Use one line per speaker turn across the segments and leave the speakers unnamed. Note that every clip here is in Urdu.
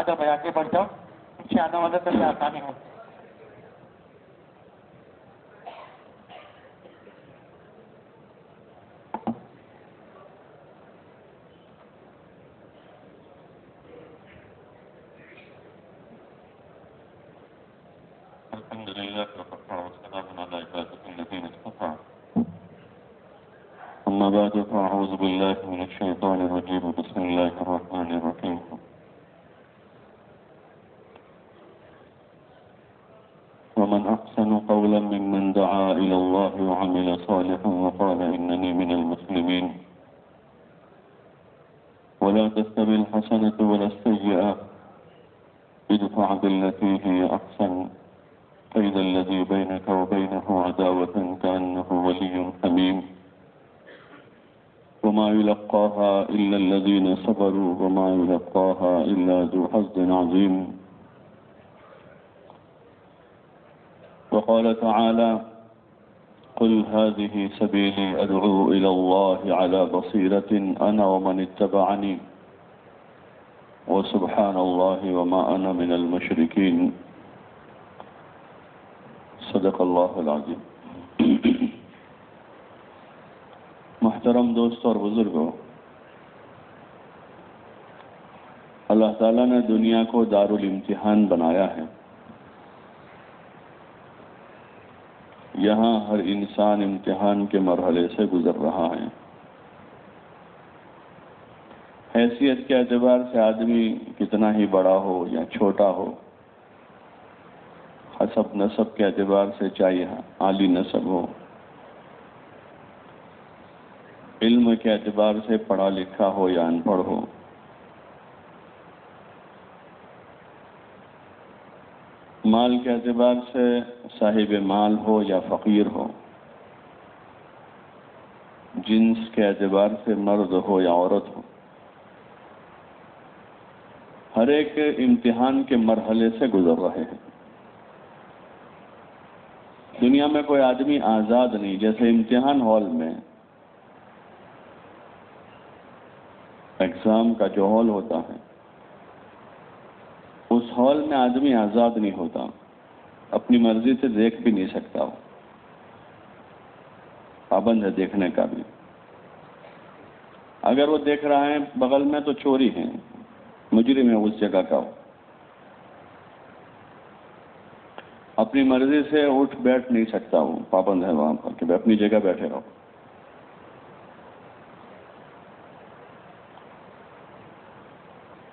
آدم يا كيف أنت؟ إن شاء الله ولا تشاء تعملون الحمد لله وكفى وسلام على عباده الذين اصطفى أما بعد فأعوذ بالله هذه سبيلي أدعو إلى الله على بصيرة أنا ومن اتبعني. وسبحان الله وما أنا من المشركين. صدق اللہ العظیم محترم دوست اور بزرگوں اللہ تعالیٰ نے دنیا کو دار الامتحان بنایا ہے۔ یہاں ہر انسان امتحان کے مرحلے سے گزر رہا ہے۔ حیثیت کے اعتبار سے آدمی کتنا ہی بڑا ہو یا چھوٹا ہو، حسب نصب کے اعتبار سے چاہیے عالی نصب ہو۔ علم کے اعتبار سے پڑھا لکھا ہو یا ان پڑھ ہو۔ مال کے اعتبار سے صاحب مال ہو یا فقیر ہو، جنس کے اعتبار سے مرد ہو یا عورت ہو، ہر ایک امتحان کے مرحلے سے گزر رہے ہیں۔ دنیا میں کوئی آدمی آزاد نہیں، جیسے امتحان ہال میں ایگزام کا جو ہال ہوتا ہے۔ ہال میں آدمی آزاد نہیں ہوتا، اپنی مرضی سے دیکھ بھی نہیں سکتا۔ وہ پابند ہے دیکھنے کا بھی۔ اگر وہ دیکھ رہا ہے، بغل میں تو چوری ہے مجرم ہے اس جگہ کا۔ اپنی مرضی سے اٹھ بیٹھ نہیں سکتا وہ پابند ہے وہاں پر کہ اپنی جگہ بیٹھے رہو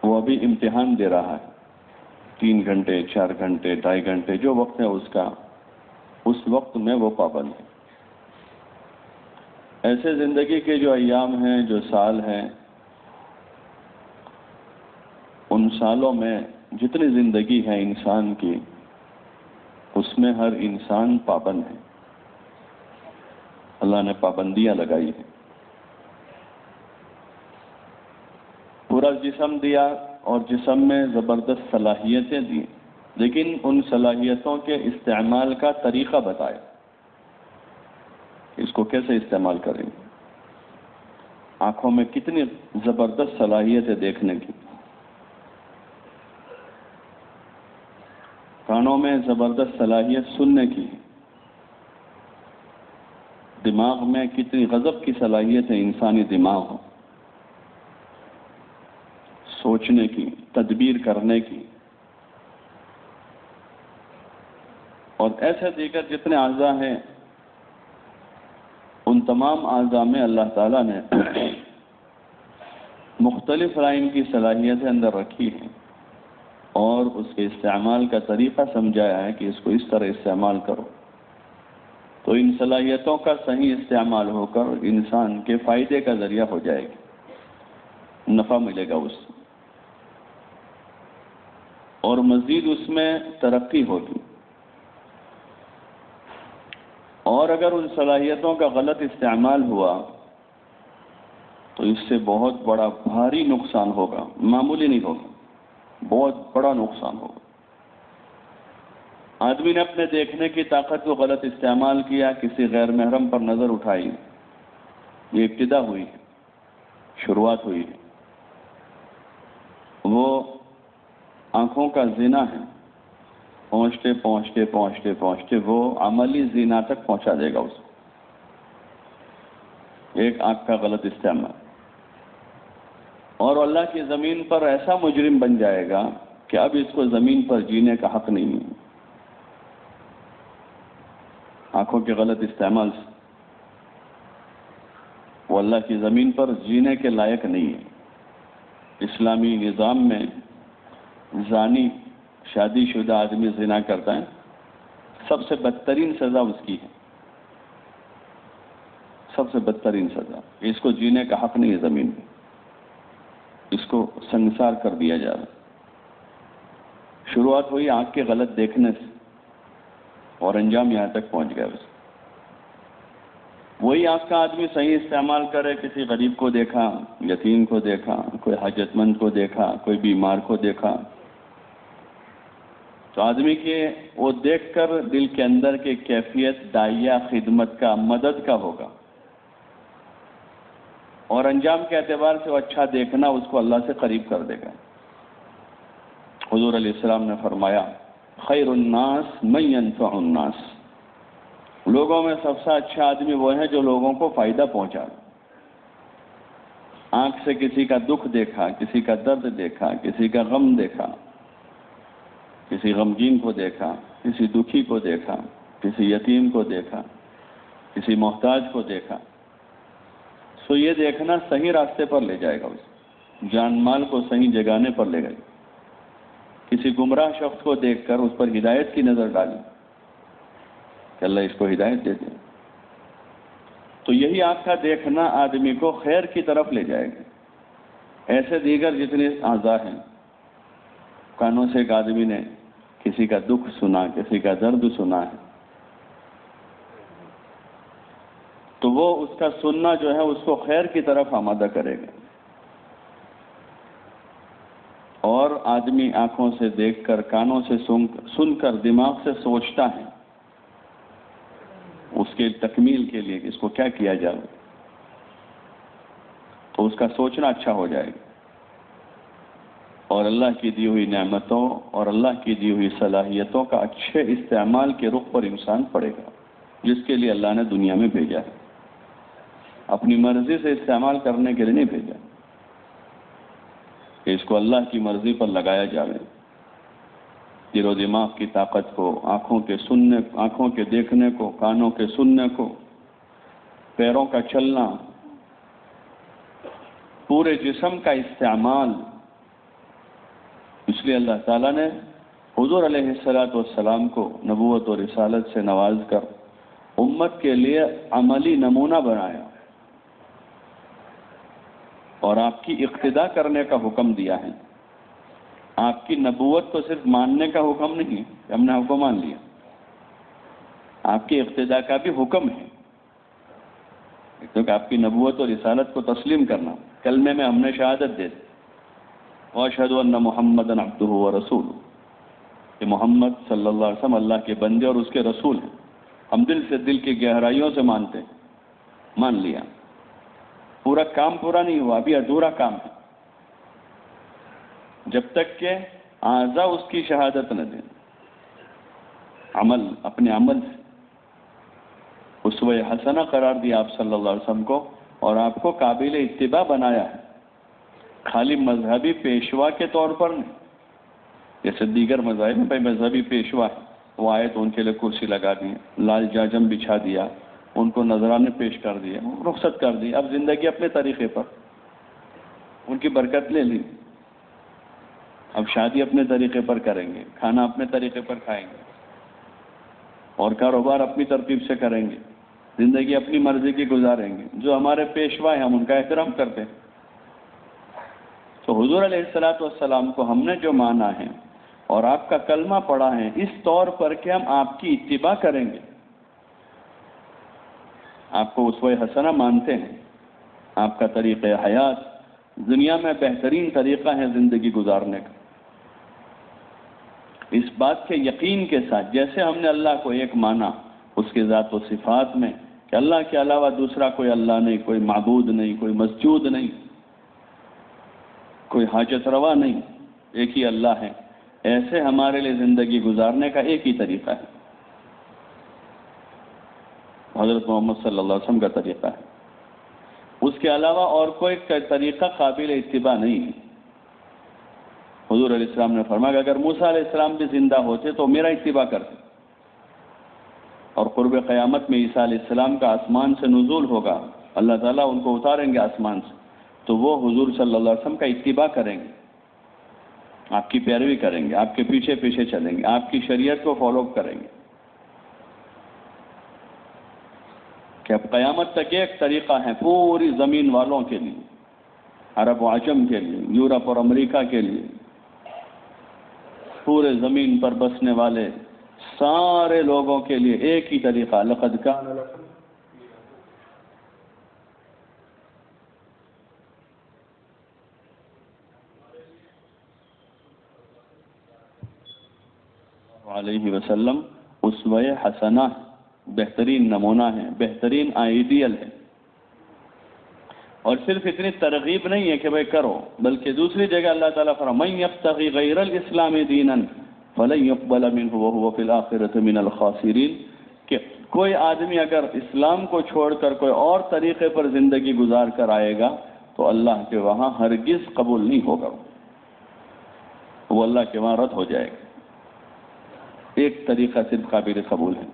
وہ ابھی امتحان دے رہا ہے۔ تین گھنٹے، چار گھنٹے، ڈھائی گھنٹے، جو وقت ہے اس کا، اس وقت میں وہ پابند ہے ایسے زندگی کے جو ایام ہیں، جو سال ہیں، ان سالوں میں جتنی زندگی ہے انسان کی، اس میں ہر انسان پابند ہے۔ اللہ نے پابندیاں لگائی ہیں۔ پورا جسم دیا اور جسم میں زبردست صلاحیتیں دی لیکن ان صلاحیتوں کے استعمال کا طریقہ بتایا اس کو کیسے استعمال کریں؟ گے آنکھوں میں کتنی زبردست صلاحیت ہے دیکھنے کی۔ کانوں میں زبردست صلاحیت سننے کی۔ دماغ میں کتنی غضب کی صلاحیت ہے انسانی دماغ سوچنے کی، تدبیر کرنے کی۔ اور ایسے دیگر جتنے اعضاء ہیں، ان تمام اعضاء میں اللہ تعالیٰ نے مختلف لائن کی صلاحیتیں اندر رکھی ہیں۔ اور اس کے استعمال کا طریقہ سمجھایا ہے کہ اس کو اس طرح استعمال کرو۔ تو ان صلاحیتوں کا صحیح استعمال ہو کر انسان کے فائدے کا ذریعہ ہو جائے گی۔ نفع ملے گا اس سے۔ اور مزید اس میں ترقی ہوگی اور اگر ان صلاحیتوں کا غلط استعمال ہوا، تو اس سے بہت بڑا بھاری نقصان ہوگا۔ معمولی نہیں ہوگا، بہت بڑا نقصان ہوگا۔ آدمی نے اپنے دیکھنے کی طاقت کو غلط استعمال کیا، کسی غیر محرم پر نظر اٹھائی۔ یہ ابتدا ہوئی شروعات ہوئی وہ آنکھوں کا زنا ہے۔ پہنچتے پہنچتے پہنچتے پہنچتے وہ عملی زنا تک پہنچا دے گا اس کو۔ ایک آنکھ کا غلط استعمال۔ اور اللہ کی زمین پر ایسا مجرم بن جائے گا کہ اب اس کو زمین پر جینے کا حق نہیں ہے۔ آنکھوں کے غلط استعمال سے۔ وہ اللہ کی زمین پر جینے کے لائق نہیں ہے۔ اسلامی نظام میں زانی شادی شدہ آدمی زنا کرتا ہے، سب سے بدترین سزا اس کی ہے۔ سب سے بدترین سزا۔ اس کو جینے کا حق نہیں ہے زمین میں۔ اس کو سنسار کر دیا جا رہا شروعات ہوئی آنکھ کے غلط دیکھنے سے اور انجام یہاں تک پہنچ گیا۔ اس وہی آنکھ کا آدمی صحیح استعمال کرے، کسی غریب کو دیکھا، یتیم کو دیکھا، کوئی حاجت مند کو دیکھا، کوئی بیمار کو دیکھا۔ تو آدمی کے وہ دیکھ کر دل کے اندر کی کیفیت، دائیا، خدمت کا، مدد کا ہوگا۔ اور انجام کے اعتبار سے وہ اچھا دیکھنا اس کو اللہ سے قریب کر دے گا۔ حضور علیہ السلام نے فرمایا، خیر الناس من ينفع الناس۔ لوگوں میں سب سے اچھا آدمی وہ ہے جو لوگوں کو فائدہ پہنچا۔ آنکھ سے کسی کا دکھ دیکھا، کسی کا درد دیکھا، کسی کا غم دیکھا۔ کسی غمگین کو دیکھا، کسی دکھی کو دیکھا، کسی یتیم کو دیکھا، کسی محتاج کو دیکھا۔ سو یہ دیکھنا صحیح راستے پر لے جائے گا اس جان مال کو صحیح جگانے پر لے گئے کسی گمراہ شخص کو دیکھ کر اس پر ہدایت کی نظر ڈالی کہ اللہ اس کو ہدایت دے دے۔ تو یہی آپ کا دیکھنا آدمی کو خیر کی طرف لے جائے گا۔ ایسے دیگر جتنے اعضاء ہیں، کانوں سے ایک آدمی نے کسی کا دکھ سنا کسی کا درد سنا ہے۔ تو وہ اس کا سننا جو ہے، اس کو خیر کی طرف آمادہ کرے گا۔ اور آدمی آنکھوں سے دیکھ کر، کانوں سے سن کر دماغ سے سوچتا ہے، اس کے تکمیل کے لیے اس کو کیا کیا جائے۔ تو اس کا سوچنا اچھا ہو جائے گا۔ اور اللہ کی دی ہوئی نعمتوں اور اللہ کی دی ہوئی صلاحیتوں کا اچھے استعمال کے رخ پر انسان پڑے گا، جس کے لیے اللہ نے دنیا میں بھیجا ہے۔ اپنی مرضی سے استعمال کرنے کے لیے نہیں بھیجا۔ کہ اس کو اللہ کی مرضی پر لگایا جائے دل و دماغ کی طاقت کو، آنکھوں کے سننے، آنکھوں کے دیکھنے کو، کانوں کے سننے کو، پیروں کا چلنا، پورے جسم کا استعمال اس لیے اللہ تعالیٰ نے حضور علیہ السلاۃ والسلام کو نبوت و رسالت سے نواز کر امت کے لیے عملی نمونہ بنایا اور آپ کی اقتدا کرنے کا حکم دیا ہے۔ آپ کی نبوت کو صرف ماننے کا حکم نہیں کہ ہم نے حکم مان لیا۔ آپ کی اقتدا کا بھی حکم ہے۔ کیونکہ آپ کی نبوت اور رسالت کو تسلیم کرنا۔ کلمے میں ہم نے شہادت دے دی۔ واشهد ان محمد عبده ورسول کہ محمد صلی اللہ علیہ وسلم اللہ کے بندے اور اس کے رسول ہیں۔ ہم دل سے دل کی گہرائیوں سے مانتے ہیں۔ مان لیا۔ پورا کام پورا نہیں ہوا، ابھی ادھورا کام ہے۔ جب تک کہ اعضا اس کی شہادت نہ دیں۔ عمل، اپنے عمل سے۔ اس و حسنہ قرار دیا آپ صلی اللہ علیہ وسلم کو اور آپ کو قابل اتباع بنایا ہے۔ خالی مذہبی پیشوا کے طور پر نہیں۔ جیسے دیگر مذاہب میں بھائی مذہبی پیشوا ہے وہ آئے تو ان کے لیے کرسی لگا دی، لال جاجم بچھا دیا، ان کو نذرانے پیش کر دیا رخصت کر دی۔ اب زندگی اپنے طریقے پر۔ ان کی برکت لے لی۔ اب شادی اپنے طریقے پر کریں گے، کھانا اپنے طریقے پر کھائیں گے۔ اور کاروبار اپنی ترتیب سے کریں گے۔ زندگی اپنی مرضی کی گزاریں گے۔ جو ہمارے پیشوا ہیں، ہم ان کا احترام کرتے ہیں۔ تو حضور علیہ السلاۃ والسلام کو ہم نے جو مانا ہے اور آپ کا کلمہ پڑھا ہے، اس طور پر کہ ہم آپ کی اتباع کریں گے۔ آپ کو اس حسنہ مانتے ہیں۔ آپ کا طریقہ حیات دنیا میں بہترین طریقہ ہے زندگی گزارنے کا۔ اس بات کے یقین کے ساتھ جیسے ہم نے اللہ کو ایک مانا، اس کے ذات و صفات میں کہ اللہ کے علاوہ دوسرا کوئی اللہ نہیں، کوئی معبود نہیں، کوئی مسجود نہیں۔ کوئی حاجت روا نہیں، ایک ہی اللہ ہے ایسے ہمارے لیے زندگی گزارنے کا ایک ہی طریقہ ہے۔ حضرت محمد صلی اللہ علیہ وسلم کا طریقہ ہے۔ اس کے علاوہ اور کوئی طریقہ قابل اتباع نہیں ہے۔ حضور علیہ السلام نے فرمایا کہ اگر موسیٰ علیہ السلام بھی زندہ ہوتے تو میرا اتباع کرتے۔ اور قرب قیامت میں عیسیٰ علیہ السلام کا آسمان سے نزول ہوگا۔ اللہ تعالیٰ ان کو اتاریں گے آسمان سے۔ تو وہ حضور صلی اللہ علیہ وسلم کا اتباع کریں گے۔ آپ کی پیروی کریں گے، آپ کے پیچھے پیچھے چلیں گے، آپ کی شریعت کو فالو کریں گے۔ کہ اب قیامت تک ایک طریقہ ہے پوری زمین والوں کے لیے، عرب و عجم کے لیے، یورپ اور امریکہ کے لیے۔ پورے زمین پر بسنے والے سارے لوگوں کے لیے ایک ہی طریقہ، لقد کا علیہ وسلم اسوہ حسنہ، بہترین نمونہ ہے بہترین آئیڈیل ہے اور صرف اتنی ترغیب نہیں ہے کہ بھائی کرو، بلکہ دوسری جگہ اللہ تعالیٰ فرمائیں یبتغی غیر الاسلام دینا، فلن يقبل منه وهو في الاخره من الخاسرین. کہ کوئی آدمی اگر اسلام کو چھوڑ کر کوئی اور طریقے پر زندگی گزار کر آئے گا، تو اللہ کے وہاں ہرگز قبول نہیں ہوگا۔ وہ اللہ کے وہاں رد ہو جائے گا۔ ایک طریقہ صرف قابل قبول ہے۔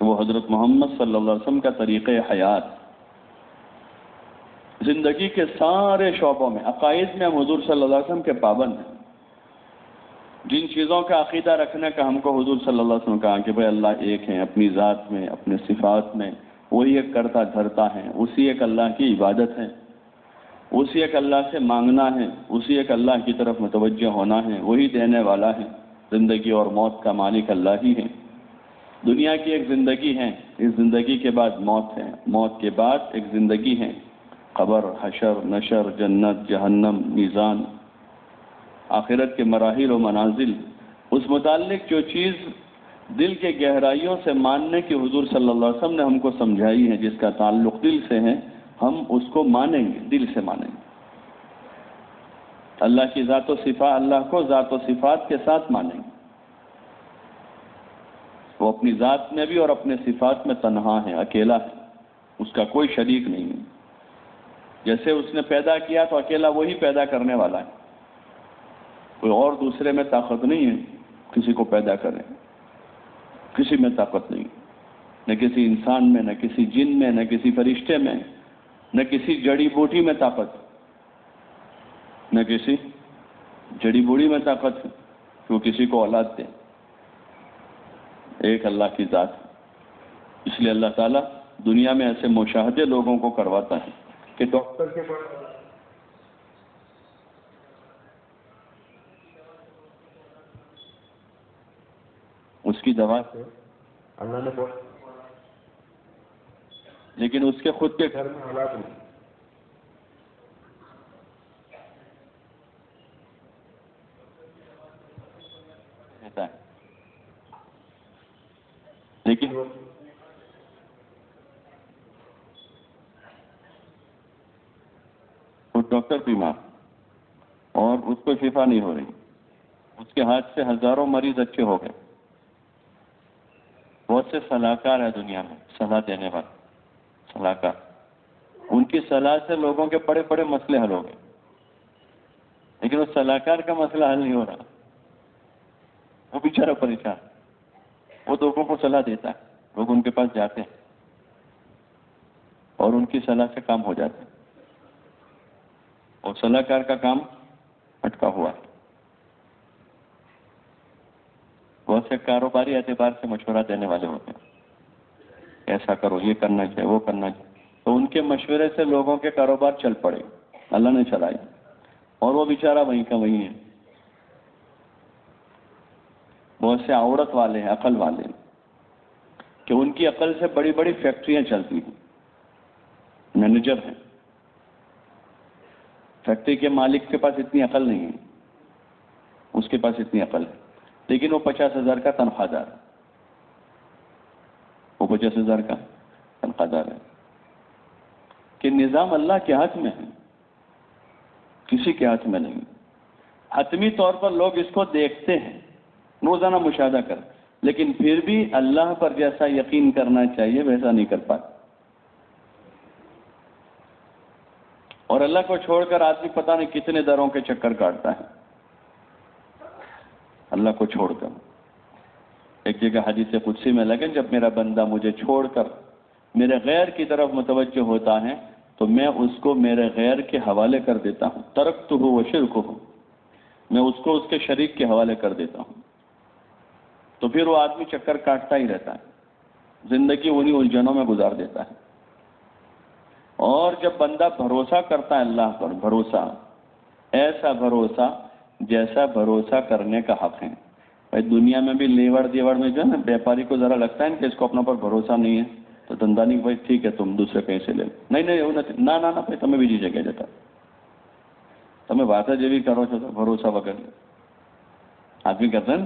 وہ حضرت محمد صلی اللہ علیہ وسلم کا طریقہ حیات۔ زندگی کے سارے شعبوں میں، عقائد میں ہم حضور صلی اللہ علیہ وسلم کے پابند ہیں۔ جن چیزوں کا عقیدہ رکھنے کا ہم کو حضور صلی اللہ علیہ وسلم کہا کہ بھائی اللہ ایک ہے اپنی ذات میں، اپنے صفات میں۔ وہی ایک کرتا دھرتا ہے اسی ایک اللہ کی عبادت ہے اسی ایک اللہ سے مانگنا ہے، اسی ایک اللہ کی طرف متوجہ ہونا ہے، وہی دینے والا ہے۔ زندگی اور موت کا مالک اللہ ہی ہے دنیا کی ایک زندگی ہے اس زندگی کے بعد موت ہے موت کے بعد ایک زندگی ہے قبر، حشر، نشر، جنت، جہنم، میزان۔ آخرت کے مراحل و منازل۔ اس متعلق جو چیز دل کے گہرائیوں سے ماننے کی حضور صلی اللہ علیہ وسلم نے ہم کو سمجھائی ہے، جس کا تعلق دل سے ہے، ہم اس کو مانیں گے، دل سے مانیں گے۔ اللہ کی ذات و صفات اللہ کو ذات و صفات کے ساتھ مانیں گے۔ وہ اپنی ذات میں بھی اور اپنے صفات میں تنہا ہے، اکیلا ہے۔ اس کا کوئی شریک نہیں ہے۔ جیسے اس نے پیدا کیا تو اکیلا وہی پیدا کرنے والا ہے۔ کوئی اور دوسرے میں طاقت نہیں ہے، کسی کو پیدا کریں کسی میں طاقت نہیں۔ نہ کسی انسان میں، نہ کسی جن میں، نہ کسی فرشتے میں، نہ کسی جڑی بوٹی میں طاقت۔ نہ کسی جڑی بوٹی میں طاقت ہے کہ وہ کسی کو اولاد دے۔ ایک اللہ کی ذات۔ اس لیے اللہ تعالیٰ دنیا میں ایسے مشاہدے لوگوں کو کرواتا ہے کہ ڈاکٹر کے اس کی دوا سے اللہ نے لیکن اس کے خود کے گھر میں اولاد نہیں رہتا ہے لیکن وہ ڈاکٹر بیمار اور اس کو شفا نہیں ہو رہی۔ اس کے ہاتھ سے ہزاروں مریض اچھے ہو گئے۔ بہت سے صلاح کار ہیں دنیا میں، صلاح دینے والے۔ صلاح کار ان کی صلاح سے لوگوں کے بڑے بڑے مسئلے حل ہو گئے۔ لیکن اس صلاح کار کا مسئلہ حل نہیں ہو رہا۔ وہ بیچارہ پریشان۔ وہ لوگوں کو صلاح دیتا ہے۔ لوگ ان کے پاس جاتے ہیں اور ان کی صلاح سے کام ہو جاتا ہے۔ اور صلاح کار کا کام اٹکا ہوا ہے۔ بہت سے کاروباری اعتبار سے مشورہ دینے والے ہوتے ہیں۔ ایسا کرو، یہ کرنا چاہیے، وہ کرنا چاہیے۔ تو ان کے مشورے سے لوگوں کے کاروبار چل پڑے۔ اللہ نے چلائی۔ اور وہ بیچارہ وہیں کا وہیں ہے۔ بہت سے عورت والے ہیں، عقل والے ہیں، کہ ان کی عقل سے بڑی بڑی فیکٹریاں چلتی ہیں۔ مینیجر ہیں۔ فیکٹری کے مالک کے پاس اتنی عقل نہیں ہے۔ اس کے پاس اتنی عقل ہے۔ لیکن وہ پچاس ہزار کا تنخواہ دار ہے۔ وہ پچاس ہزار کا تنخواہ دار ہے۔ کہ نظام اللہ کے ہاتھ میں ہے۔ کسی کے ہاتھ میں نہیں۔ حتمی طور پر لوگ اس کو دیکھتے ہیں۔ روزانہ مشاہدہ کر۔ لیکن پھر بھی اللہ پر جیسا یقین کرنا چاہیے، ویسا نہیں کر پاتے۔ اور اللہ کو چھوڑ کر آدمی پتہ نہیں کتنے دروں کے چکر کاٹتا ہے۔ اللہ کو چھوڑ کر۔ ایک جگہ حدیث قدسی میں لگے، جب میرا بندہ مجھے چھوڑ کر میرے غیر کی طرف متوجہ ہوتا ہے، تو میں اس کو میرے غیر کے حوالے کر دیتا ہوں۔ ترک تو ہو وہ شرک ہو میں اس کو اس کے شریک کے حوالے کر دیتا ہوں۔ تو پھر وہ آدمی چکر کاٹتا ہی رہتا ہے۔ زندگی انہیں الجھنوں میں گزار دیتا ہے۔ اور جب بندہ بھروسہ کرتا ہے اللہ پر، بھروسہ، ایسا بھروسہ جیسا بھروسہ کرنے کا حق ہے۔ بھائی دنیا میں بھی لیوڑ دیوڑ میں جو ہے نا، بیپاری کو ذرا لگتا ہے نا کہ اس کو اپنا پر بھروسہ نہیں ہے۔ تو دندا نہیں، بھائی ٹھیک ہے، تم دوسرے کہیں سے لے نہیں نہیں نہ نہ بھائی تمہیں بیجی جگہ جاتا تمہیں واتا جی بھی کرو چاہتا بھروسہ وغیرہ آدمی کہتے ہیں نا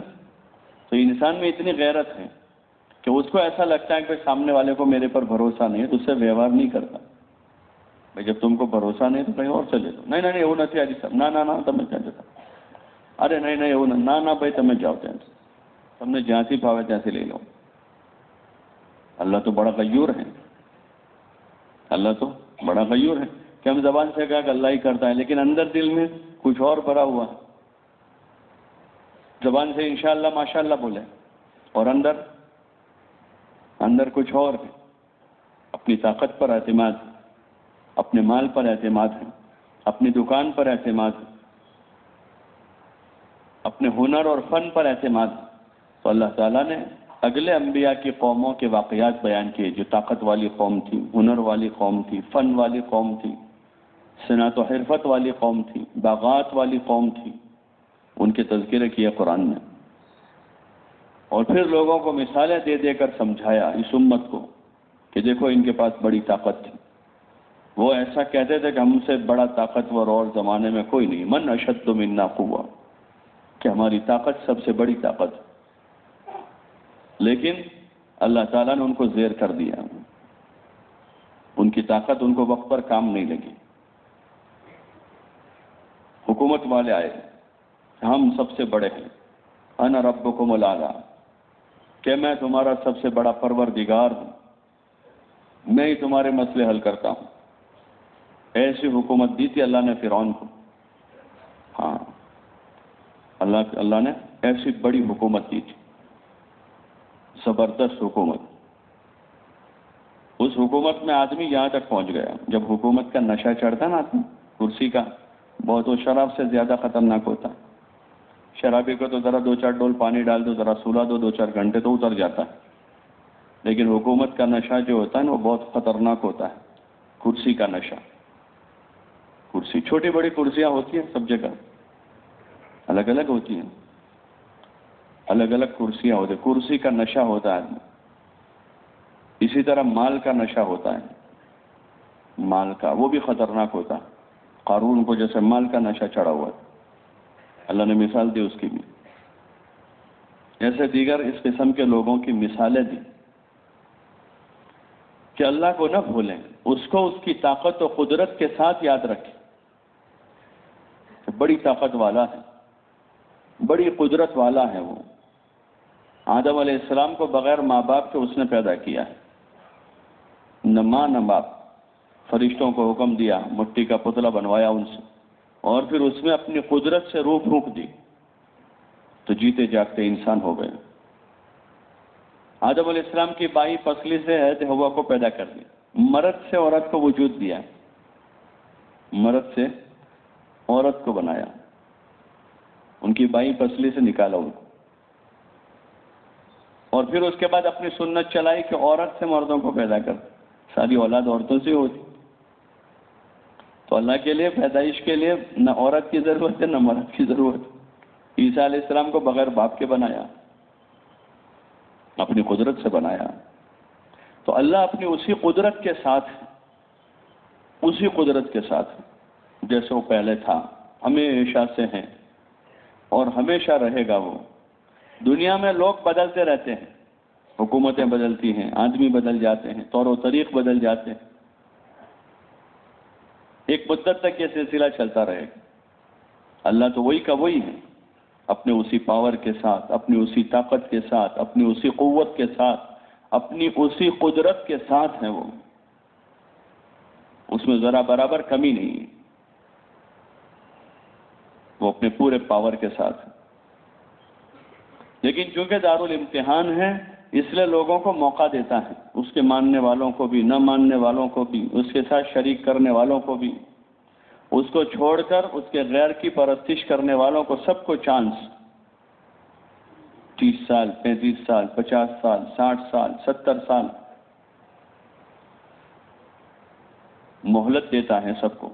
تو انسان میں اتنی غیرت ہے کہ اس کو ایسا لگتا ہے کہ سامنے والے کو میرے پر بھروسہ نہیں ہے، تو اس سے ویوہار نہیں کرتا۔ بھائی، جب تم کو بھروسہ نہیں تو کہیں اور چلے جاؤ۔ نہیں نہیں وہ نہیں حاجی صاحب نہ نہ، تمہیں چاہ جاتا۔ ارے، نہیں نہیں، وہ نہ نہ بھائی، تمہیں جاؤ تین تم نے جھانسی پاوے سے لے لو۔ اللہ تو بڑا قیور ہے۔ اللہ تو بڑا قیور ہے۔ کہ ہم زبان سے کہا کہ اللہ ہی کرتا ہے، لیکن اندر دل میں کچھ اور بھرا ہوا ہے۔ زبان سے انشاءاللہ ماشاءاللہ بولے۔ اور اندر اندر کچھ اور ہے۔ اپنی طاقت پر اعتماد اپنے مال پر اعتماد ہے۔ اپنی دکان پر اعتماد ہے۔ اپنے ہنر اور فن پر اعتماد تو اللہ تعالیٰ نے اگلے انبیاء کی قوموں کے واقعات بیان کیے۔ جو طاقت والی قوم تھی، ہنر والی قوم تھی، فن والی قوم تھی، صنعت و حرفت والی قوم تھی، باغات والی قوم تھی۔ ان کے تذکرے کیے قرآن نے اور پھر لوگوں کو مثالیں دے دے کر سمجھایا اس امت کو کہ دیکھو ان کے پاس بڑی طاقت تھی۔ وہ ایسا کہتے تھے کہ ہم سے بڑا طاقتور اور زمانے میں کوئی نہیں۔ من اشد منا قوا، کہ ہماری طاقت سب سے بڑی طاقت۔ لیکن اللہ تعالیٰ نے ان کو زیر کر دیا۔ ان کی طاقت ان کو وقت پر کام نہیں لگی۔ حکومت والے آئے۔ ہم سب سے بڑے ہیں۔ انا ربکم الاعلی کہ میں تمہارا سب سے بڑا پروردگار ہوں۔ میں ہی تمہارے مسئلے حل کرتا ہوں۔ ایسی حکومت دی تھی اللہ نے فرعون کو۔ ہاں۔ اللہ اللہ نے ایسی بڑی حکومت دی تھی۔ زبردست حکومت۔ اس حکومت میں آدمی یہاں تک پہنچ گیا۔ جب حکومت کا نشہ چڑھتا نا آدمی، کرسی کا، بہت وہ شراب سے زیادہ خطرناک ہوتا۔ ہے شرابی کو تو ذرا دو چار ڈول پانی ڈال دو، ذرا سولا دو دو چار گھنٹے تو اتر جاتا ہے۔ لیکن حکومت کا نشہ جو ہوتا ہے نا، وہ بہت خطرناک ہوتا ہے۔ کرسی کا نشہ۔ کرسی، چھوٹی بڑی کرسیاں ہوتی ہیں سب جگہ۔ الگ الگ ہوتی ہیں۔ الگ الگ کرسیاں ہوتی ہیں۔ کرسی کا نشہ ہوتا ہے۔ اسی طرح مال کا نشہ ہوتا ہے۔ مال کا وہ بھی خطرناک ہوتا ہے۔ قارون کو جیسے مال کا نشہ چڑھا ہوا ہے۔ اللہ نے مثال دی اس کی بھی ایسے دیگر اس قسم کے لوگوں کی مثالیں دی کہ اللہ کو نہ بھولیں، اس کو اس کی طاقت و قدرت کے ساتھ یاد رکھیں۔ بڑی طاقت والا ہے، بڑی قدرت والا ہے وہ۔ آدم علیہ السلام کو بغیر ماں باپ کے اس نے پیدا کیا ہے۔ نہ ماں، نہ باپ۔ فرشتوں کو حکم دیا، مٹی کا پتلا بنوایا ان سے۔ اور پھر اس میں اپنی قدرت سے روح پھونک دی۔ تو جیتے جاگتے انسان ہو گئے۔ آدم علیہ السلام کی بائی پسلی سے حید ہوا کو پیدا کر دیا مرد سے عورت کو وجود دیا۔ مرد سے عورت کو بنایا۔ ان کی بائی پسلی سے نکالا ان کو۔ اور پھر اس کے بعد اپنی سنت چلائی کہ عورت سے مردوں کو پیدا کر۔ ساری اولاد عورتوں سے ہوتی۔ تو اللہ کے لیے پیدائش کے لیے نہ عورت کی ضرورت ہے، نہ مرد کی ضرورت عیسیٰ علیہ السلام کو بغیر باپ کے بنایا، اپنی قدرت سے بنایا۔ تو اللہ اپنی اسی قدرت کے ساتھ اسی قدرت کے ساتھ جیسے وہ پہلے تھا، ہمیشہ سے ہیں اور ہمیشہ رہے گا وہ۔ دنیا میں لوگ بدلتے رہتے ہیں، حکومتیں بدلتی ہیں، آدمی بدل جاتے ہیں، طور و طریق بدل جاتے ہیں۔ ایک مدت تک یہ سلسلہ چلتا رہے گا۔ اللہ تو وہی کا وہی ہے۔ اپنے اسی پاور کے ساتھ اپنی اسی طاقت کے ساتھ، اپنی اسی قوت کے ساتھ، اپنی اسی قدرت کے ساتھ ہیں وہ۔ اس میں ذرا برابر کمی نہیں ہے۔ وہ اپنے پورے پاور کے ساتھ لیکن چونکہ دارالامتحان ہے اس لیے لوگوں کو موقع دیتا ہے، اس کے ماننے والوں کو بھی، نہ ماننے والوں کو بھی، اس کے ساتھ شریک کرنے والوں کو بھی۔ اس کو چھوڑ کر، اس کے غیر کی پرستش کرنے والوں کو سب کو چانس تیس سال، پینتیس سال، پچاس سال، ساٹھ سال، ستر سال۔ مہلت دیتا ہے سب کو۔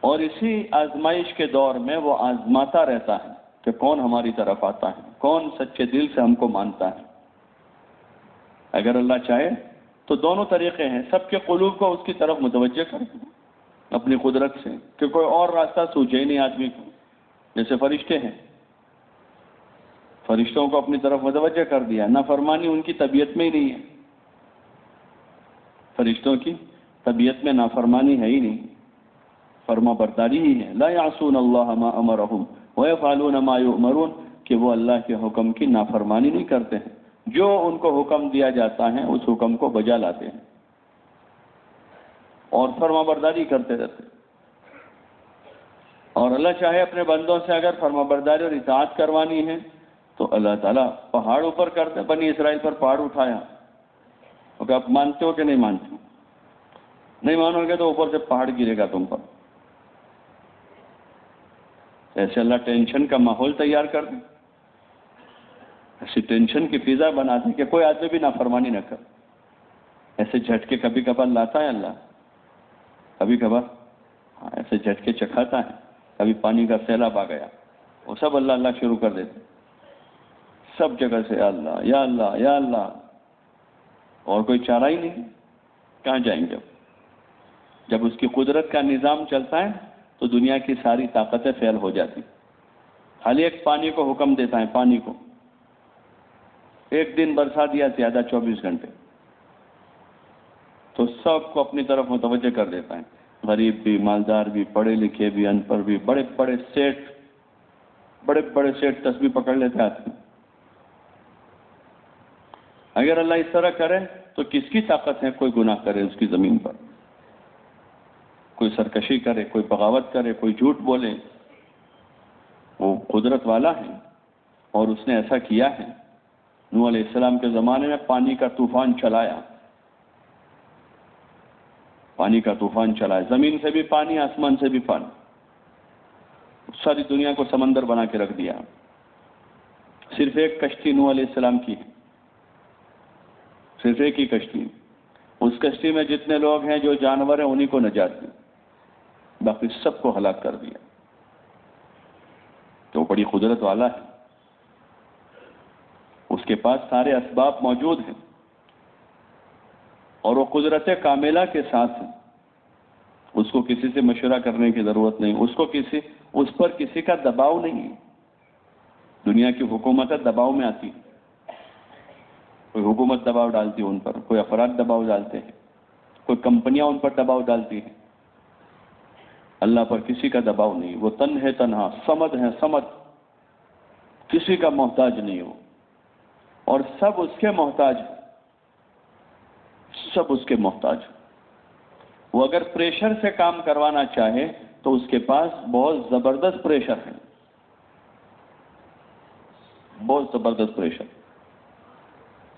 اور اسی آزمائش کے دور میں وہ آزماتا رہتا ہے کہ کون ہماری طرف آتا ہے، کون سچے دل سے ہم کو مانتا ہے۔ اگر اللہ چاہے تو دونوں طریقے ہیں، سب کے قلوب کو اس کی طرف متوجہ کر اپنی قدرت سے، کہ کوئی اور راستہ سوچے ہی نہیں آدمی کو۔ جیسے فرشتے ہیں۔ فرشتوں کو اپنی طرف متوجہ کر دیا، نہ فرمانی ان کی طبیعت میں ہی نہیں ہے۔ فرشتوں کی طبیعت میں نافرمانی ہے ہی نہیں۔ فرما برداری ہی ہے۔ لا یعصون اللہ ما امرهم ويفعلون ما يؤمرون کہ وہ اللہ کے حکم کی نافرمانی نہیں کرتے ہیں۔ جو ان کو حکم دیا جاتا ہے، اس حکم کو بجا لاتے ہیں۔ اور فرما برداری کرتے رہتے اور اللہ چاہے اپنے بندوں سے اگر فرما برداری اور اطاعت کروانی ہے، تو اللہ تعالیٰ پہاڑ اوپر کرتے بنی اسرائیل پر پہاڑ اٹھایا۔ کہ آپ مانتے ہو کہ نہیں مانتے نہیں مانو گے تو اوپر سے پہاڑ گرے گا تم پر۔ ایسے اللہ ٹینشن کا ماحول تیار کر دیں ایسی ٹینشن کی فضا بنا دیں کہ کوئی آدمی بھی نافرمانی نہ کر ایسے جھٹکے کبھی کبھار لاتا ہے اللہ۔ کبھی کبھار ہاں ایسے جھٹکے چکھاتا ہے۔ کبھی پانی کا سیلاب آ گیا۔ وہ سب اللہ اللہ شروع کر دیتے سب جگہ سے، یا اللہ یا اللہ یا اللہ۔ اور کوئی چارہ ہی نہیں کہاں جائیں گے؟ جب اس کی قدرت کا نظام چلتا ہے تو دنیا کی ساری طاقتیں فیل ہو جاتی۔ خالی ایک پانی کو حکم دیتا ہے، پانی کو۔ ایک دن برسا دیا زیادہ چوبیس گھنٹے۔ تو سب کو اپنی طرف متوجہ کر دیتا ہے۔ غریب بھی، مالدار بھی، پڑھے لکھے بھی، ان پڑھ بھی، بڑے بڑے سیٹ بڑے بڑے سیٹ تصویر پکڑ لیتے آتے ہیں۔ اگر اللہ اس طرح کرے تو کس کی طاقت ہے؟ کوئی گناہ کرے اس کی زمین پر۔ کوئی سرکشی کرے، کوئی بغاوت کرے، کوئی جھوٹ بولے۔ وہ قدرت والا ہے اور اس نے ایسا کیا ہے۔ نو علیہ السلام کے زمانے میں پانی کا طوفان چلایا۔ پانی کا طوفان چلایا۔ زمین سے بھی پانی، آسمان سے بھی پانی۔ ساری دنیا کو سمندر بنا کے رکھ دیا۔ صرف ایک کشتی نو علیہ السلام کی ہے۔ صرف ایک ہی کشتی۔ اس کشتی میں جتنے لوگ ہیں، جو جانور ہیں انہیں کو نجات دی۔ باقی سب کو ہلاک کر دیا۔ تو بڑی قدرت والا ہے۔ کے پاس سارے اسباب موجود ہیں اور وہ قدرت کاملہ کے ساتھ ہیں۔ اس کو کسی سے مشورہ کرنے کی ضرورت نہیں، اس کو کسی، اس پر کسی کا دباؤ نہیں ہے۔ دنیا کی حکومت دباؤ میں آتی ہے کوئی حکومت دباؤ ڈالتی ہے ان پر، کوئی افراد دباؤ ڈالتے ہیں۔ کوئی کمپنیاں ان پر دباؤ ڈالتی ہیں۔ اللہ پر کسی کا دباؤ نہیں، وہ تن ہے تنہا، سمد ہے سمد۔ کسی کا محتاج نہیں ہو اور سب اس کے محتاج سب اس کے محتاج وہ اگر پریشر سے کام کروانا چاہے تو اس کے پاس بہت زبردست پریشر ہے بہت زبردست پریشر۔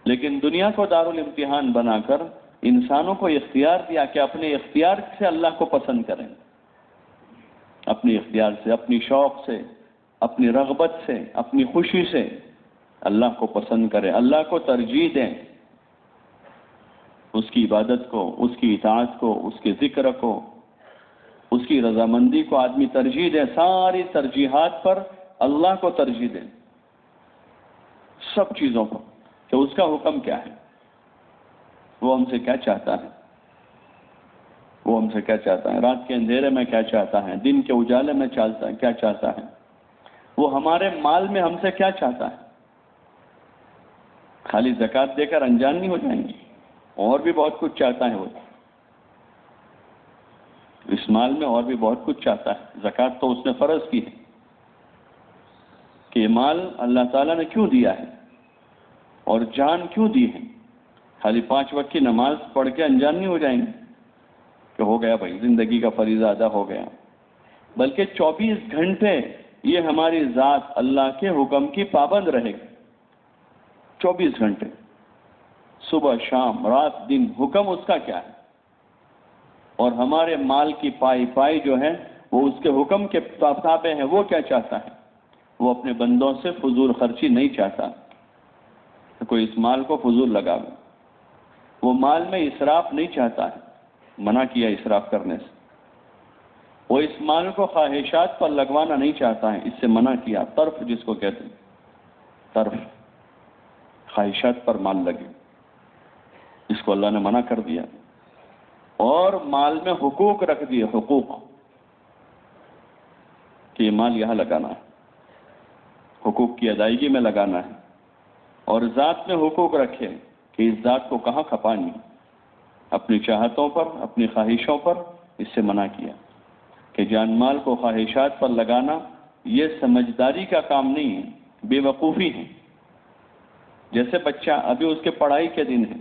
لیکن دنیا کو دارالامتحان بنا کر انسانوں کو اختیار دیا کہ اپنے اختیار سے اللہ کو پسند کریں۔ اپنی اختیار سے، اپنی شوق سے، اپنی رغبت سے، اپنی خوشی سے۔ اللہ کو پسند کریں اللہ کو ترجیح دیں۔ اس کی عبادت کو، اس کی اطاعت کو، اس کے ذکر کو، اس کی رضامندی کو آدمی ترجیح دیں۔ ساری ترجیحات پر اللہ کو ترجیح دیں۔ سب چیزوں پر۔ کہ اس کا حکم کیا ہے؟ وہ ہم سے کیا چاہتا ہے؟ وہ ہم سے کیا چاہتا ہے؟ رات کے اندھیرے میں کیا چاہتا ہے؟ دن کے اجالے میں چالتا ہے کیا چاہتا ہے؟ وہ ہمارے مال میں ہم سے کیا چاہتا ہے؟ خالی زکوٰۃ دے کر انجان نہیں ہو جائیں گے۔ اور بھی بہت کچھ چاہتا ہے وہ۔ اس مال میں اور بھی بہت کچھ چاہتا ہے۔ زکوٰۃ تو اس نے فرض کی ہے۔ کہ یہ مال اللہ تعالیٰ نے کیوں دیا ہے؟ اور جان کیوں دی ہے؟ خالی پانچ وقت کی نماز پڑھ کے انجان نہیں ہو جائیں گے۔ کہ ہو گیا بھائی، زندگی کا فریضہ ادا ہو گیا۔ بلکہ چوبیس گھنٹے یہ ہماری ذات اللہ کے حکم کی پابند رہے گی۔ چوبیس گھنٹے۔ صبح، شام، رات، دن، حکم اس کا کیا ہے؟ اور ہمارے مال کی پائی پائی جو ہے، وہ اس کے حکم کے تابع ہیں، وہ کیا چاہتا ہے؟ وہ اپنے بندوں سے فضول خرچی نہیں چاہتا۔ کوئی اس مال کو فضول لگا وہ مال میں اسراف نہیں چاہتا ہے، منع کیا اسراف کرنے سے۔ وہ اس مال کو خواہشات پر لگوانا نہیں چاہتا ہے، اس سے منع کیا طرف جس کو کہتے ہیں۔ طرف خواہشات پر مال لگے۔ اس کو اللہ نے منع کر دیا۔ اور مال میں حقوق رکھ دیے، حقوق۔ کہ یہ مال یہاں لگانا ہے۔ حقوق کی ادائیگی میں لگانا ہے۔ اور ذات میں حقوق رکھے کہ اس ذات کو کہاں کھپانی اپنی چاہتوں پر، اپنی خواہشوں پر اس سے منع کیا۔ کہ جان مال کو خواہشات پر لگانا یہ سمجھداری کا کام نہیں ہے، بے وقوفی ہے۔ جیسے بچہ ابھی اس کے پڑھائی کے دن ہے،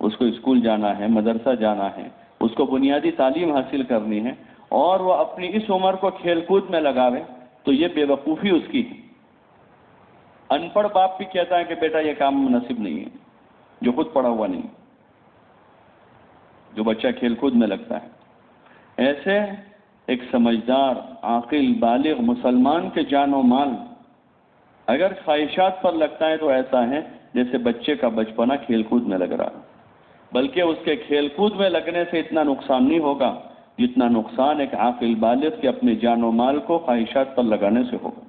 اس کو اسکول جانا ہے، مدرسہ جانا ہے، اس کو بنیادی تعلیم حاصل کرنی ہے اور وہ اپنی اس عمر کو کھیل کود میں لگاوے، تو یہ بے وقوفی اس کی ہے۔ ان پڑھ باپ بھی کہتا ہے کہ بیٹا، یہ کام مناسب نہیں ہے، جو خود پڑھا ہوا نہیں، جو بچہ کھیل کود میں لگتا ہے۔ ایسے ایک سمجھدار، عاقل، بالغ، مسلمان کے جان و مال اگر خواہشات پر لگتا ہے تو ایسا ہے جیسے بچے کا بچپنا کھیل کود میں لگ رہا بلکہ اس کے کھیل کود میں لگنے سے اتنا نقصان نہیں ہوگا جتنا نقصان ایک عاقل بالغ کے اپنے جان و مال کو خواہشات پر لگانے سے ہوگا۔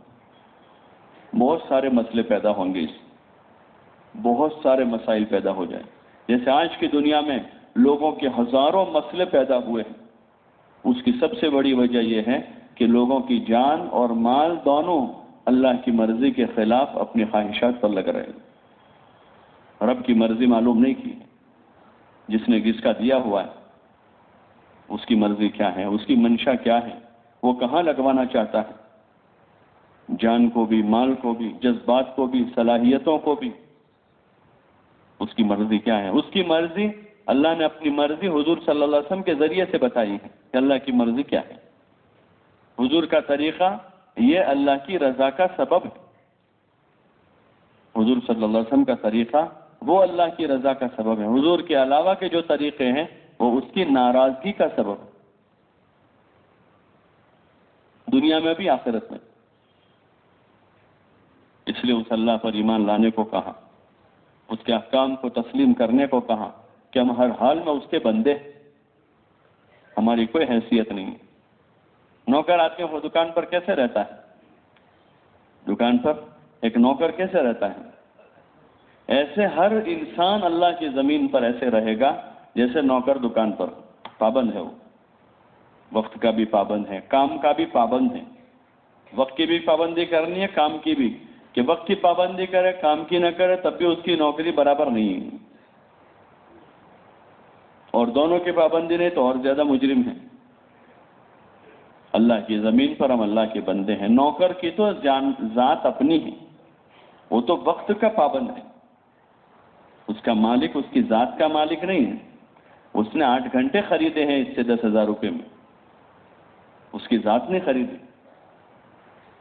بہت سارے مسئلے پیدا ہوں گے اس۔ بہت سارے مسائل پیدا ہو جائیں۔ جیسے آج کی دنیا میں لوگوں کے ہزاروں مسئلے پیدا ہوئے ہیں۔ اس کی سب سے بڑی وجہ یہ ہے کہ لوگوں کی جان اور مال دونوں اللہ کی مرضی کے خلاف اپنی خواہشات پر لگ رہے ہیں۔ رب کی مرضی معلوم نہیں کی۔ جس نے جس کا دیا ہوا ہے، اس کی مرضی کیا ہے؟ اس کی منشا کیا ہے؟ وہ کہاں لگوانا چاہتا ہے؟ جان کو بھی، مال کو بھی، جذبات کو بھی، صلاحیتوں کو بھی۔ اس کی مرضی کیا ہے؟ اس کی مرضی اللہ نے اپنی مرضی حضور صلی اللہ علیہ وسلم کے ذریعے سے بتائی ہے کہ اللہ کی مرضی کیا ہے۔ حضور کا طریقہ یہ اللہ کی رضا کا سبب حضور صلی اللہ علیہ وسلم کا طریقہ وہ اللہ کی رضا کا سبب ہے۔ حضور کے علاوہ کے جو طریقے ہیں وہ اس کی ناراضگی کا سبب ہے دنیا میں بھی آخرت میں۔ اس لیے اس اللہ پر ایمان لانے کو کہا۔ اس کے احکام کو تسلیم کرنے کو کہا کہ ہم ہر حال میں اس کے بندے ہماری کوئی حیثیت نہیں ہے۔ نوکر آدمی وہ دکان پر کیسے رہتا ہے؟ دکان پر ایک نوکر کیسے رہتا ہے؟ ایسے ہر انسان اللہ کی زمین پر ایسے رہے گا جیسے نوکر دکان پر پابند ہے وہ۔ وقت کا بھی پابند ہے، کام کا بھی پابند ہے۔ وقت کی بھی پابندی کرنی ہے، کام کی بھی۔ کہ وقت کی پابندی کرے، کام کی نہ کرے، تب بھی اس کی نوکری برابر نہیں ہے۔ اور دونوں کی پابندی نہیں تو اور زیادہ مجرم ہے۔ اللہ کی زمین پر ہم اللہ کے بندے ہیں۔ نوکر کی تو جان ذات اپنی ہے۔ وہ تو وقت کا پابند ہے۔ اس کا مالک اس کی ذات کا مالک نہیں ہے۔ اس نے آٹھ گھنٹے خریدے ہیں اس سے دس ہزار روپے میں۔ اس کی ذات نہیں خریدی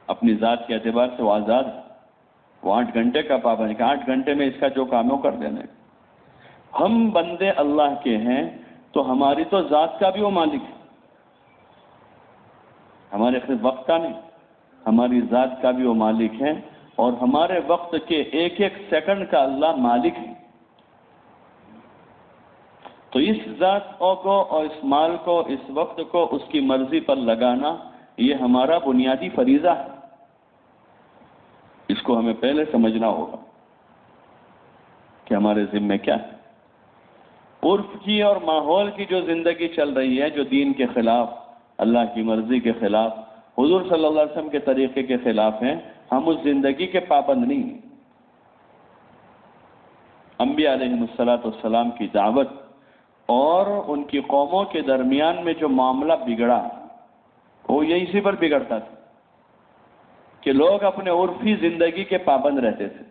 اپنی ذات کے اعتبار سے وہ آزاد ہے۔ وہ آٹھ گھنٹے کا پابند کہ آٹھ گھنٹے میں اس کا جو کام ہو کر دینے ہم بندے اللہ کے ہیں تو ہماری تو ذات کا بھی وہ مالک ہے۔ ہمارے خود وقت کا نہیں، ہماری ذات کا بھی وہ مالک ہے اور ہمارے وقت کے ایک ایک سیکنڈ کا اللہ مالک ہے۔ تو اس ذات کو اور اس مال کو، اس وقت کو، اس کی مرضی پر لگانا یہ ہمارا بنیادی فریضہ ہے۔ اس کو ہمیں پہلے سمجھنا ہوگا کہ ہمارے ذمے کیا ہے۔ عرف کی اور ماحول کی جو زندگی چل رہی ہے، جو دین کے خلاف اللہ کی مرضی کے خلاف، حضور صلی اللہ علیہ وسلم کے طریقے کے خلاف ہیں، ہم اس زندگی کے پابند نہیں ہیں۔ انبیاء علیہ السلاۃ والسلام کی دعوت اور ان کی قوموں کے درمیان میں جو معاملہ بگڑا، وہ یہ اسی پر بگڑتا تھا کہ لوگ اپنے عرفی زندگی کے پابند رہتے تھے۔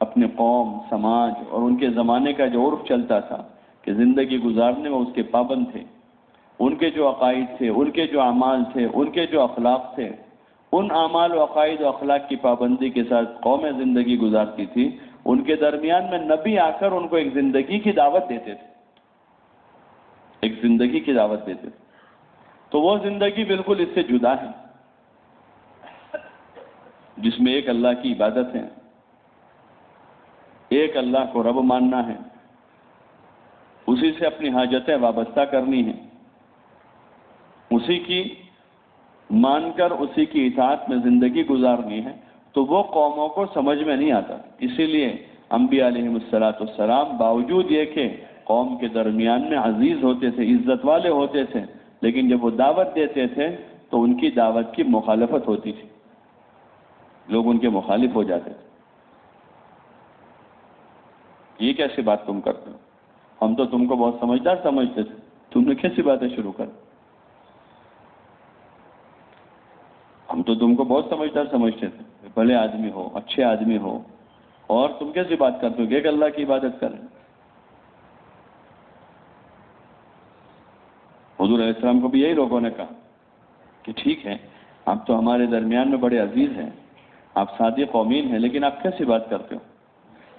اپنے قوم، سماج اور ان کے زمانے کا جو عرف چلتا تھا کہ زندگی گزارنے میں اس کے پابند تھے۔ ان کے جو عقائد تھے، ان کے جو اعمال تھے، ان کے جو اخلاق تھے، ان اعمال و عقائد و اخلاق کی پابندی کے ساتھ قوم زندگی گزارتی تھی۔ ان کے درمیان میں نبی آ کر ان کو ایک زندگی کی دعوت دیتے تھے۔ ایک زندگی کی دعوت دیتے تھے۔ تو وہ زندگی بالکل اس سے جدا ہے۔ جس میں ایک اللہ کی عبادت ہے۔ ایک اللہ کو رب ماننا ہے۔ اسی سے اپنی حاجتیں وابستہ کرنی ہیں۔ اسی کی مان کر، اسی کی اطاعت میں زندگی گزارنی ہے، تو وہ قوموں کو سمجھ میں نہیں آتا۔ اسی لیے انبیاء علیہ السلاۃ السلام باوجود یہ کہ قوم کے درمیان میں عزیز ہوتے تھے، عزت والے ہوتے تھے، لیکن جب وہ دعوت دیتے تھے، تو ان کی دعوت کی مخالفت ہوتی تھی۔ لوگ ان کے مخالف ہو جاتے تھے۔ یہ کیسی بات تم کرتے ہو؟ ہم تو تم کو بہت سمجھدار سمجھتے تھے۔ تم نے کیسی باتیں شروع کر؟ ہم تو تم کو بہت سمجھدار سمجھتے تھے بھلے آدمی ہو، اچھے آدمی ہو، اور تم کیسی بات کرتے ہو کہ ایک اللہ کی عبادت کریں؟ حضور علیہ السلام کو بھی یہی لوگوں نے کہا کہ ٹھیک ہے، آپ تو ہمارے درمیان میں بڑے عزیز ہیں، آپ سادی قومین ہیں، لیکن آپ کیسی بات کرتے ہو؟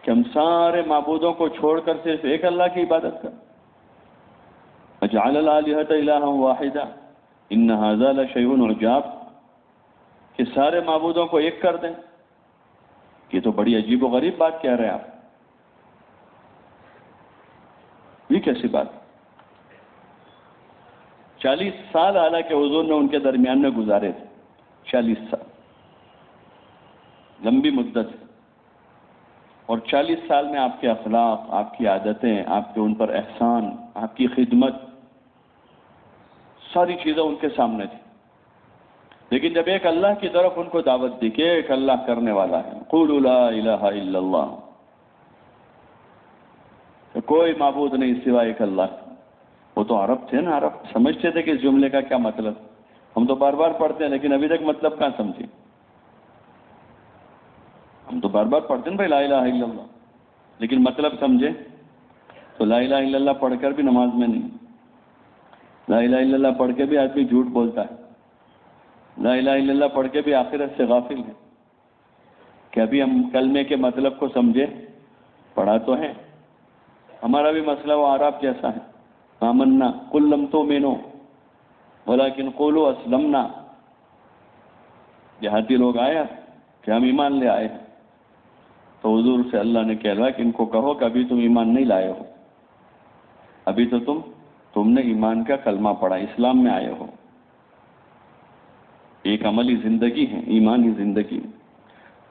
کہ ہم سارے معبودوں کو چھوڑ کر صرف ایک اللہ کی عبادت کریں۔ اجعل الالہت الہ واحدہ ان هذا لشیء عجاب۔ کہ سارے معبودوں کو ایک کر دیں۔ یہ تو بڑی عجیب و غریب بات کہہ رہے ہیں آپ۔ یہ کیسی بات؟ چالیس سال اعلیٰ کے حضور نے ان کے درمیان میں گزارے تھے۔ چالیس سال۔ لمبی مدت۔ اور چالیس سال میں آپ کے اخلاق، آپ کی عادتیں، آپ کے ان پر احسان، آپ کی خدمت، ساری چیزیں ان کے سامنے تھی لیکن جب ایک اللہ کی طرف ان کو دعوت دی کہ ایک اللہ کرنے والا ہے قول لا الہ الا اللہ کوئی معبود نہیں سوائے ایک اللہ۔ وہ تو عرب تھے نا، عرب سمجھتے تھے کہ اس جملے کا کیا مطلب۔ ہم تو بار بار پڑھتے ہیں، لیکن ابھی تک مطلب کہاں سمجھے ہم تو بار بار پڑھتے ہیں بھائی، لا الہ الا اللہ۔ لیکن مطلب سمجھے؟ تو لا الہ الا اللہ پڑھ کر بھی نماز میں نہیں۔ لا الہ الا اللہ پڑھ کے بھی آدمی جھوٹ بولتا ہے۔ لا الہ الا اللہ پڑھ کے بھی آخرت سے غافل ہے کہ ابھی ہم کلمے کے مطلب کو سمجھے، پڑھا تو ہے۔ ہمارا بھی مسئلہ وہ عرب جیسا ہے۔ آمنا کل لم تو مینو بولا قولو اسلمنا۔ دیہاتی لوگ آیا کہ ہم ایمان لے آئے تو حضور سے اللہ نے کہلوا کہ ان کو کہو کہ ابھی تم ایمان نہیں لائے ہو۔ ابھی تو تم تم نے ایمان کا کلمہ پڑھا، اسلام میں آئے ہو۔ ایک عملی زندگی ہے، ایمانی زندگی۔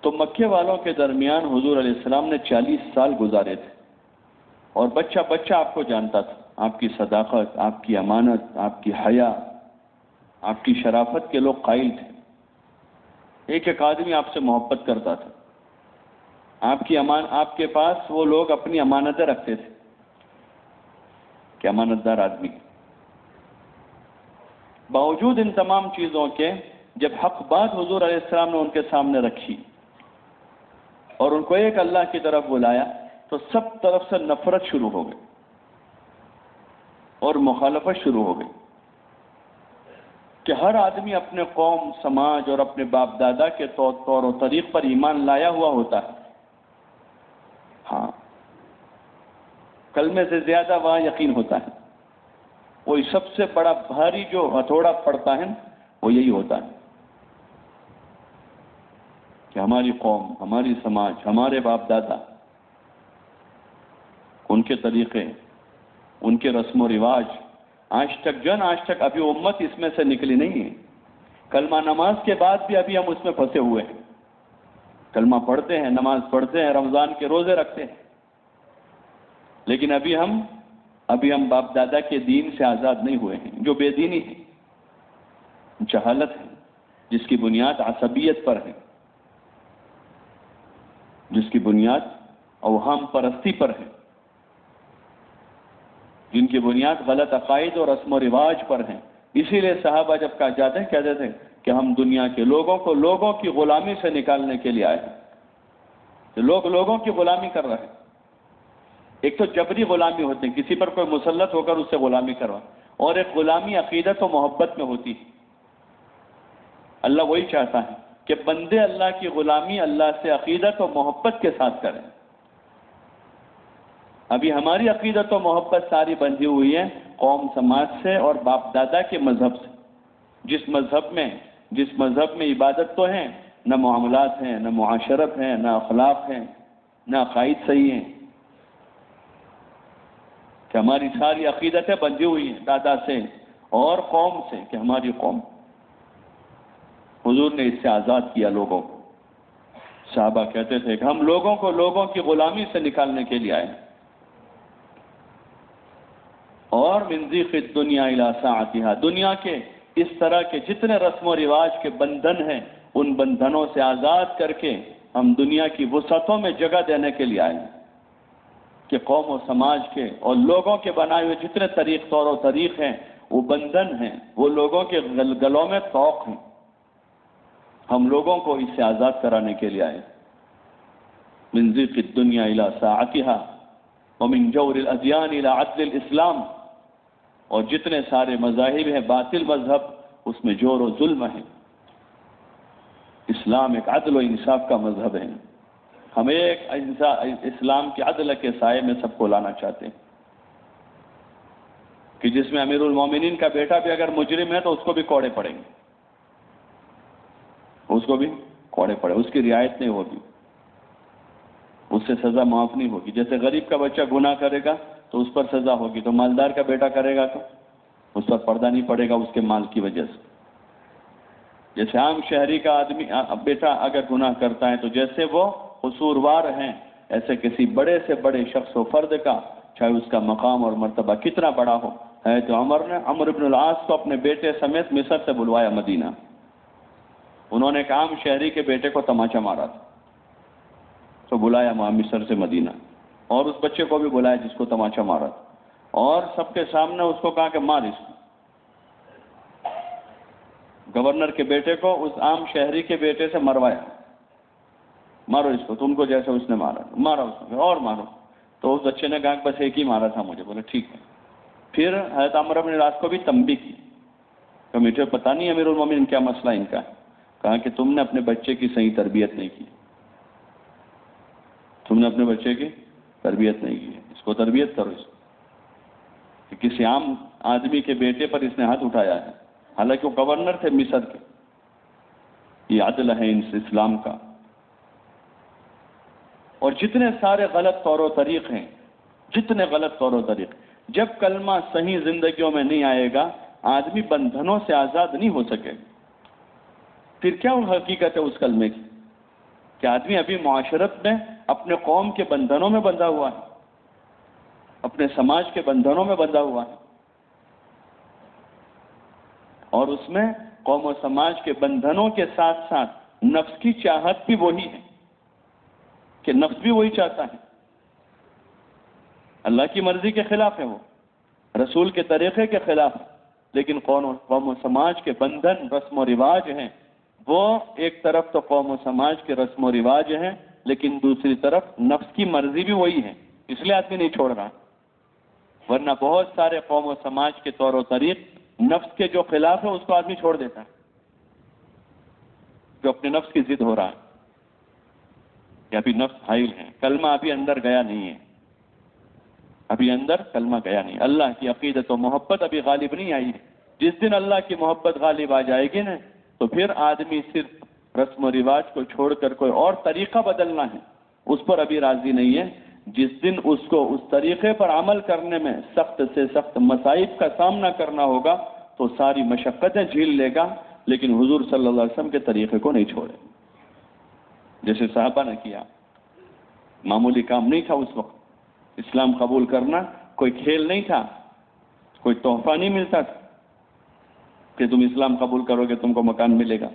تو مکے والوں کے درمیان حضور علیہ السلام نے چالیس سال گزارے تھے۔ اور بچہ بچہ آپ کو جانتا تھا، آپ کی صداقت، آپ کی امانت، آپ کی حیا، آپ کی شرافت کے لوگ قائل تھے۔ ایک ایک آدمی آپ سے محبت کرتا تھا۔ آپ کی امان، آپ کے پاس وہ لوگ اپنی امانتیں رکھتے تھے۔ کہ امانت دار آدمی۔ باوجود ان تمام چیزوں کے جب حق بات حضور علیہ السلام نے ان کے سامنے رکھی اور ان کو ایک اللہ کی طرف بلایا، تو سب طرف سے نفرت شروع ہو گئی اور مخالفت شروع ہو گئی کہ ہر آدمی اپنے قوم، سماج اور اپنے باپ دادا کے طور طور و طریق پر ایمان لایا ہوا ہوتا ہے۔ ہاں۔ کلمے سے زیادہ وہاں یقین ہوتا ہے۔ وہی سب سے بڑا بھاری جو ہتھوڑا پڑتا ہے، وہ یہی ہوتا ہے۔ کہ ہماری قوم، ہماری سماج، ہمارے باپ دادا، ان کے طریقے، ان کے رسم و رواج، آج تک جن، آج تک ابھی امت اس میں سے نکلی نہیں ہے۔ کلمہ نماز کے بعد بھی ابھی ہم اس میں پھنسے ہوئے ہیں۔ کلمہ پڑھتے ہیں، نماز پڑھتے ہیں، رمضان کے روزے رکھتے ہیں۔ لیکن ابھی ہم ابھی ہم باپ دادا کے دین سے آزاد نہیں ہوئے ہیں، جو بے دینی ہے، جہالت ہے، جس کی بنیاد عصبیت پر ہے۔ جس کی بنیاد اوہام پرستی پر ہے، جن کی بنیاد غلط عقائد اور رسم و رواج پر ہیں۔ اسی لیے صحابہ جب کہا جاتے ہیں کہتے تھے کہ ہم دنیا کے لوگوں کو لوگوں کی غلامی سے نکالنے کے لیے آئے ہیں۔ لوگ لوگوں کی غلامی کر رہے ہیں۔ ایک تو جبری غلامی ہوتے ہیں کسی پر کوئی مسلط ہو کر اس سے غلامی کروا۔ اور ایک غلامی عقیدت و محبت میں ہوتی ہے۔ اللہ وہی چاہتا ہے۔ کہ بندے اللہ کی غلامی اللہ سے عقیدت و محبت کے ساتھ کریں۔ ابھی ہماری عقیدت و محبت ساری بندھی ہوئی ہے قوم سماج سے اور باپ دادا کے مذہب سے۔ جس مذہب میں، جس مذہب میں عبادت تو ہیں، نہ معاملات ہیں، نہ معاشرت ہیں، نہ اخلاق ہیں، نہ عقائد صحیح ہیں۔ کہ ہماری ساری عقیدتیں بندھی ہوئی ہیں دادا سے اور قوم سے، کہ ہماری قوم حضور نے اس سے آزاد کیا لوگوں کو۔ صحابہ کہتے تھے کہ ہم لوگوں کو لوگوں کی غلامی سے نکالنے کے لیے آئے اور منزی خط دنیا علاصہ دنیا کے اس طرح کے جتنے رسم و رواج کے بندھن ہیں، ان بندھنوں سے آزاد کر کے ہم دنیا کی وسعتوں میں جگہ دینے کے لیے آئے ہیں۔ کہ قوم و سماج کے اور لوگوں کے بنائے ہوئے جتنے طریق، طور و طریق ہیں، وہ بندھن ہیں، وہ لوگوں کے گلوں میں توق ہیں۔ ہم لوگوں کو اس سے آزاد کرانے کے لیے آئے۔ منزی کی دنیا الا ساعتها ومن جور الادیان الى عدل الاسلام اور جتنے سارے مذاہب ہیں، باطل مذہب، اس میں جور و ظلم ہے۔ اسلام ایک عدل و انصاف کا مذہب ہے۔ ہم ایک اسلام کے عدل کے سائے میں سب کو لانا چاہتے ہیں۔ کہ جس میں امیر المومنین کا بیٹا بھی اگر مجرم ہے تو اس کو بھی کوڑے پڑیں گے۔ کو بھی کوڑے پڑے، اس کی رعایت نہیں ہوگی۔ اس سے سزا معاف نہیں ہوگی۔ جیسے غریب کا بچہ گناہ کرے گا تو اس پر سزا ہوگی، تو مالدار کا بیٹا کرے گا تو اس پر پردہ نہیں پڑے گا اس کے مال کی وجہ سے۔ جیسے عام شہری کا آدمی بیٹا اگر گناہ کرتا ہے تو جیسے وہ قصوروار ہیں، ایسے کسی بڑے سے بڑے شخص و فرد کا، چاہے اس کا مقام اور مرتبہ کتنا بڑا ہو۔ ہے تو عمر نے عمر ابن العاص کو اپنے بیٹے سمیت مصر سے بلوایا مدینہ۔ انہوں نے ایک عام شہری کے بیٹے کو تماچا مارا تھا۔ تو بلایا وہاں مصر سے مدینہ۔ اور اس بچے کو بھی بلایا جس کو تماچا مارا تھا۔ اور سب کے سامنے اس کو کہا کہ مار اس کو۔ گورنر کے بیٹے کو اس عام شہری کے بیٹے سے مروایا۔ مارو اس کو۔ تم کو جیسے اس نے مارا۔ مارا اس کو۔ اور مارو۔ تو اس بچے نے کہا کہ بس ایک ہی مارا تھا مجھے۔ بولے ٹھیک ہے۔ پھر حضرت عمر اپنے راست کو بھی تمبی کی۔ تو مجھے پتا نہیں امیر المومن کیا مسئلہ ان کا۔ ہے کہا کہ تم نے اپنے بچے کی صحیح تربیت نہیں کی۔ تم نے اپنے بچے کی تربیت نہیں کی۔ اس کو تربیت کرو اس کو۔ کسی عام آدمی کے بیٹے پر اس نے ہاتھ اٹھایا ہے۔ حالانکہ وہ گورنر تھے مصر کے۔ یہ عدل ہے ان اسلام کا۔ اور جتنے سارے غلط طور و طریق ہیں، جتنے غلط طور و طریق۔ جب کلمہ صحیح زندگیوں میں نہیں آئے گا، آدمی بندھنوں سے آزاد نہیں ہو سکے پھر کیا حقیقت ہے اس کلمے کی؟ کہ آدمی ابھی معاشرت میں اپنے قوم کے بندھنوں میں بندھا ہوا ہے، اپنے سماج کے بندھنوں میں بندھا ہوا ہے۔ اور اس میں قوم و سماج کے بندھنوں کے ساتھ ساتھ نفس کی چاہت بھی وہی ہے، کہ نفس بھی وہی چاہتا ہے۔ اللہ کی مرضی کے خلاف ہے وہ، رسول کے طریقے کے خلاف لیکن قوم و سماج کے بندھن، رسم و رواج ہیں۔ وہ ایک طرف تو قوم و سماج کے رسم و رواج ہیں، لیکن دوسری طرف نفس کی مرضی بھی وہی ہے اس لیے آدمی نہیں چھوڑ رہا۔ ورنہ بہت سارے قوم و سماج کے طور و طریق نفس کے جو خلاف ہے، اس کو آدمی چھوڑ دیتا ہے۔ جو اپنے نفس کی ضد ہو رہا ہے۔ کہ ابھی نفس حائل ہے، کلمہ ابھی اندر گیا نہیں ہے۔ ابھی اندر کلمہ گیا نہیں۔ اللہ کی عقیدت و محبت ابھی غالب نہیں آئی ہے۔ جس دن اللہ کی محبت غالب آ جائے گی نا تو پھر آدمی صرف رسم و رواج کو چھوڑ کر کوئی اور طریقہ بدلنا ہے، اس پر ابھی راضی نہیں ہے۔ جس دن اس کو اس طریقے پر عمل کرنے میں سخت سے سخت مصائب کا سامنا کرنا ہوگا، تو ساری مشقتیں جھیل لے گا۔ لیکن حضور صلی اللہ علیہ وسلم کے طریقے کو نہیں چھوڑے۔ جیسے صحابہ نے کیا، معمولی کام نہیں تھا اس وقت۔ اسلام قبول کرنا کوئی کھیل نہیں تھا، کوئی تحفہ نہیں ملتا تھا۔ کہ تم اسلام قبول کرو گے، تم کو مکان ملے گا،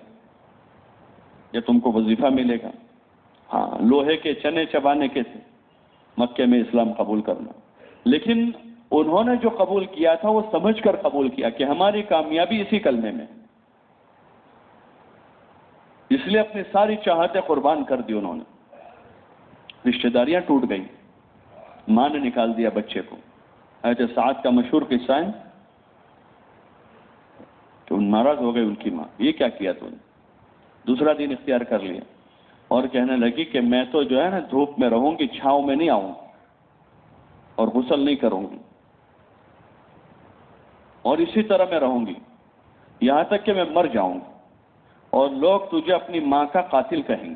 یا تم کو وظیفہ ملے گا۔ ہاں لوہے کے، چنے چبانے کے تھے۔ مکے میں اسلام قبول کرنا۔ لیکن انہوں نے جو قبول کیا تھا، وہ سمجھ کر قبول کیا کہ ہماری کامیابی اسی کلمے میں۔ اس لیے اپنی ساری چاہتیں قربان کر دی انہوں نے۔ رشتے داریاں ٹوٹ گئیں۔ ماں نے نکال دیا بچے کو۔ ایسے سعد کا مشہور قصہ ہے۔ کہ ان ناراض ہو گئے ان کی ماں۔ یہ کیا کیا تو نے؟ دوسرا دن اختیار کر لیا۔ اور کہنے لگی کہ میں تو جو ہے نا دھوپ میں رہوں گی، چھاؤں میں نہیں آؤں اور غسل نہیں کروں گی۔ اور اسی طرح میں رہوں گی۔ یہاں تک کہ میں مر جاؤں گی۔ اور لوگ تجھے اپنی ماں کا قاتل کہیں۔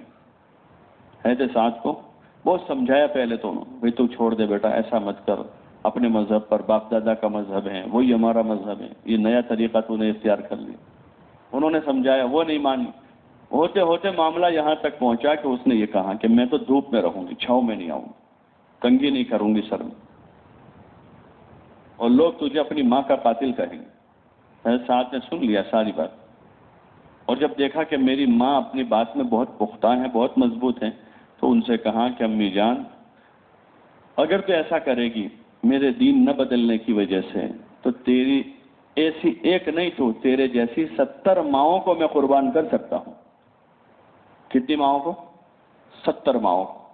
گے ہے ساتھ کو بہت سمجھایا پہلے تو بھائی تو چھوڑ دے بیٹا، ایسا مت کر۔ اپنے مذہب پر، باپ دادا کا مذہب ہے، وہی ہمارا مذہب ہے۔ یہ نیا طریقہ تو نے اختیار کر لیا۔ انہوں نے سمجھایا، وہ نہیں مانی ہوتے ہوتے معاملہ یہاں تک پہنچا کہ اس نے یہ کہا کہ میں تو دھوپ میں رہوں گی، چھاؤں میں نہیں آؤں گی۔ کنگھی نہیں کروں گی سر میں۔ اور لوگ تجھے اپنی ماں کا قاتل کہیں گے۔ ساتھ نے سن لیا ساری بات۔ اور جب دیکھا کہ میری ماں اپنی بات میں بہت پختہ ہیں، بہت مضبوط ہیں، تو ان سے کہا کہ امی جان، اگر تو ایسا کرے گی میرے دین نہ بدلنے کی وجہ سے۔ تو تیری ایسی ایک نہیں تو تیرے جیسی ستر ماؤں کو میں قربان کر سکتا ہوں۔ کتنی ماؤں کو؟ ستر ماؤں کو۔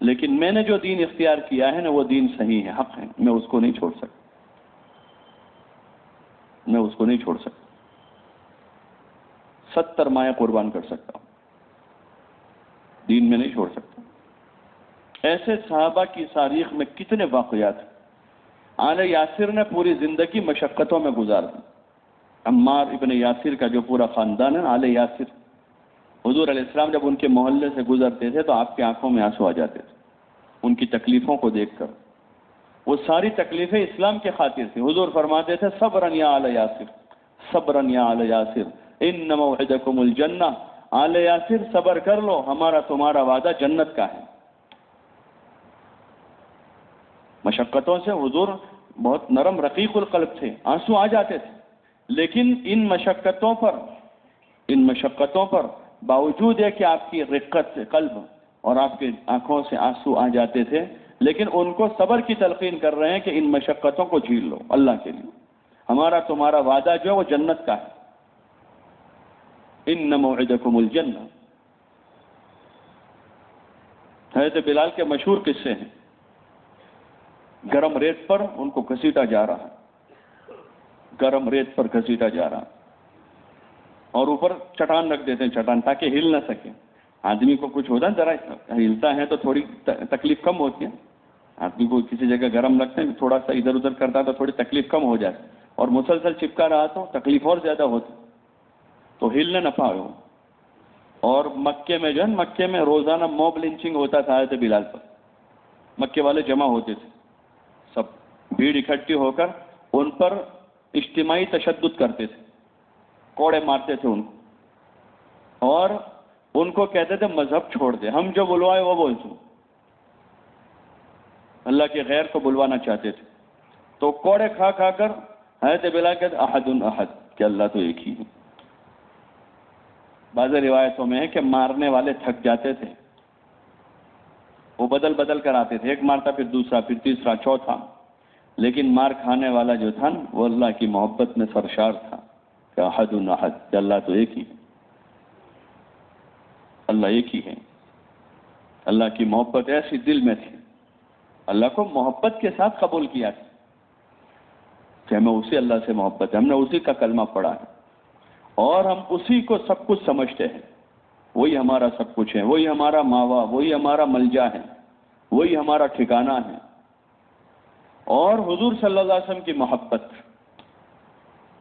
لیکن میں نے جو دین اختیار کیا ہے نا وہ دین صحیح ہے، حق ہے۔ میں اس کو نہیں چھوڑ سکتا۔ میں اس کو نہیں چھوڑ سکتا۔ ستر مائیں قربان کر سکتا ہوں۔ دین میں نہیں چھوڑ سکتا۔ ایسے صحابہ کی تاریخ میں کتنے واقعات ہیں؟ آل یاسر نے پوری زندگی مشقتوں میں گزار دی عمار ابن یاسر کا جو پورا خاندان ہے، آل یاسر۔ حضور علیہ السلام جب ان کے محلے سے گزرتے تھے تو آپ کی آنکھوں میں آنسو آ جاتے تھے۔ ان کی تکلیفوں کو دیکھ کر۔ وہ ساری تکلیفیں اسلام کے خاطر تھیں۔ حضور فرماتے تھے سب یا آل یاسر سب یا آل یاسر۔ ان موعدکم الجنہ۔ آل یاسر، صبر کر لو، ہمارا تمہارا وعدہ جنت کا ہے۔ مشقتوں سے حضور بہت نرم رقیق القلب تھے، آنسو آ جاتے تھے۔ لیکن ان مشقتوں پر، ان مشقتوں پر باوجود ہے کہ آپ کی رقت سے قلب اور آپ کی آنکھوں سے آنسو آ جاتے تھے، لیکن ان کو صبر کی تلقین کر رہے ہیں کہ ان مشقتوں کو جھیل لو، اللہ کے لیے۔ ہمارا تمہارا وعدہ جو ہے وہ جنت کا ہے۔ ان موعدکم الجنہ۔ حضرت بلال کے مشہور قصے ہیں۔ گرم ریت پر ان کو گھسیٹا جا رہا گرم ریت پر گھسیٹا جا رہا۔ اور اوپر چٹان رکھ دیتے ہیں چٹان تاکہ ہل نہ سکے۔ آدمی کو کچھ ہوتا ہے، ذرا ہلتا ہے تو تھوڑی تکلیف کم ہوتی ہے۔ آدمی کو کسی جگہ گرم رکھتے ہیں، تھوڑا سا ادھر ادھر کرتا تو تھوڑی تکلیف کم ہو جائے اور مسلسل چپکا رہا تو تکلیف اور زیادہ ہوتی تو ہلنے نہ پاؤ اور مکے میں جو ہے مکے میں روزانہ موب لنچنگ ہوتا تھا حضرت بلال پر۔ مکے والے جمع ہوتے تھے۔ بھیڑ اکٹھی ہو کر ان پر اجتماعی تشدد کرتے تھے، کوڑے مارتے تھے ان کو۔ اور ان کو کہتے تھے، مذہب چھوڑ دے، ہم جو بلوائے وہ بول سو۔ اللہ کے غیر کو بلوانا چاہتے تھے۔ تو کوڑے کھا کھا کر حضرت بلا کہتے احد احد، کہ اللہ تو ایک ہی ہے۔ بعض روایتوں میں ہے کہ مارنے والے تھک جاتے تھے۔ وہ بدل بدل کر آتے تھے، ایک مارتا، پھر دوسرا، پھر تیسرا، چوتھا۔ لیکن مار کھانے والا جو تھا نا، وہ اللہ کی محبت میں سرشار تھا۔ کہ احد احد کہ اللہ تو ایک ہی ہے۔ اللہ ایک ہی ہے۔ اللہ کی محبت ایسی دل میں تھی۔ اللہ کو محبت کے ساتھ قبول کیا تھا۔ کہ ہمیں اسی اللہ سے محبت ہے، ہم نے اسی کا کلمہ پڑھا ہے۔ اور ہم اسی کو سب کچھ سمجھتے ہیں۔ وہی ہمارا سب کچھ ہے، وہی ہمارا ماوا، وہی ہمارا ملجا ہے۔ وہی ہمارا ٹھکانہ ہے۔ اور حضور صلی اللہ علیہ وسلم کی محبت،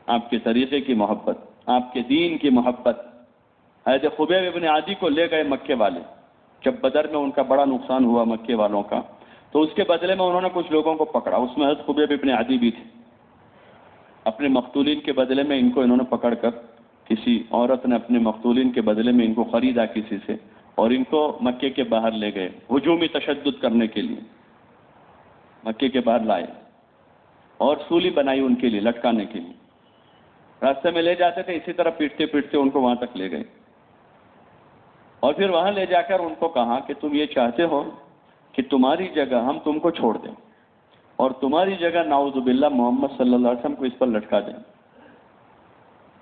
آپ کے طریقے کی محبت، آپ کے دین کی محبت۔ حضرت خبیب ابن عادی کو لے گئے مکے والے۔ جب بدر میں ان کا بڑا نقصان ہوا مکے والوں کا، تو اس کے بدلے میں انہوں نے کچھ لوگوں کو پکڑا۔ اس میں حضرت خبیب ابن عادی بھی تھے۔ اپنے مقتولین کے بدلے میں ان کو انہوں نے پکڑ کر کسی عورت نے اپنے مقتولین کے بدلے میں ان کو خریدا کسی سے اور ان کو مکے کے باہر لے گئے۔ ہجومی تشدد کرنے کے لیے۔ مکے کے باہر لائے اور سولی بنائی ان کے لیے لٹکانے کے لیے۔ راستے میں لے جاتے تھے، اسی طرح پیٹتے پیٹتے ان کو وہاں تک لے گئے۔ اور پھر وہاں لے جا کر ان کو کہا کہ تم یہ چاہتے ہو کہ تمہاری جگہ ہم تم کو چھوڑ دیں اور تمہاری جگہ ناؤز باللہ محمد صلی اللہ علیہ وسلم کو اس پر لٹکا دیں۔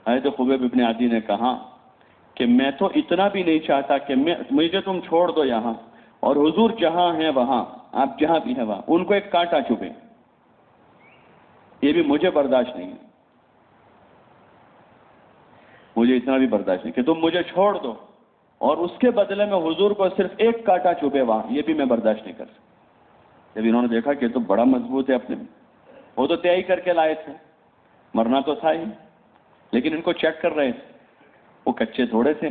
حید خبیب ابن عادی نے کہا کہ میں تو اتنا بھی نہیں چاہتا کہ میں مجھے تم چھوڑ دو یہاں اور حضور جہاں ہیں وہاں۔ آپ جہاں بھی ہیں وہاں، ان کو ایک کانٹا چبھے یہ بھی مجھے برداشت نہیں ہے۔ مجھے اتنا بھی برداشت نہیں کہ تم مجھے چھوڑ دو۔ اور اس کے بدلے میں حضور کو صرف ایک کانٹا چبھے وہاں، یہ بھی میں برداشت نہیں کر سکتا۔ جب انہوں نے دیکھا کہ تو بڑا مضبوط ہے اپنے وہ تو تیائی کر کے لائے تھے۔ مرنا تو تھا ہی۔ لیکن ان کو چیک کر رہے تھے۔ وہ کچے تھوڑے تھے۔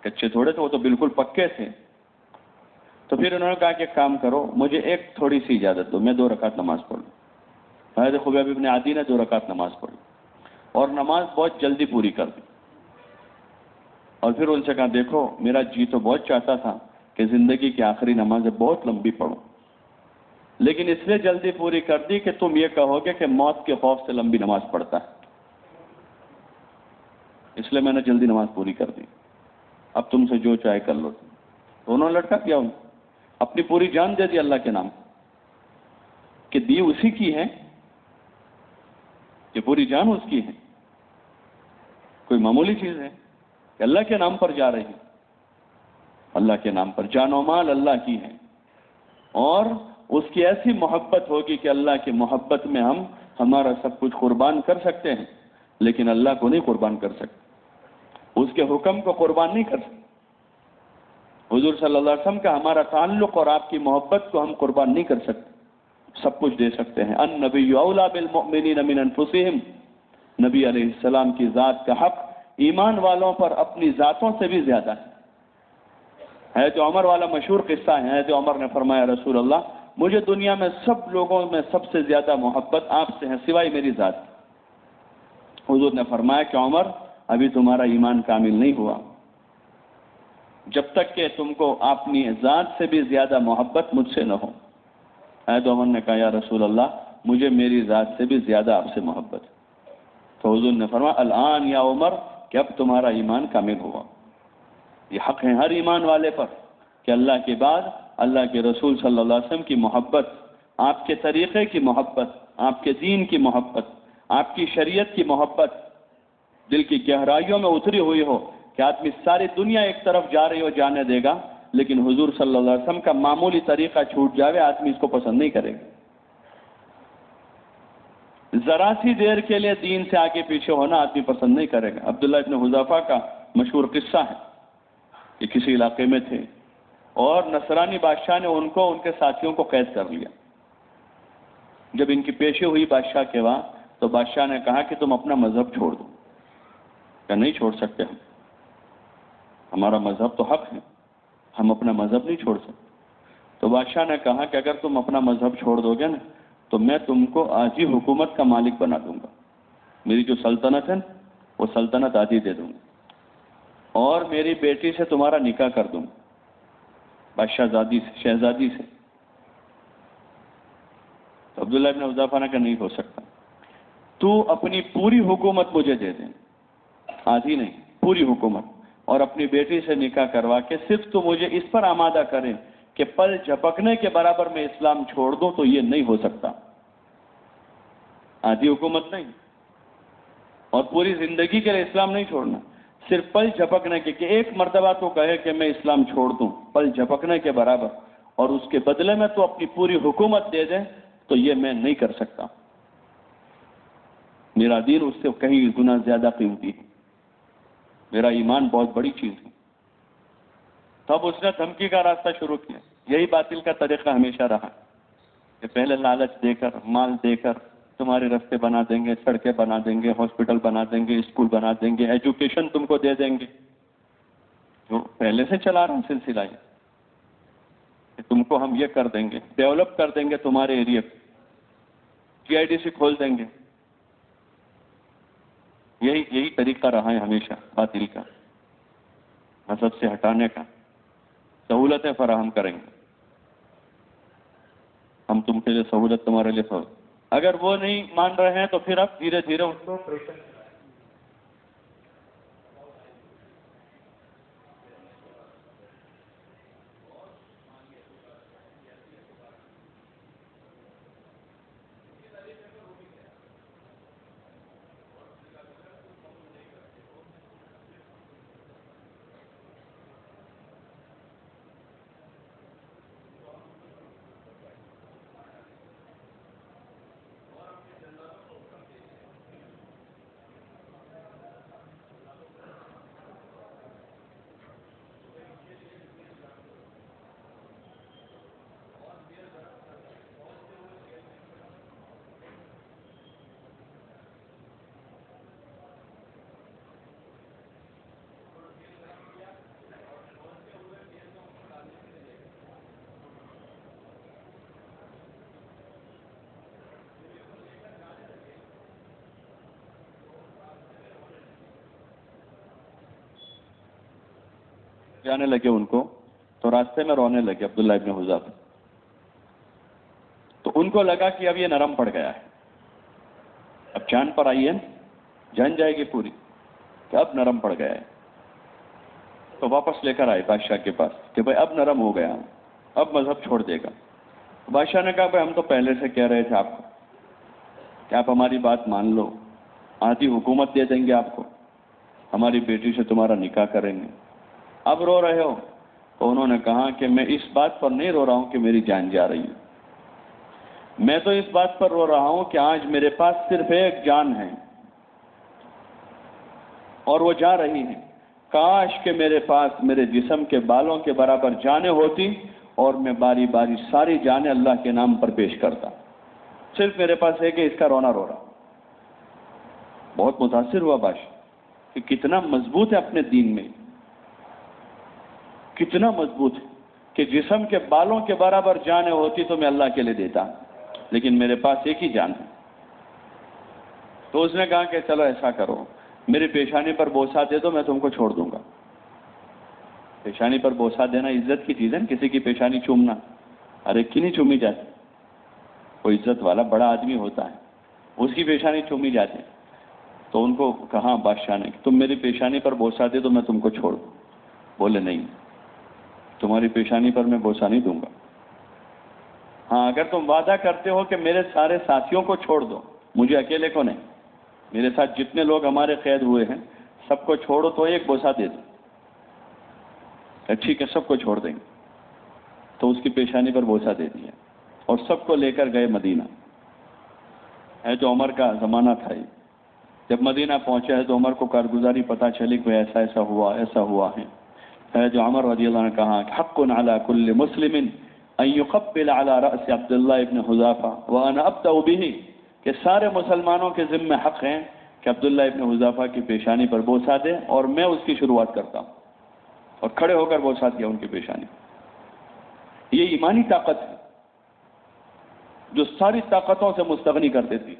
کچے تھوڑے تھے، وہ تو بالکل پکے تھے۔ تو پھر انہوں نے کہا کہ کام کرو، مجھے ایک تھوڑی سی اجازت دو، میں دو رکعت نماز پڑھ لوں۔ حید خبیب ابن عادی نے دو رکعت نماز پڑھی۔ اور نماز بہت جلدی پوری کر دی۔ اور پھر ان سے کہا، دیکھو، میرا جی تو بہت چاہتا تھا کہ زندگی کی آخری نمازیں بہت لمبی پڑھوں۔ لیکن اس لیے جلدی پوری کر دی کہ تم یہ کہو گے کہ موت کے خوف سے لمبی نماز پڑھتا ہے۔ اس لیے میں نے جلدی نماز پوری کر دی۔ اب تم سے جو چاہے کر لو۔ تو انہوں نے لٹکا کیا ان اپنی پوری جان دے دی اللہ کے نام. کہ دی اسی کی ہے یہ پوری جان اس کی ہے. کوئی معمولی چیز ہے کہ اللہ کے نام پر جا رہی ہے. اللہ کے نام پر جان و مال اللہ کی ہے. اور اس کی ایسی محبت ہوگی کہ اللہ کی محبت میں ہم ہمارا سب کچھ قربان کر سکتے ہیں، لیکن اللہ کو نہیں قربان کر سکتے. اس کے حکم کو قربان نہیں کر سکتے. حضور صلی اللہ علیہ وسلم کا ہمارا تعلق اور آپ کی محبت کو ہم قربان نہیں کر سکتے، سب کچھ دے سکتے ہیں۔ ان نبی اولا بالمؤمنین من انفسهم، نبی علیہ السلام کی ذات کا حق ایمان والوں پر اپنی ذاتوں سے بھی زیادہ ہے۔ ہے عمر والا مشہور قصہ ہے تو عمر نے فرمایا، رسول اللہ، مجھے دنیا میں سب لوگوں میں سب سے زیادہ محبت آپ سے ہے، سوائے میری ذات۔ حضور نے فرمایا کہ عمر، ابھی تمہارا ایمان کامل نہیں ہوا۔ جب تک کہ تم کو اپنی ذات سے بھی زیادہ محبت مجھ سے نہ ہو۔ تو عمر نے کہا، یا رسول اللہ، مجھے میری ذات سے بھی زیادہ آپ سے محبت تو حضور نے فرمایا، الان یا عمر، کہ اب تمہارا ایمان کامل ہوا۔ یہ حق ہے ہر ایمان والے پر کہ اللہ کے بعد اللہ کے رسول صلی اللہ علیہ وسلم کی محبت، آپ کے طریقے کی محبت، آپ کے دین کی محبت، آپ کی شریعت کی محبت، دل کی گہرائیوں میں اتری ہوئی ہو۔ کہ آدمی ساری دنیا ایک طرف جا رہی ہو، جانے دے گا، لیکن حضور صلی اللہ علیہ وسلم کا معمولی طریقہ چھوٹ جاوے، آدمی اس کو پسند نہیں کرے گا۔ ذرا سی دیر کے لیے دین سے آگے پیچھے ہونا آدمی پسند نہیں کرے گا۔ عبداللہ ابن حضافہ کا مشہور قصہ ہے کہ کسی علاقے میں تھے اور نصرانی بادشاہ نے ان کو، ان کے ساتھیوں کو قید کر لیا۔ جب ان کی پیشی ہوئی بادشاہ کے وہاں، تو بادشاہ نے کہا کہ تم اپنا مذہب چھوڑ دو۔ کیا نہیں چھوڑ سکتے ہم۔ ہمارا مذہب تو حق ہے، ہم اپنا مذہب نہیں چھوڑ سکتے۔ تو بادشاہ نے کہا کہ اگر تم اپنا مذہب چھوڑ دو گے نا، تو میں تم کو آج ہی حکومت کا مالک بنا دوں گا۔ میری جو سلطنت ہے نا، وہ سلطنت آدھی دے دوں گا۔ اور میری بیٹی سے تمہارا نکاح کر دوں گا۔ بادشاہ زادی سے، شہزادی سے۔ تو عبداللہ ابن اضافہ نے کہا، نہیں ہو سکتا۔ تو اپنی پوری حکومت مجھے دے دیں۔ آدھی نہیں، پوری حکومت۔ اور اپنی بیٹی سے نکاح کروا کے صرف تو مجھے اس پر آمادہ کریں کہ پل جھپکنے کے برابر میں اسلام چھوڑ دوں تو یہ نہیں ہو سکتا۔ آدھی حکومت نہیں۔ اور پوری زندگی کے لیے اسلام نہیں چھوڑنا۔ صرف پل جھپکنے کے کہ ایک مرتبہ تو کہے کہ میں اسلام چھوڑ دوں۔ پل جھپکنے کے برابر۔ اور اس کے بدلے میں تو اپنی پوری حکومت دے دیں تو یہ میں نہیں کر سکتا۔ میرا دین اس سے کہیں گنا زیادہ قیمتی ہے۔ میرا ایمان بہت بڑی چیز ہے۔ تب اس نے دھمکی کا راستہ شروع کیا۔ یہی باطل کا طریقہ ہمیشہ رہا۔ کہ پہلے لالچ دے کر، مال دے کر تمہارے رستے بنا دیں گے، سڑکیں بنا دیں گے، ہاسپٹل بنا دیں گے، اسکول بنا دیں گے، ایجوکیشن تم کو دے دیں گے۔ جو پہلے سے چلا رہا ہوں سلسلہ یہ۔ کہ تم کو ہم یہ کر دیں گے، ڈیولپ کر دیں گے تمہارے area G I D C کھول دیں گے۔ یہی یہی طریقہ رہا ہے ہمیشہ باطل کا، مذہب سے ہٹانے کا۔ سہولتیں فراہم کریں گے۔ ہم تم کے لیے سہولت تمہارے لیے سہولت۔ اگر وہ نہیں مان رہے ہیں تو پھر آپ دھیرے دھیرے ان کو جانے لگے ان کو تو راستے میں رونے لگے عبداللہ ابن حضاف تو ان کو لگا کہ اب یہ نرم پڑ گیا ہے۔ اب جان پر آئی ہے جان جائے گی پوری کہ اب نرم پڑ گیا ہے۔ تو واپس لے کر آئے بادشاہ کے پاس کہ بھائی اب نرم ہو گیا، اب مذہب چھوڑ دے گا۔ بادشاہ نے کہا، بھائی ہم تو پہلے سے کہہ رہے تھے آپ کو کہ آپ ہماری بات مان لو، آدھی حکومت دے دیں گے آپ کو، ہماری بیٹی سے تمہارا نکاح کریں گے۔ اب رو رہے ہو تو انہوں نے کہا کہ میں اس بات پر نہیں رو رہا ہوں کہ میری جان جا رہی ہے۔ میں تو اس بات پر رو رہا ہوں کہ آج میرے پاس صرف ایک جان ہے اور وہ جا رہی ہے۔ کاش کہ میرے پاس میرے جسم کے بالوں کے برابر جانیں ہوتی اور میں باری باری ساری جانیں اللہ کے نام پر پیش کرتا۔ صرف میرے پاس ہے کہ اس کا رونا رو رہا۔ بہت متاثر ہوا بادشاہ کہ کتنا مضبوط ہے اپنے دین میں۔ کتنا مضبوط ہے کہ جسم کے بالوں کے برابر جانے ہوتی تو میں اللہ کے لیے دیتا، لیکن میرے پاس ایک ہی جان ہے۔ تو اس نے کہا کہ چلو ایسا کرو، میری پیشانی پر بوسا دے دو، میں تم کو چھوڑ دوں گا۔ پیشانی پر بوسا دینا عزت کی چیز ہے، کسی کی پیشانی چومنا۔ ارے کی نہیں چومی جاتی؟ کوئی عزت والا بڑا آدمی ہوتا ہے، اس کی پیشانی چومی جاتی۔ تو ان کو کہا بادشاہ نے تم میری پیشانی پر بوسا دے تو میں تم کو چھوڑ دوں۔ بولے، نہیں۔ تمہاری پیشانی پر میں بوسا نہیں دوں گا۔ ہاں اگر تم وعدہ کرتے ہو کہ میرے سارے ساتھیوں کو چھوڑ دو، مجھے اکیلے کو نہیں میرے ساتھ جتنے لوگ ہمارے قید ہوئے ہیں، سب کو چھوڑو تو ایک بوسا دے دو۔ اچھا، ٹھیک ہے، سب کو چھوڑ دیں گے۔ تو اس کی پیشانی پر بوسا دے دیا۔ اور سب کو لے کر گئے مدینہ۔ ہے جو عمر کا زمانہ تھا یہ۔ جب مدینہ پہنچا ہے تو عمر کو کارگزاری پتہ چلی کہ ایسا ایسا ہوا ایسا ہوا ہے۔ ہے، جو عمر رضی اللہ نے کہا کہ حق علی کل مسلم ان يقبل على رأس عبداللہ ابن حضافہ وانا ابتع به، کہ سارے مسلمانوں کے ذمہ حق ہیں کہ عبداللہ ابن حضافہ کی پیشانی پر بوسا دے اور میں اس کی شروعات کرتا ہوں۔ اور کھڑے ہو کر بوسا دیا ان کی پیشانی یہ ایمانی طاقت ہے، جو ساری طاقتوں سے مستغنی کر دیتی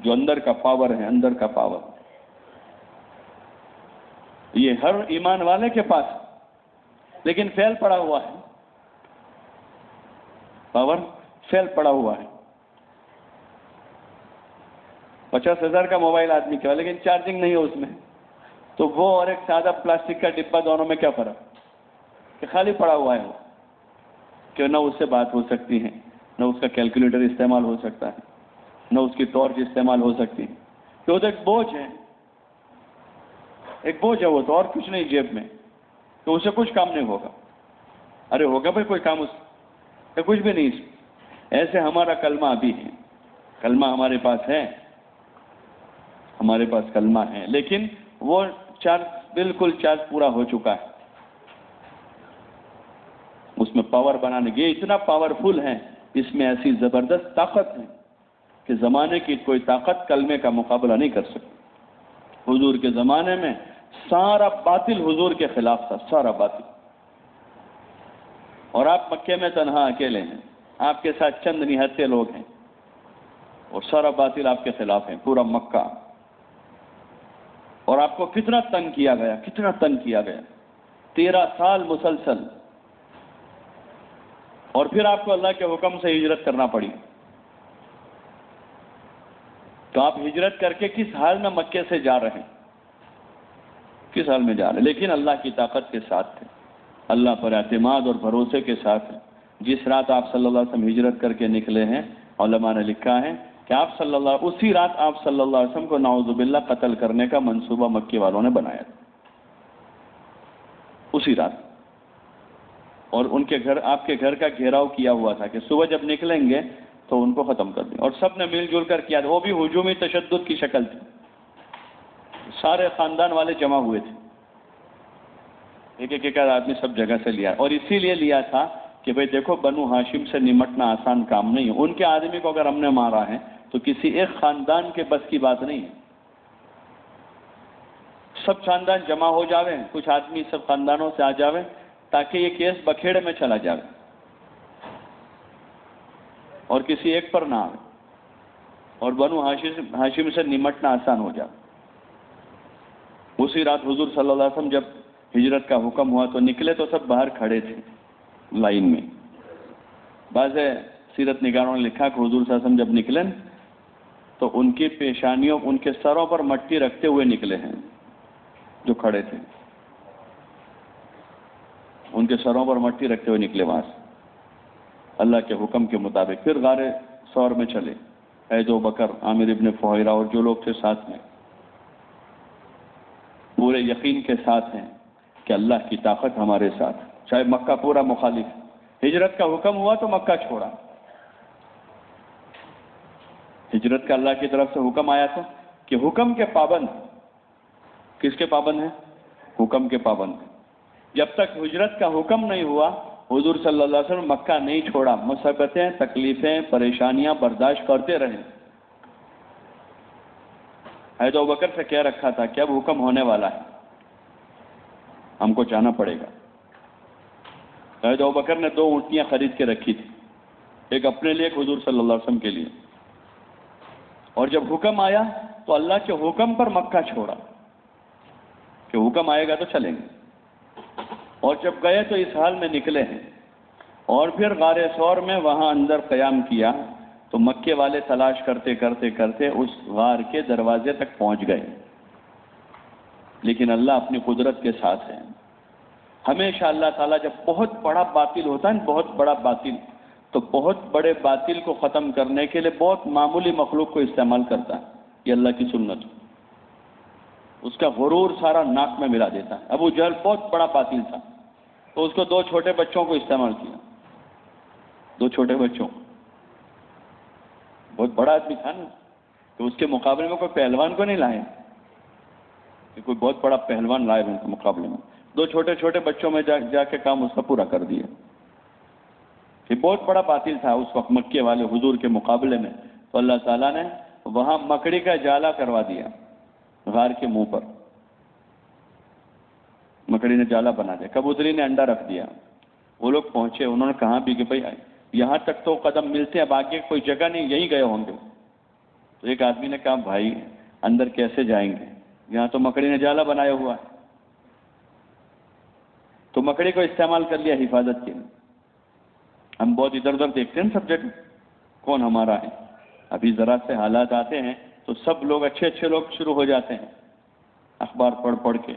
جو اندر کا پاور ہے، اندر کا پاور یہ ہر ایمان والے کے پاس لیکن فیل پڑا ہوا ہے۔ پاور فیل پڑا ہوا ہے۔ پچاس ہزار کا موبائل آدمی کا لیکن چارجنگ نہیں ہے اس میں۔ تو وہ اور ایک سادہ پلاسٹک کا ڈبا دونوں میں کیا فرق؟ کہ خالی پڑا ہوا ہے وہ۔ کہ نہ اس سے بات ہو سکتی ہے، نہ اس کا کیلکولیٹر استعمال ہو سکتا ہے، نہ اس کی ٹارچ استعمال ہو سکتی ہے۔ کہ وہ تو ایک بوجھ ہے۔ ایک بوجھ ہے وہ تو اور کچھ نہیں جیب میں، تو اسے کچھ کام نہیں ہوگا۔ ارے ہوگا بھائی کوئی کام اس کچھ بھی نہیں ایسے ہمارا کلمہ ابھی ہے۔ کلمہ ہمارے پاس ہے۔ ہمارے پاس کلمہ ہے۔ لیکن وہ چارج بالکل چارج پورا ہو چکا ہے۔ اس میں پاور بنانے یہ اتنا پاورفل ہے۔ اس میں ایسی زبردست طاقت ہے کہ زمانے کی کوئی طاقت کلمے کا مقابلہ نہیں کر سکتی۔ حضور کے زمانے میں سارا باطل حضور کے خلاف تھا، سارا باطل۔ اور آپ مکے میں تنہا اکیلے ہیں، آپ کے ساتھ چند نہتے لوگ ہیں۔ اور سارا باطل آپ کے خلاف ہے، پورا مکہ۔ اور آپ کو کتنا تنگ کیا گیا، کتنا تنگ کیا گیا۔ تیرہ سال مسلسل۔ اور پھر آپ کو اللہ کے حکم سے ہجرت کرنا پڑی۔ تو آپ ہجرت کر کے کس حال میں مکے سے جا رہے ہیں؟ کس حال میں جا رہے لیکن اللہ کی طاقت کے ساتھ تھے اللہ پر اعتماد اور بھروسے کے ساتھ جس رات آپ صلی اللہ علیہ وسلم ہجرت کر کے نکلے ہیں، علماء نے لکھا ہے کہ آپ صلی اللہ، اسی رات آپ صلی اللہ علیہ وسلم کو نعوذ باللہ قتل کرنے کا منصوبہ مکی والوں نے بنایا تھا۔ اسی رات۔ اور ان کے گھر، آپ کے گھر کا گھیراؤ کیا ہوا تھا کہ صبح جب نکلیں گے تو ان کو ختم کر دیں۔ اور سب نے مل جل کر کیا تھا۔ وہ بھی ہجومی تشدد کی شکل تھی۔ سارے خاندان والے جمع ہوئے تھے۔ ایک ایک ایک آدمی سب جگہ سے لیا۔ اور اسی لیے لیا تھا کہ بھئی دیکھو، بنو ہاشم سے نمٹنا آسان کام نہیں ہے۔ ان کے آدمی کو اگر ہم نے مارا ہے تو کسی ایک خاندان کے بس کی بات نہیں ہے۔ سب خاندان جمع ہو جاوے، کچھ آدمی سب خاندانوں سے آ جاوے تاکہ یہ کیس بکھیڑے میں چلا جائے اور کسی ایک پر نہ آئے اور بنو ہاشم ہاشم سے نمٹنا آسان ہو جائے اسی رات حضور صلی اللہ علیہ وسلم جب ہجرت کا حکم ہوا تو نکلے تو سب باہر کھڑے تھے لائن میں۔ بعض سیرت نگاروں نے لکھا کہ حضور صلی اللہ علیہ وسلم جب نکلے تو ان کی پیشانیوں، ان کے سروں پر مٹی رکھتے ہوئے نکلے ہیں جو کھڑے تھے۔ ان کے سروں پر مٹی رکھتے ہوئے نکلے وہاں سے۔ اللہ کے حکم کے مطابق پھر غار سور میں چلے۔ اے جو بکر، عامر ابن فہرا اور جو لوگ تھے ساتھ میں۔ پورے یقین کے ساتھ ہیں کہ اللہ کی طاقت ہمارے ساتھ۔ چاہے مکہ پورا مخالف، ہجرت کا حکم ہوا تو مکہ چھوڑا۔ ہجرت کا اللہ کی طرف سے حکم آیا تھا کہ حکم کے پابند، کس کے پابند ہیں؟ حکم کے پابند۔ جب تک ہجرت کا حکم نہیں ہوا، حضور صلی اللہ علیہ وسلم مکہ نہیں چھوڑا۔ مصبتیں تکلیفیں، پریشانیاں برداشت کرتے رہے۔ حید بکر سے کہہ رکھا تھا کہ اب حکم ہونے والا ہے۔ ہم کو جانا پڑے گا۔ حید بکر نے دو اونٹیاں خرید کے رکھی تھی ایک اپنے لیے، ایک حضور صلی اللہ علیہ وسلم کے لیے۔ اور جب حکم آیا تو اللہ کے حکم پر مکہ چھوڑا۔ کہ حکم آئے گا تو چلیں گے۔ اور جب گئے تو اس حال میں نکلے ہیں۔ اور پھر غار سور میں وہاں اندر قیام کیا۔ تو مکے والے تلاش کرتے کرتے کرتے اس غار کے دروازے تک پہنچ گئے۔ لیکن اللہ اپنی قدرت کے ساتھ ہے۔ ہمیشہ اللہ تعالیٰ جب بہت بڑا باطل ہوتا ہے بہت بڑا باطل، تو بہت بڑے باطل کو ختم کرنے کے لیے بہت معمولی مخلوق کو استعمال کرتا ہے۔ یہ اللہ کی سنت۔ اس کا غرور سارا ناک میں ملا دیتا ہے۔ ابو جہل بہت بڑا باطل تھا۔ تو اس کو دو چھوٹے بچوں کو استعمال کیا۔ دو چھوٹے بچوں کو۔ بہت بڑا آدمی تھا نا، تو اس کے مقابلے میں کوئی پہلوان کو نہیں لائے۔ کہ کوئی بہت بڑا پہلوان لائے ان کے مقابلے میں۔ دو چھوٹے چھوٹے بچوں میں جا جا کے کام اس کا پورا کر دیا۔ یہ بہت بڑا باطل تھا اس وقت مکے والے حضور کے مقابلے میں۔ تو اللہ تعالیٰ نے وہاں مکڑی کا جالا کروا دیا غار کے منہ پر۔ مکڑی نے جالا بنا دیا۔ کبوتری نے انڈا رکھ دیا۔ وہ لوگ پہنچے، انہوں نے کہا بھی کہ بھائی یہاں تک تو قدم ملتے ہیں، باقی کوئی جگہ نہیں، یہیں گئے ہوں گے۔ تو ایک آدمی نے کہا، بھائی، اندر کیسے جائیں گے؟ یہاں تو مکڑی نے جالا بنایا ہوا ہے۔ تو مکڑی کو استعمال کر لیا حفاظت کے لیے۔ ہم بہت ادھر ادھر دیکھتے ہیں سبجیکٹ کون ہمارا ہے؟ ابھی ذرا سے حالات آتے ہیں تو سب لوگ اچھے اچھے لوگ شروع ہو جاتے ہیں۔ اخبار پڑھ پڑھ کے،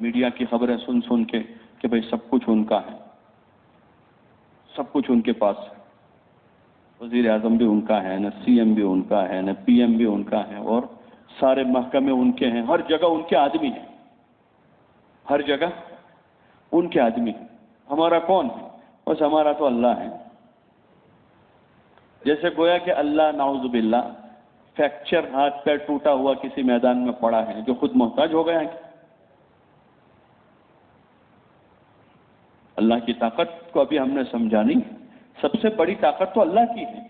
میڈیا کی خبریں سن سن کے کہ بھائی سب کچھ ان کا ہے۔ سب کچھ ان کے پاس ہے۔ وزیر اعظم بھی ان کا ہے، نہ سی ایم بھی ان کا ہے، نہ پی ایم بھی ان کا ہے، اور سارے محکمے ان کے ہیں۔ ہر جگہ ان کے آدمی ہیں۔ ہر جگہ ان کے آدمی ہیں۔ ہمارا کون ہے؟ بس ہمارا تو اللہ ہے۔ جیسے گویا کہ اللہ ناؤز باللہ فریکچر ہاتھ پیر ٹوٹا ہوا کسی میدان میں پڑا ہے، جو خود محتاج ہو گیا ہے۔ اللہ کی طاقت کو ابھی ہم نے سمجھا نہیں، سب سے بڑی طاقت تو اللہ کی ہے۔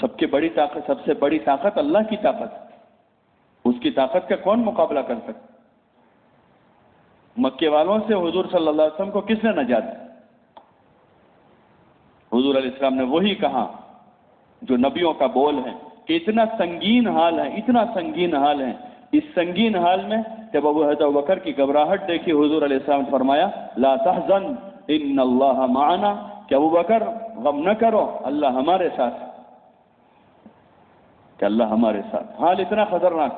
سب کے بڑی طاقت، سب سے بڑی طاقت اللہ کی طاقت۔ اس کی طاقت کا کون مقابلہ کر سکتا؟ مکے والوں سے حضور صلی اللہ علیہ وسلم کو کس نے نجات حضور علیہ السلام نے وہی کہا جو نبیوں کا بول ہے، کہ اتنا سنگین حال ہے، اتنا سنگین حال ہے۔ اس سنگین حال میں جب ابو حضرت بکر کی گھبراہٹ دیکھی، حضور علیہ السلام نے فرمایا، لا تحزن، ان اللہ معنا. کہ ابو بکر، غم نہ کرو، اللہ ہمارے ساتھ کہ اللہ ہمارے ساتھ حال اتنا خطرناک،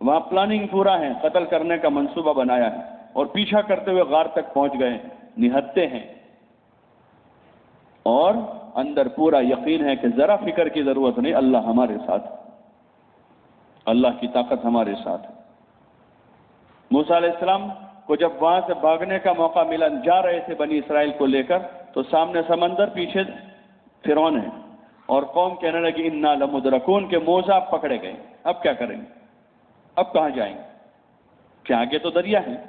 وہاں پلاننگ پورا ہے، قتل کرنے کا منصوبہ بنایا ہے اور پیچھا کرتے ہوئے غار تک پہنچ گئے نہتے ہیں۔ اور اندر پورا یقین ہے کہ ذرا فکر کی ضرورت نہیں، اللہ ہمارے ساتھ اللہ کی طاقت ہمارے ساتھ موسیٰ علیہ السلام کو جب وہاں سے بھاگنے کا موقع ملا، جا رہے تھے بنی اسرائیل کو لے کر، تو سامنے سمندر پیچھے فرون ہے۔ اور قوم کہنے لگی، انا لمدرکون کے موزہ پکڑے گئے۔ اب کیا کریں گے؟ اب کہاں جائیں گے؟ کیا آگے تو دریا ہے۔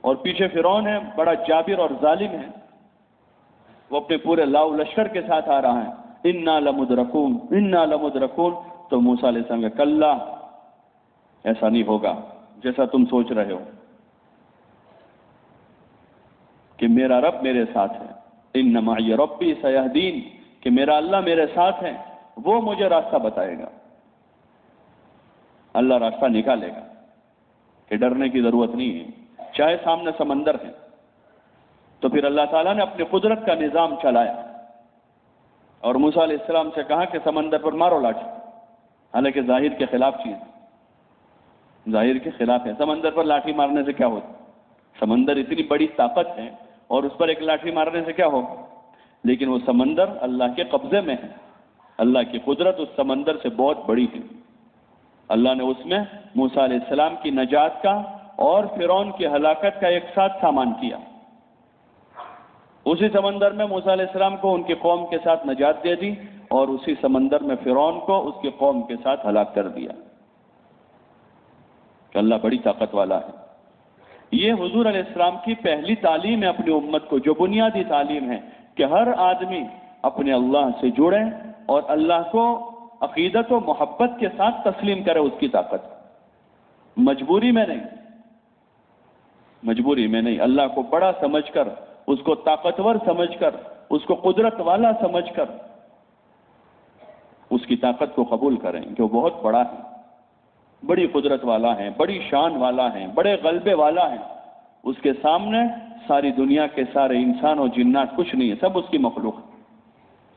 اور پیچھے فرون ہے، بڑا جابر اور ظالم ہے۔ وہ اپنے پورے لاؤ لشکر کے ساتھ آ رہا ہے۔ انا لمدرکون انا لمدرکون تو موسا علیہ السلام کہ کل ایسا نہیں ہوگا جیسا تم سوچ رہے ہو کہ میرا رب میرے ساتھ ہے۔ ان نما ربی سیاح دین کہ میرا اللہ میرے ساتھ ہے، وہ مجھے راستہ بتائے گا۔ اللہ راستہ نکالے گا، کہ ڈرنے کی ضرورت نہیں ہے۔ چاہے سامنے سمندر ہے تو پھر اللہ تعالیٰ نے اپنی قدرت کا نظام چلایا۔ اور موسیٰ علیہ السلام سے کہا کہ سمندر پر مارو لاٹھی۔ حالانکہ ظاہر کے خلاف چیز ظاہر کے خلاف ہے۔ سمندر پر لاٹھی مارنے سے کیا ہوتا؟ سمندر اتنی بڑی طاقت ہے اور اس پر ایک لاٹھی مارنے سے کیا ہوگا لیکن وہ سمندر اللہ کے قبضے میں ہے۔ اللہ کی قدرت اس سمندر سے بہت بڑی ہے۔ اللہ نے اس میں موسیٰ علیہ السلام کی نجات کا اور فرعون کی ہلاکت کا ایک ساتھ سامان کیا۔ اسی سمندر میں موسیٰ علیہ السلام کو ان کی قوم کے ساتھ نجات دے دی اور اسی سمندر میں فرعون کو اس کی قوم کے ساتھ ہلاک کر دیا۔ کہ اللہ بڑی طاقت والا ہے۔ یہ حضور علیہ السلام کی پہلی تعلیم ہے اپنی امت کو، جو بنیادی تعلیم ہے کہ ہر آدمی اپنے اللہ سے جڑے اور اللہ کو عقیدت و محبت کے ساتھ تسلیم کرے اس کی طاقت۔ مجبوری میں نہیں۔ مجبوری میں نہیں۔ اللہ کو بڑا سمجھ کر اس کو طاقتور سمجھ کر، اس کو قدرت والا سمجھ کر اس کی طاقت کو قبول کریں جو بہت بڑا ہے۔ بڑی قدرت والا ہے بڑی شان والا ہے بڑے غلبے والا ہے اس کے سامنے ساری دنیا کے سارے انسان اور جنات کچھ نہیں ہے سب اس کی مخلوق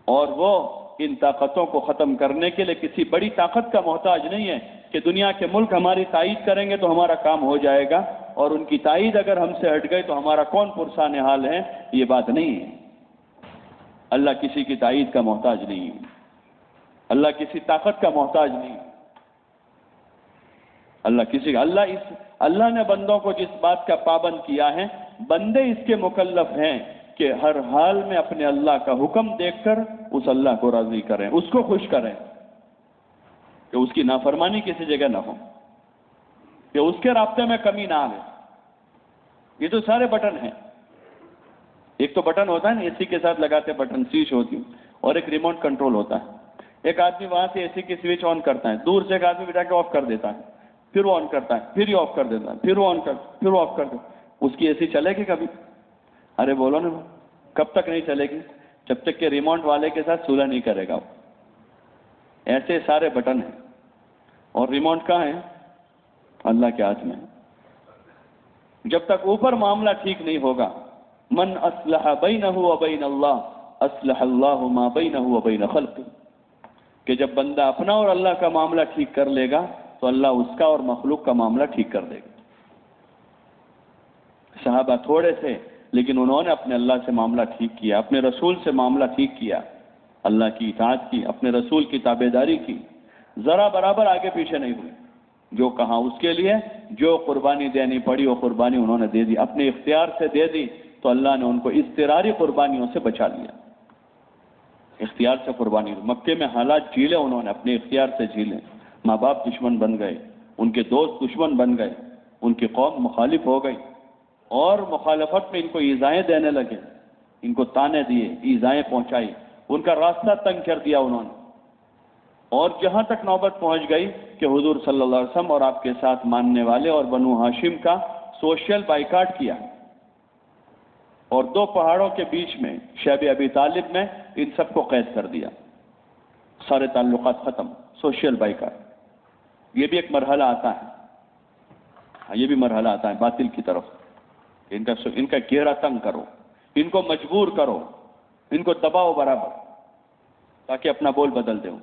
اور وہ ان طاقتوں کو ختم کرنے کے لیے کسی بڑی طاقت کا محتاج نہیں ہے کہ دنیا کے ملک ہماری تائید کریں گے تو ہمارا کام ہو جائے گا۔ اور ان کی تائید اگر ہم سے ہٹ گئی تو ہمارا کون پرسان حال ہے؟ یہ بات نہیں ہے۔ اللہ کسی کی تائید کا محتاج نہیں ہے۔ اللہ کسی طاقت کا محتاج نہیں اللہ کسی کا اللہ اس اللہ نے بندوں کو جس بات کا پابند کیا ہے، بندے اس کے مکلف ہیں کہ ہر حال میں اپنے اللہ کا حکم دیکھ کر اس اللہ کو راضی کریں، اس کو خوش کریں۔ کہ اس کی نافرمانی کسی جگہ نہ ہو۔ کہ اس کے رابطے میں کمی نہ آئے یہ تو سارے بٹن ہیں، ایک تو بٹن ہوتا ہے نا، اے سی کے ساتھ لگاتے بٹن، سوئچ ہوتی اور ایک ریموٹ کنٹرول ہوتا ہے۔ ایک آدمی وہاں سے اے سی کی سوئچ آن کرتا ہے، دور سے ایک آدمی بٹھا کے آف کر دیتا ہے، پھر وہ آن کرتا ہے، پھر یہ آف کر دیتا ہے، پھر وہ آن کر، پھر وہ آف کر دیتا اس کی اے سی چلے گی کبھی؟ ارے بولو نا، کب تک نہیں چلے گی؟ جب تک کہ ریموٹ والے کے ساتھ سولہ نہیں کرے گا وہ۔ ایسے سارے بٹن ہیں۔ اور ریموٹ کہاں ہے اللہ کے ہاتھ میں۔ جب تک اوپر معاملہ ٹھیک نہیں ہوگا، من اسلح بین بین اللہ اسلح اللہ ما بین بین خلق کہ جب بندہ اپنا اور اللہ کا معاملہ ٹھیک کر لے گا، تو اللہ اس کا اور مخلوق کا معاملہ ٹھیک کر دے گا۔ صحابہ تھوڑے تھے، لیکن انہوں نے اپنے اللہ سے معاملہ ٹھیک کیا، اپنے رسول سے معاملہ ٹھیک کیا۔ اللہ کی اطاعت کی، اپنے رسول کی تابے داری کی۔ ذرا برابر آگے پیچھے نہیں ہوئی جو کہا اس کے لیے، جو قربانی دینی پڑی، وہ قربانی انہوں نے دے دی۔ اپنے اختیار سے دے دی تو اللہ نے ان کو اضطراری قربانیوں سے بچا لیا۔ اختیار سے قربانی۔ مکے میں حالات جھیلے انہوں نے، اپنے اختیار سے جھیلے۔ ماں باپ دشمن بن گئے، ان کے دوست دشمن بن گئے، ان کی قوم مخالف ہو گئی۔ اور مخالفت میں ان کو ایزائیں دینے لگے، ان کو تانے دیے، ایزائیں پہنچائی۔ ان کا راستہ تنگ کر دیا انہوں نے۔ اور جہاں تک نوبت پہنچ گئی کہ حضور صلی اللہ علیہ وسلم اور آپ کے ساتھ ماننے والے اور بنو ہاشم کا سوشل بائیکاٹ کیا۔ اور دو پہاڑوں کے بیچ میں شیب ابی طالب میں ان سب کو قید کر دیا۔ سارے تعلقات ختم، سوشل بائیکاٹ۔ یہ بھی ایک مرحلہ آتا ہے۔ ہاں، یہ بھی مرحلہ آتا ہے، باطل کی طرف۔ ان کا ان کا گہرا تنگ کرو۔ ان کو مجبور کرو۔ ان کو دباؤ برابر، تاکہ اپنا بول بدل دو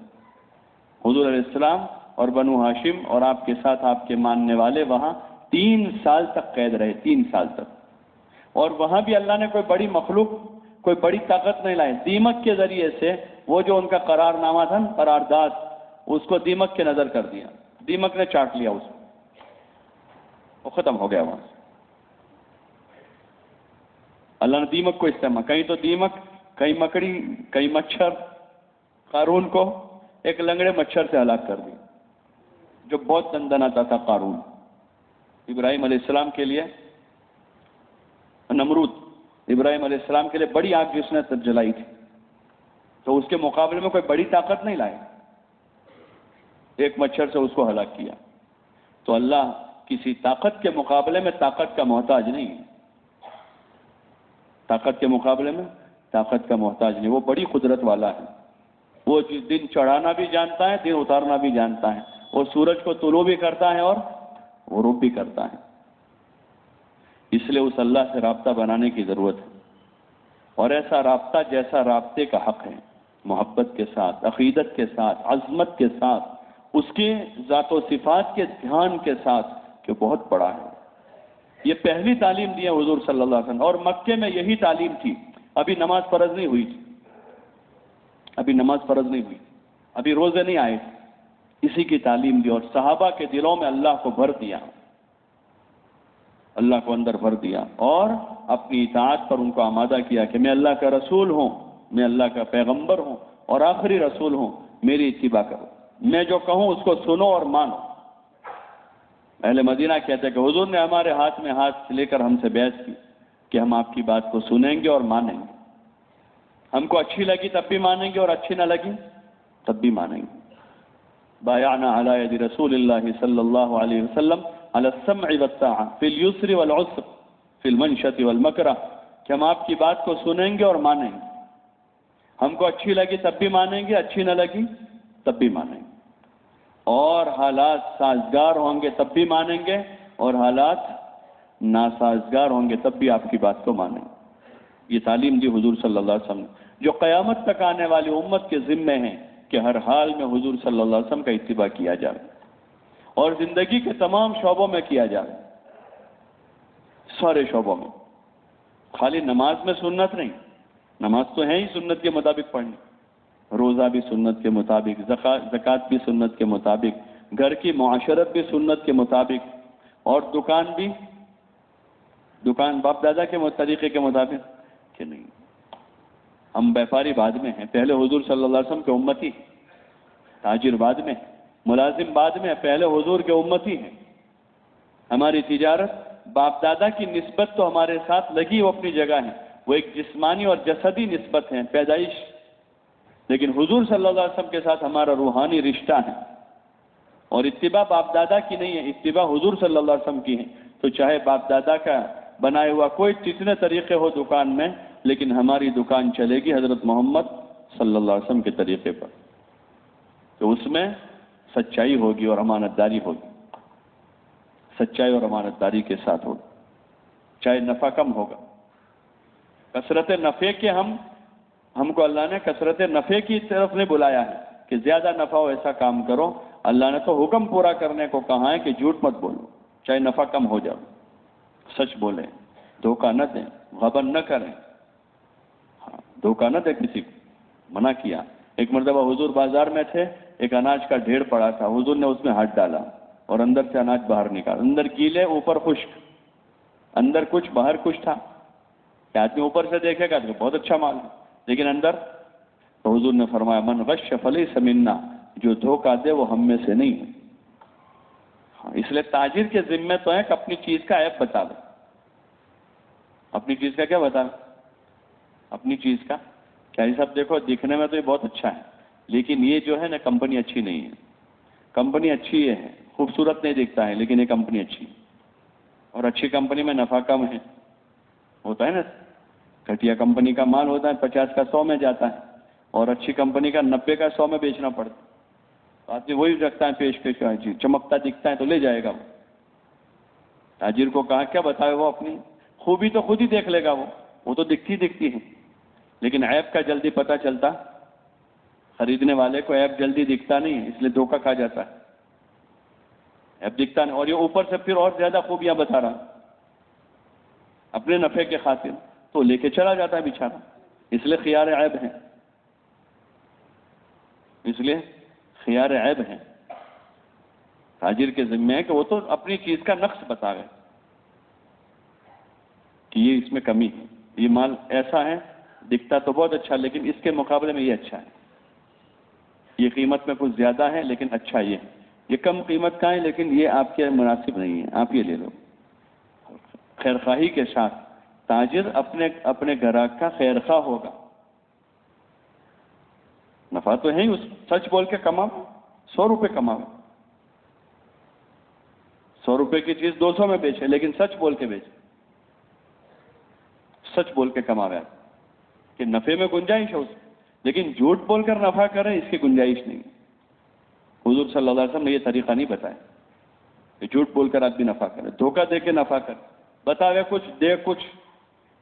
حضور علیہ السلام اور بنو ہاشم اور آپ کے ساتھ آپ کے ماننے والے وہاں تین سال تک قید رہے، تین سال تک۔ اور وہاں بھی اللہ نے کوئی بڑی مخلوق، کوئی بڑی طاقت نہیں لائی۔ دیمک کے ذریعے سے وہ جو ان کا قرار نامہ تھا، قرارداد، اس کو دیمک کے نظر کر دیا۔ دیمک نے چاٹ لیا اس کو۔ وہ ختم ہو گیا وہاں سے۔ اللہ نے دیمک کو استعمال، کہیں تو دیمک، کہیں مکڑی، کہیں مچھر، قارون کو۔ ایک لنگڑے مچھر سے ہلاک کر دی، جو بہت دندن تھا قارون۔ ابراہیم علیہ السلام کے لیے نمرود۔ ابراہیم علیہ السلام کے لیے بڑی آگ جس نے جلائی تھی۔ تو اس کے مقابلے میں کوئی بڑی طاقت نہیں لائی۔ ایک مچھر سے اس کو ہلاک کیا۔ تو اللہ کسی طاقت کے مقابلے میں طاقت کا محتاج نہیں ہے۔ طاقت کے مقابلے میں طاقت کا محتاج نہیں، وہ بڑی قدرت والا ہے۔ وہ دن چڑھانا بھی جانتا ہے، دن اتارنا بھی جانتا ہے۔ وہ سورج کو طلوع بھی کرتا ہے اور غروب بھی کرتا ہے۔ اس لیے اس اللہ سے رابطہ بنانے کی ضرورت ہے۔ اور ایسا رابطہ جیسا رابطے کا حق ہے، محبت کے ساتھ، عقیدت کے ساتھ، عظمت کے ساتھ، اس کے ذات و صفات کے دھیان کے ساتھ کہ بہت بڑا ہے۔ یہ پہلی تعلیم دی ہے حضور صلی اللہ علیہ وسلم اور مکے میں یہی تعلیم تھی۔ ابھی نماز فرض نہیں ہوئی تھی۔ ابھی نماز فرض نہیں ہوئی، ابھی روزے نہیں آئے۔ اسی کی تعلیم دی اور صحابہ کے دلوں میں اللہ کو بھر دیا۔ اللہ کو اندر بھر دیا اور اپنی اطاعت پر ان کو آمادہ کیا کہ میں اللہ کا رسول ہوں، میں اللہ کا پیغمبر ہوں اور آخری رسول ہوں، میری اتباع کرو۔ میں جو کہوں اس کو سنو اور مانو۔ اہل مدینہ کہتے کہ حضور نے ہمارے ہاتھ میں ہاتھ لے کر ہم سے بحث کی کہ ہم آپ کی بات کو سنیں گے اور مانیں گے۔ ہم کو اچھی لگی تب بھی مانیں گے اور اچھی نہ لگی تب بھی مانیں گے۔ بایانہ علی رسول اللہ صلی اللہ علیہ وسلم علی السمع والطاعہ فی اليسر والعسر فی المنشط والمکرہ کہ ہم آپ کی بات کو سنیں گے اور مانیں گے۔ ہم کو اچھی لگی تب بھی مانیں گے، اچھی نہ لگی تب بھی مانیں گے۔ اور حالات سازگار ہوں گے تب بھی مانیں گے اور حالات ناسازگار ہوں گے تب بھی آپ کی بات کو مانیں گے۔ یہ تعلیم دی حضور صلی اللہ علیہ وسلم جو قیامت تک آنے والی امت کے ذمے ہیں کہ ہر حال میں حضور صلی اللہ علیہ وسلم کا اتباع کیا جائے اور زندگی کے تمام شعبوں میں کیا جائے۔ سارے شعبوں میں۔ خالی نماز میں سنت نہیں۔ نماز تو ہے ہی سنت کے مطابق پڑھنی روزہ بھی سنت کے مطابق زکوٰۃ بھی سنت کے مطابق، گھر کی معاشرت بھی سنت کے مطابق اور دکان بھی، دکان باپ دادا کے طریقے کے مطابق۔ کہ نہیں۔ ہم بیپاری بعد میں ہیں۔ پہلے حضور صلی اللہ علیہ وسلم کے امتی تاجر بعد میں ملازم بعد میں پہلے حضور کے امتی ہیں۔ ہماری تجارت باپ دادا کی نسبت تو ہمارے ساتھ لگی وہ اپنی جگہ ہے۔ وہ ایک جسمانی اور جسدی نسبت ہے پیدائش۔ لیکن حضور صلی اللہ علیہ وسلم کے ساتھ ہمارا روحانی رشتہ ہے۔ اور اتباع باپ دادا کی نہیں ہے، اتباع حضور صلی اللہ علیہ وسلم کی ہے۔ تو چاہے باپ دادا کا بنائے ہوا کوئی جتنے طریقے ہو دکان میں لیکن ہماری دکان چلے گی حضرت محمد صلی اللہ علیہ وسلم کے طریقے پر۔ تو اس میں سچائی ہوگی اور امانت داری ہوگی۔ سچائی اور امانت داری کے ساتھ ہوگی۔ چاہے نفع کم ہوگا۔ کثرت نفع کے ہم ہم کو اللہ نے کثرت نفع کی طرف نے بلایا ہے کہ زیادہ نفع ہو ایسا کام کرو۔ اللہ نے تو حکم پورا کرنے کو کہا ہے کہ جھوٹ مت بولو۔ چاہے نفع کم ہو جاؤ۔ سچ بولیں، دھوکہ نہ دیں، غبن نہ کریں۔ دھوکہ نہ دیں کسی کو، منع کیا۔ ایک مرتبہ حضور بازار میں تھے، ایک اناج کا ڈھیر پڑا تھا، حضور نے اس میں ہاتھ ڈالا اور اندر سے اناج باہر نکالا۔ اندر گیلے اوپر خشک۔ اندر کچھ، باہر کچھ تھا۔ کہ آدمی اوپر سے دیکھے گا تو بہت اچھا مال لیکن اندر تو حضور نے فرمایا، من غش فلی سمنا جو دھوکہ دے وہ ہم میں سے نہیں ہے۔ ہاں اس لیے تاجر کے ذمے تو ہے کہ اپنی چیز کا ایپ بتا دو اپنی چیز کا کیا بتا اپنی چیز کا۔ کیا یہ سب دیکھو دکھنے میں تو یہ بہت اچھا ہے، لیکن یہ جو ہے نا، کمپنی اچھی نہیں ہے۔ کمپنی اچھی یہ ہے، خوبصورت نہیں دکھتا ہے، لیکن یہ کمپنی اچھی ہے۔ اور اچھی کمپنی میں نفع کم ہے۔ ہوتا ہے نا۔ گھٹیا کمپنی کا مال ہوتا ہے، پچاس کا سو میں جاتا ہے، اور اچھی کمپنی کا نبے کا سو میں بیچنا پڑتا ہے۔ آدمی وہی رکھتا ہے، پیش پیش کا جی چمکتا دکھتا ہے تو لے جائے گا وہ۔ تاجر کو کہا، کیا بتائے وہ اپنی؟ خوبی تو خود ہی دیکھ لے گا وہ۔ وہ تو دکھتی دکھتی ہے۔ لیکن ایپ کا جلدی پتہ چلتا۔ خریدنے والے کو ایپ جلدی دکھتا نہیں ہے اس لیے دھوکہ کھا جاتا۔ ہے ایپ دکھتا نہیں، اور یہ اوپر سے پھر اور زیادہ خوبیاں بتا رہا۔ اپنے نفع کے خاطر تو لے کے چلا جاتا ہے بیچارہ اس لیے خیار عیب ہیں۔ اس لیے خیار عیب ہیں۔ تاجر کے ذمے ہے کہ وہ تو اپنی چیز کا نقص بتا گئے کہ یہ اس میں کمی ہے، یہ مال ایسا ہے دکھتا تو بہت اچھا لیکن اس کے مقابلے میں یہ اچھا ہے۔ یہ قیمت میں کچھ زیادہ ہے، لیکن اچھا یہ ہے۔ یہ کم قیمت کا ہے، لیکن یہ آپ کے مناسب نہیں ہے۔ آپ یہ لے لو۔ خیر خواہی کے ساتھ تاجر اپنے اپنے گراہک کا خیر خواہ ہوگا۔ نفع تو ہے ہی اس، سچ بول کے کماؤ۔ سو روپے کماؤ۔ سو روپے کی چیز دو سو میں بیچے، لیکن سچ بول کے بیچے۔ سچ بول کے کماوے۔ کہ نفے میں گنجائش ہے اس لیکن جھوٹ بول کر نفع کرے، اس کی گنجائش نہیں۔ حضور صلی اللہ علیہ وسلم نے یہ طریقہ نہیں بتایا کہ جھوٹ بول کر آدمی نفع کرے، دھوکہ دے کے نفع کرے۔ بتاوے کچھ، دے کچھ،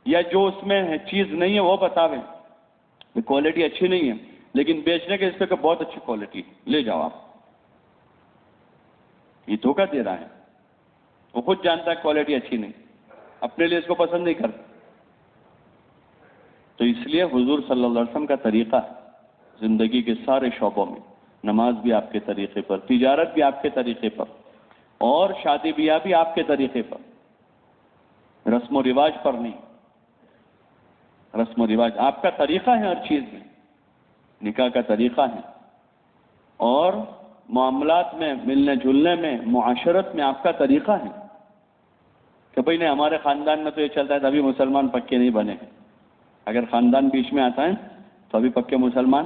یا جو اس میں ہے، چیز نہیں ہے، وہ بتاوے۔ کوالٹی اچھی نہیں ہے، لیکن بیچنے کے اس پہ بہت اچھی کوالٹی لے جاؤ آپ۔ یہ دھوکہ دے رہا ہے۔ وہ خود جانتا ہے کوالٹی اچھی نہیں۔ اپنے لیے اس کو پسند نہیں کرتا۔ تو اس لیے حضور صلی اللہ علیہ وسلم کا طریقہ ہے زندگی کے سارے شعبوں میں، نماز بھی آپ کے طریقے پر، تجارت بھی آپ کے طریقے پر، اور شادی بیاہ بھی آپ کے طریقے پر۔ رسم و رواج پر نہیں۔ رسم و رواج آپ کا طریقہ ہے ہر چیز میں، نکاح کا طریقہ ہے۔ اور معاملات میں، ملنے جلنے میں، معاشرت میں آپ کا طریقہ ہے۔ کہ بھائی نہیں، ہمارے خاندان میں تو یہ چلتا ہے، تبھی مسلمان پکے نہیں بنے۔ اگر خاندان بیچ میں آتا ہے، تو ابھی پکے مسلمان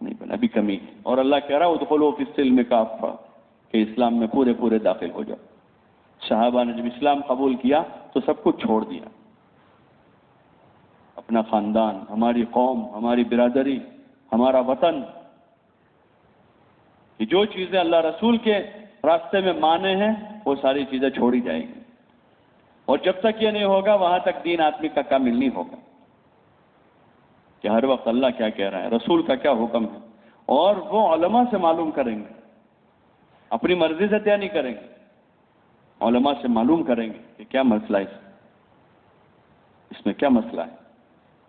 نہیں بنے، ابھی کمی ہے۔ اور اللہ کہہ رہا ہے ادخلو فی السلم کافہ، کہ اسلام میں پورے پورے داخل ہو جاؤ۔ صحابہ نے جب اسلام قبول کیا، تو سب کچھ چھوڑ دیا۔ اپنا خاندان، ہماری قوم، ہماری برادری، ہمارا وطن۔ کہ جو چیزیں اللہ رسول کے راستے میں مانے ہیں، وہ ساری چیزیں چھوڑی جائیں گی۔ اور جب تک یہ نہیں ہوگا، وہاں تک دین آدمی کا کامل نہیں ہوگا۔ کہ ہر وقت اللہ کیا کہہ رہا ہے، رسول کا کیا حکم ہے؟ اور وہ علماء سے معلوم کریں گے۔ اپنی مرضی سے طے نہیں کریں گے۔ علماء سے معلوم کریں گے کہ کیا مسئلہ ہے اس میں۔ کیا مسئلہ ہے؟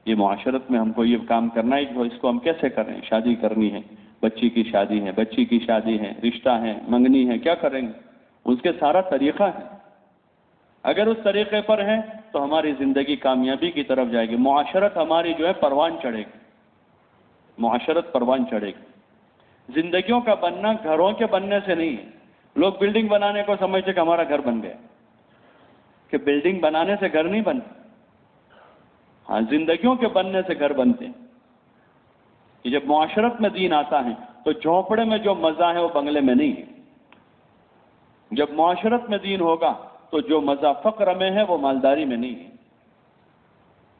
یہ معاشرت میں ہم کو یہ کام کرنا ہے اس کو ہم کیسے کریں؟ شادی کرنی ہے، بچی کی شادی ہے، بچی کی شادی ہے، رشتہ ہے، منگنی ہے، کیا کریں گے؟ اس کے سارا طریقہ ہے۔ اگر اس طریقے پر ہیں تو ہماری زندگی کامیابی کی طرف جائے گی۔ معاشرت ہماری جو ہے پروان چڑھے گی۔ معاشرت پروان چڑھے گی۔ زندگیوں کا بننا گھروں کے بننے سے نہیں۔ ہے لوگ بلڈنگ بنانے کو سمجھتے کہ ہمارا گھر بن گیا۔ کہ بلڈنگ بنانے سے گھر نہیں بنتا۔ ہاں زندگیوں کے بننے سے گھر بنتے۔ ہیں کہ جب معاشرت میں دین آتا ہے تو جھونپڑے میں جو مزہ ہے وہ بنگلے میں نہیں ہے۔ جب معاشرت میں دین ہوگا تو جو مزہ فقر میں ہے وہ مالداری میں نہیں ہے۔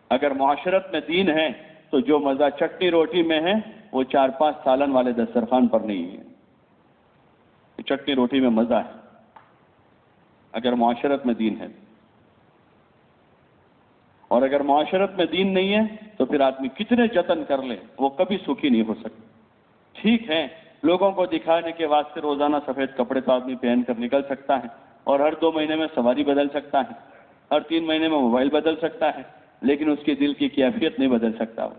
اگر معاشرت میں دین ہے تو جو مزہ چٹنی روٹی میں ہے وہ چار پانچ سالن والے دسترخوان پر نہیں ہے۔ چٹنی روٹی میں مزہ ہے۔ اگر معاشرت میں دین ہے۔ اور اگر معاشرت میں دین نہیں ہے تو پھر آدمی کتنے جتن کر لے، وہ کبھی سکھی نہیں ہو سکتا ٹھیک ہے، لوگوں کو دکھانے کے واسطے روزانہ سفید کپڑے تو آدمی پہن کر نکل سکتا ہے۔ اور ہر دو مہینے میں سواری بدل سکتا ہے۔ ہر تین مہینے میں موبائل بدل سکتا ہے، لیکن اس کے دل کی کیفیت نہیں بدل سکتا۔ وہ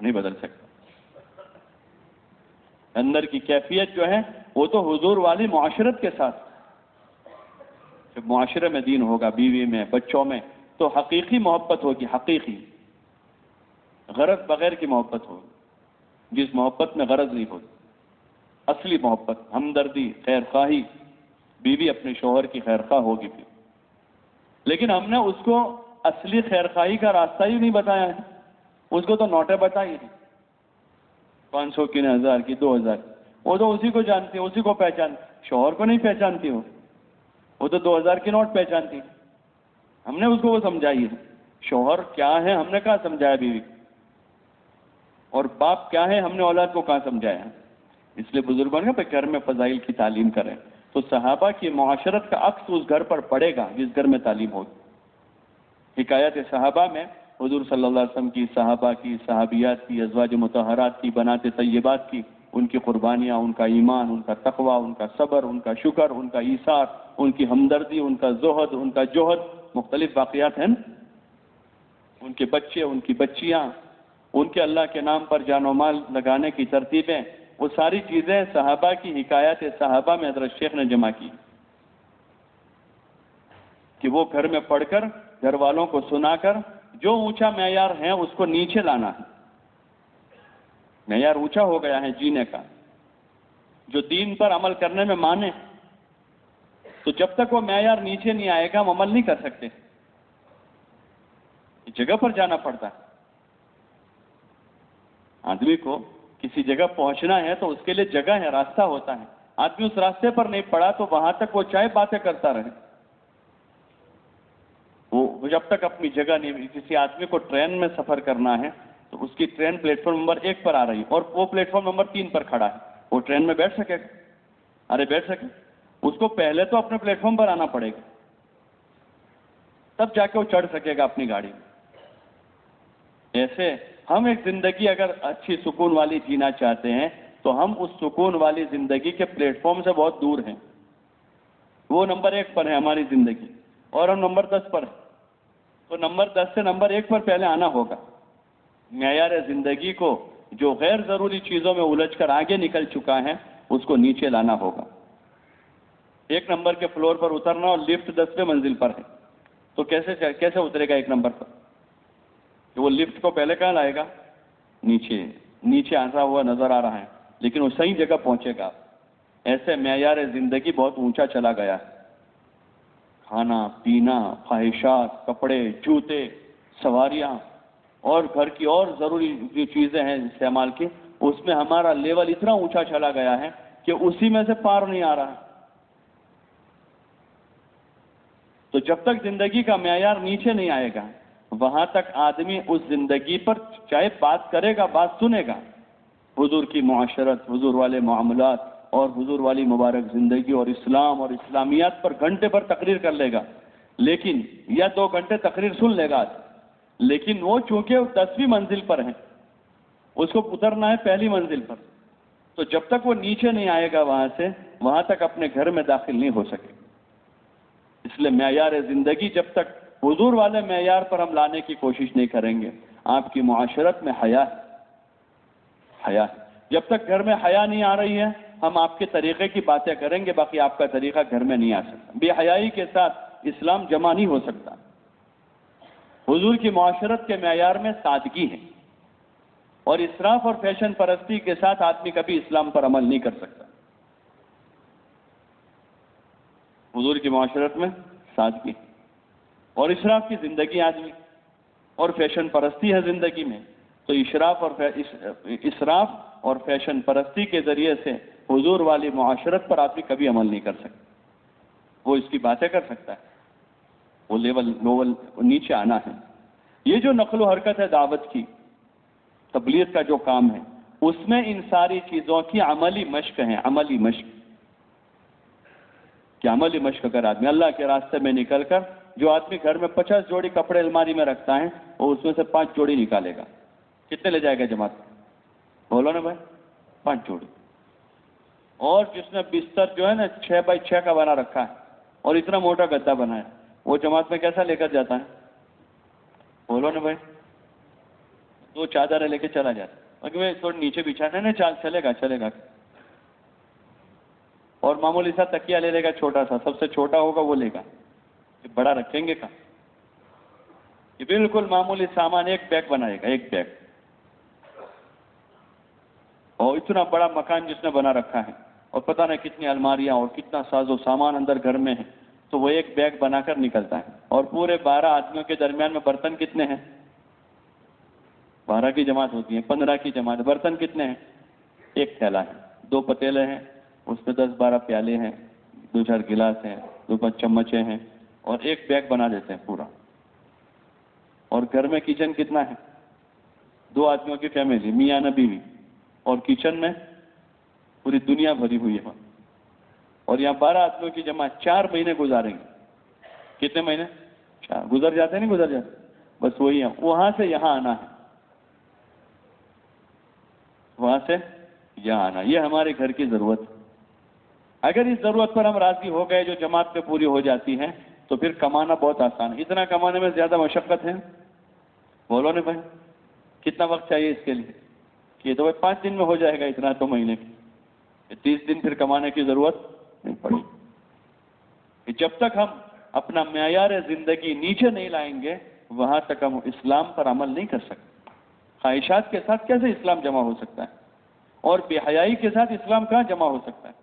نہیں بدل سکتا۔ اندر کی کیفیت جو ہے، وہ تو حضور والی معاشرت کے ساتھ۔ جب معاشرے میں دین ہوگا، بیوی میں، بچوں میں، تو حقیقی محبت ہوگی، حقیقی۔ غرض بغیر کی محبت ہوگی۔ جس محبت میں غرض نہیں ہوگی، اصلی محبت، ہمدردی خیر خواہی بیوی اپنے شوہر کی خیر خواہ ہوگی پھر۔ لیکن ہم نے اس کو اصلی خیر خواہی کا راستہ ہی نہیں بتایا ہے۔ اس کو تو نوٹیں بتائی ہیں۔ پانچ سو کی ہزار کی، دو ہزار وہ تو اسی کو جانتی اسی کو پہچان شوہر کو نہیں پہچانتی ہو وہ تو دو ہزار کی نوٹ پہچانتی ہم نے اس کو وہ سمجھائی ہے۔ شوہر کیا ہے؟ ہم نے کہاں سمجھایا بیوی؟ اور باپ کیا ہے؟ ہم نے اولاد کو کہاں سمجھایا؟ اس لیے بزرگوں نے گھر میں فضائل کی تعلیم کریں۔ تو صحابہ کی معاشرت کا عکس اس گھر پر پڑے گا جس گھر میں تعلیم ہوگی۔ حکایت صحابہ میں حضور صلی اللہ علیہ وسلم کی صحابہ کی، صحابیات کی، ازواج متحرات کی، بنات طیبات کی، ان کی قربانیاں، ان کا ایمان، ان کا تقوی، ان کا صبر، ان کا شکر، ان کا ایثار، ان کی ہمدردی، ان کا زہد، ان کا جوہد مختلف واقعات ہیں۔ ان کے بچے، ان کی بچیاں، ان کے اللہ کے نام پر جان و مال لگانے کی ترتیبیں وہ ساری چیزیں صحابہ کی حکایت صحابہ میں حضرت شیخ نے جمع کی۔ کہ وہ گھر میں پڑھ کر گھر والوں کو سنا کر جو اونچا معیار ہے اس کو نیچے لانا ہے۔ معیار اونچا ہو گیا ہے جینے کا۔ جو دین پر عمل کرنے میں مانے۔ تو جب تک وہ معیار نیچے نہیں آئے گا ہم عمل نہیں کر سکتے۔ جگہ پر جانا پڑتا ہے۔ آدمی کو کسی جگہ پہنچنا ہے تو اس کے لیے جگہ ہے، راستہ ہوتا ہے۔ آدمی اس راستے پر نہیں پڑا تو وہاں تک وہ چاہے باتیں کرتا رہے۔ وہ جب تک اپنی جگہ نہیں، کسی آدمی کو ٹرین میں سفر کرنا ہے تو اس کی ٹرین پلیٹ فارم نمبر ایک پر آ رہی اور وہ پلیٹ فارم نمبر تین پر کھڑا ہے۔ وہ ٹرین میں بیٹھ سکے گا۔ ارے بیٹھ سکے۔ اس کو پہلے تو اپنے پلیٹ فارم پر آنا پڑے گا۔ تب جا کے وہ چڑھ سکے گا اپنی گاڑی میں۔ ایسے ہم ایک زندگی اگر اچھی سکون والی جینا چاہتے ہیں، تو ہم اس سکون والی زندگی کے پلیٹ فارم سے بہت دور ہیں۔ وہ نمبر ایک پر ہے ہماری زندگی، اور ہم نمبر دس پر ہیں تو نمبر دس سے نمبر ایک پر پہلے آنا ہوگا۔ معیار زندگی کو جو غیر ضروری چیزوں میں الجھ کر آگے نکل چکا ہے، اس کو نیچے لانا ہوگا۔ ایک نمبر کے فلور پر اترنا اور لفٹ دسویں منزل پر ہے۔ تو کیسے کیسے اترے گا ایک نمبر پر؟ کہ وہ لفٹ کو پہلے کہاں لائے گا؟ نیچے نیچے آتا ہوا نظر آ رہا ہے، لیکن وہ صحیح جگہ پہنچے گا۔ ایسے معیار زندگی بہت اونچا چلا گیا۔ ہے کھانا، پینا، خواہشات، کپڑے، جوتے، سواریاں، اور گھر کی اور ضروری جو چیزیں ہیں استعمال کی، اس میں ہمارا لیول اتنا اونچا چلا گیا ہے کہ اسی میں سے پار نہیں آ رہا۔ تو جب تک زندگی کا معیار نیچے نہیں آئے گا وہاں تک آدمی اس زندگی پر چاہے بات کرے گا، بات سنے گا۔ حضور کی معاشرت، حضور والے معاملات اور حضور والی مبارک زندگی اور اسلام اور اسلامیات پر گھنٹے پر تقریر کر لے گا۔ لیکن یا دو گھنٹے تقریر سن لے گا لیکن وہ چونکہ دسویں منزل پر ہیں، اس کو اترنا ہے پہلی منزل پر۔ تو جب تک وہ نیچے نہیں آئے گا وہاں سے، وہاں تک اپنے گھر میں داخل نہیں ہو سکے۔ اس لیے معیار زندگی جب تک حضور والے معیار پر ہم لانے کی کوشش نہیں کریں گے۔ آپ کی معاشرت میں حیا حیا جب تک گھر میں حیا نہیں آ رہی ہے، ہم آپ کے طریقے کی باتیں کریں گے، باقی آپ کا طریقہ گھر میں نہیں آ سکتا۔ بے حیائی کے ساتھ اسلام جمع نہیں ہو سکتا۔ حضور کی معاشرت کے معیار میں سادگی ہے۔ اور اسراف اور فیشن پرستی کے ساتھ آدمی کبھی اسلام پر عمل نہیں کر سکتا۔ حضور کی معاشرت میں سادگی اور اسراف کی زندگی آدمی اور فیشن پرستی ہے زندگی میں۔ تو اشراف اور اسراف اور فیشن پرستی کے ذریعے سے حضور والی معاشرت پر آدمی کبھی عمل نہیں کر سکتا۔ وہ اس کی باتیں کر سکتا ہے۔ وہ لیول لوول نیچے آنا ہے۔ یہ جو نقل و حرکت ہے دعوت کی، تبلیغ کا جو کام ہے، اس میں ان ساری چیزوں کی عملی مشق ہے عملی مشق۔ کہ عملی مشق کر آدمی، اللہ کے راستے میں نکل کر جو آدمی گھر میں پچاس جوڑی کپڑے الماری میں رکھتا ہے، وہ اس میں سے پانچ جوڑی نکالے گا۔ کتنے لے جائے گا جماعت؟ بولو نا بھائی، پانچ جوڑی۔ اور جس نے بستر جو ہے نا چھ بائی چھ کا بنا رکھا ہے اور اتنا موٹا گدا بنا ہے، وہ جماعت میں کیسا لے کر جاتا ہے؟ بولو نا بھائی۔ دو چادریں لے کے چلا جاتا ہے۔ تھوڑا نیچے بچھانا ہے نا، چال چلے گا چلے گا۔ اور معمولی سا تکیا لے لے گا، چھوٹا سا، سب سے چھوٹا ہوگا وہ لے گا۔ بڑا رکھیں گے کہاں؟ یہ بالکل معمولی سامان ایک بیگ بنائے گا، ایک بیگ۔ اور اتنا بڑا مکان جس نے بنا رکھا ہے، اور پتہ نہیں کتنی الماریاں اور کتنا ساز و سامان اندر گھر میں ہے، تو وہ ایک بیگ بنا کر نکلتا ہے۔ اور پورے بارہ آدمیوں کے درمیان میں برتن کتنے ہیں؟ بارہ کی جماعت ہوتی ہے، پندرہ کی جماعت۔ برتن کتنے ہیں؟ ایک تھیلا ہے۔ دو پتیلے ہیں، اس میں دس بارہ پیالے ہیں، دو چار گلاس ہیں، دو پانچ چمچے ہیں۔ اور ایک بیگ بنا دیتے ہیں پورا۔ اور گھر میں کچن کتنا ہے؟ دو آدمیوں کی فیملی، میاں نبی بھی اور کچن میں پوری دنیا بھری ہوئی ہے۔ اور یہاں بارہ آدمیوں کی جمع چار مہینے گزاریں گے۔ کتنے مہینے؟ چار۔ گزر جاتے نہیں گزر جاتے؟ بس وہی ہے۔ وہاں سے یہاں آنا ہے۔ وہاں سے یہاں آنا۔ یہ ہمارے گھر کی ضرورت ہے۔ اگر اس ضرورت پر ہم راضی ہو گئے، جو جماعت پہ پوری ہو جاتی ہے تو پھر کمانا بہت آسان ہے۔ اتنا کمانے میں زیادہ مشقت ہے؟ بولو نا بھائی، کتنا وقت چاہیے اس کے لیے؟ کہ تو بھائی پانچ دن میں ہو جائے گا اتنا تو مہینے کی تیس دن پھر کمانے کی ضرورت نہیں پڑی۔ جب تک ہم اپنا معیار زندگی نیچے نہیں لائیں گے، وہاں تک ہم اسلام پر عمل نہیں کر سکتے۔ خواہشات کے ساتھ کیسے اسلام جمع ہو سکتا ہے؟ اور بے حیائی کے ساتھ اسلام کہاں جمع ہو سکتا ہے؟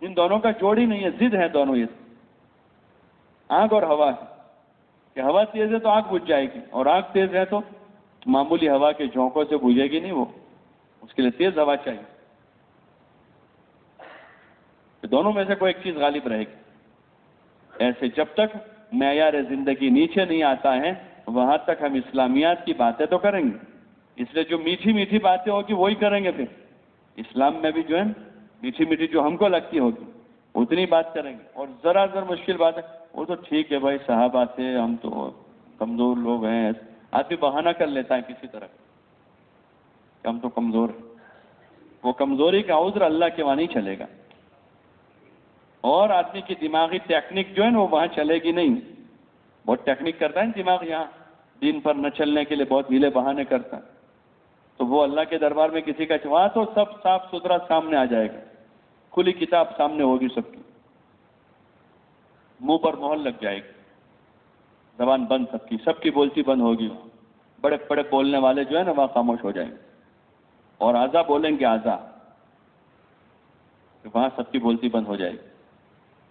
ان دونوں کا جوڑ ہی نہیں ہے، ضد ہے دونوں یہ۔ آنکھ اور ہوا ہے۔ کہ ہوا تیز ہے تو آنکھ بجھ جائے گی، اور آنکھ تیز ہے تو معمولی ہوا کے جھونکوں سے بجھے گی نہیں وہ۔ اس کے لیے تیز ہوا چاہیے۔ دونوں میں سے کوئی ایک چیز غالب رہے گی۔ ایسے جب تک معیار زندگی نیچے نہیں آتا ہے، وہاں تک ہم اسلامیات کی باتیں تو کریں گے۔ اس لیے جو میٹھی میٹھی باتیں ہوگی وہی کریں گے پھر۔ اسلام میں بھی جو ہے، میٹھی میٹھی جو ہم کو لگتی ہوگی۔ اتنی بات کریں گے۔ اور ذرا ذرا مشکل بات ہے۔ وہ تو ٹھیک ہے بھائی صحابہ سے ہم تو کمزور لوگ ہیں۔ آدمی بہانہ کر لیتا ہے کسی طرح۔ کہ ہم تو کمزور ہیں۔ وہ کمزوری کا عذر اللہ کے وہاں نہیں چلے گا۔ اور آدمی کی دماغی ٹیکنک جو ہے نا، وہ وہاں چلے گی نہیں۔ بہت ٹیکنک کرتا ہے نا دماغ یہاں۔ دن پر نہ چلنے کے لیے بہت ہیلے بہانے کرتا۔ ہے تو وہ اللہ کے دربار میں کسی کا وہاں تو سب صاف ستھرا سامنے آ جائے گا۔ کھلی کتاب سامنے ہوگی سب کی۔ منہ پر مہر لگ جائے گی۔ زبان بند سب کی۔ سب کی بولتی بند ہوگی۔ بڑے بڑے بولنے والے جو ہے نا، وہاں خاموش ہو جائیں گے۔ اور آزا بولیں گے آزا۔ وہاں سب کی بولتی بند ہو جائے گی۔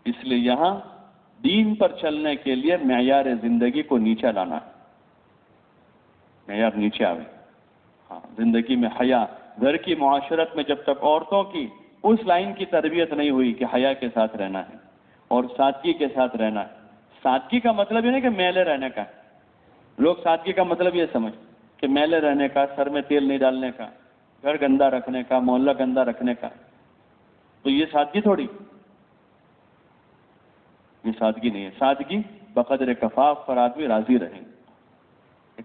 اس لیے یہاں دین پر چلنے کے لیے معیار زندگی کو نیچے لانا ہے۔ معیار نیچے آئے ہاں زندگی میں حیا۔ گھر کی معاشرت میں جب تک عورتوں کی اس لائن کی تربیت نہیں ہوئی کہ حیا کے ساتھ رہنا ہے اور سادگی کے ساتھ رہنا ہے۔ سادگی کا مطلب یہ نہیں کہ میلے رہنے کا۔ لوگ سادگی کا مطلب یہ سمجھ کہ میلے رہنے کا، سر میں تیل نہیں ڈالنے کا، گھر گندا رکھنے کا، محلہ گندا رکھنے کا۔ تو یہ سادگی تھوڑی۔ یہ سادگی نہیں ہے۔ سادگی بقدر کفاف پر آدمی راضی رہیں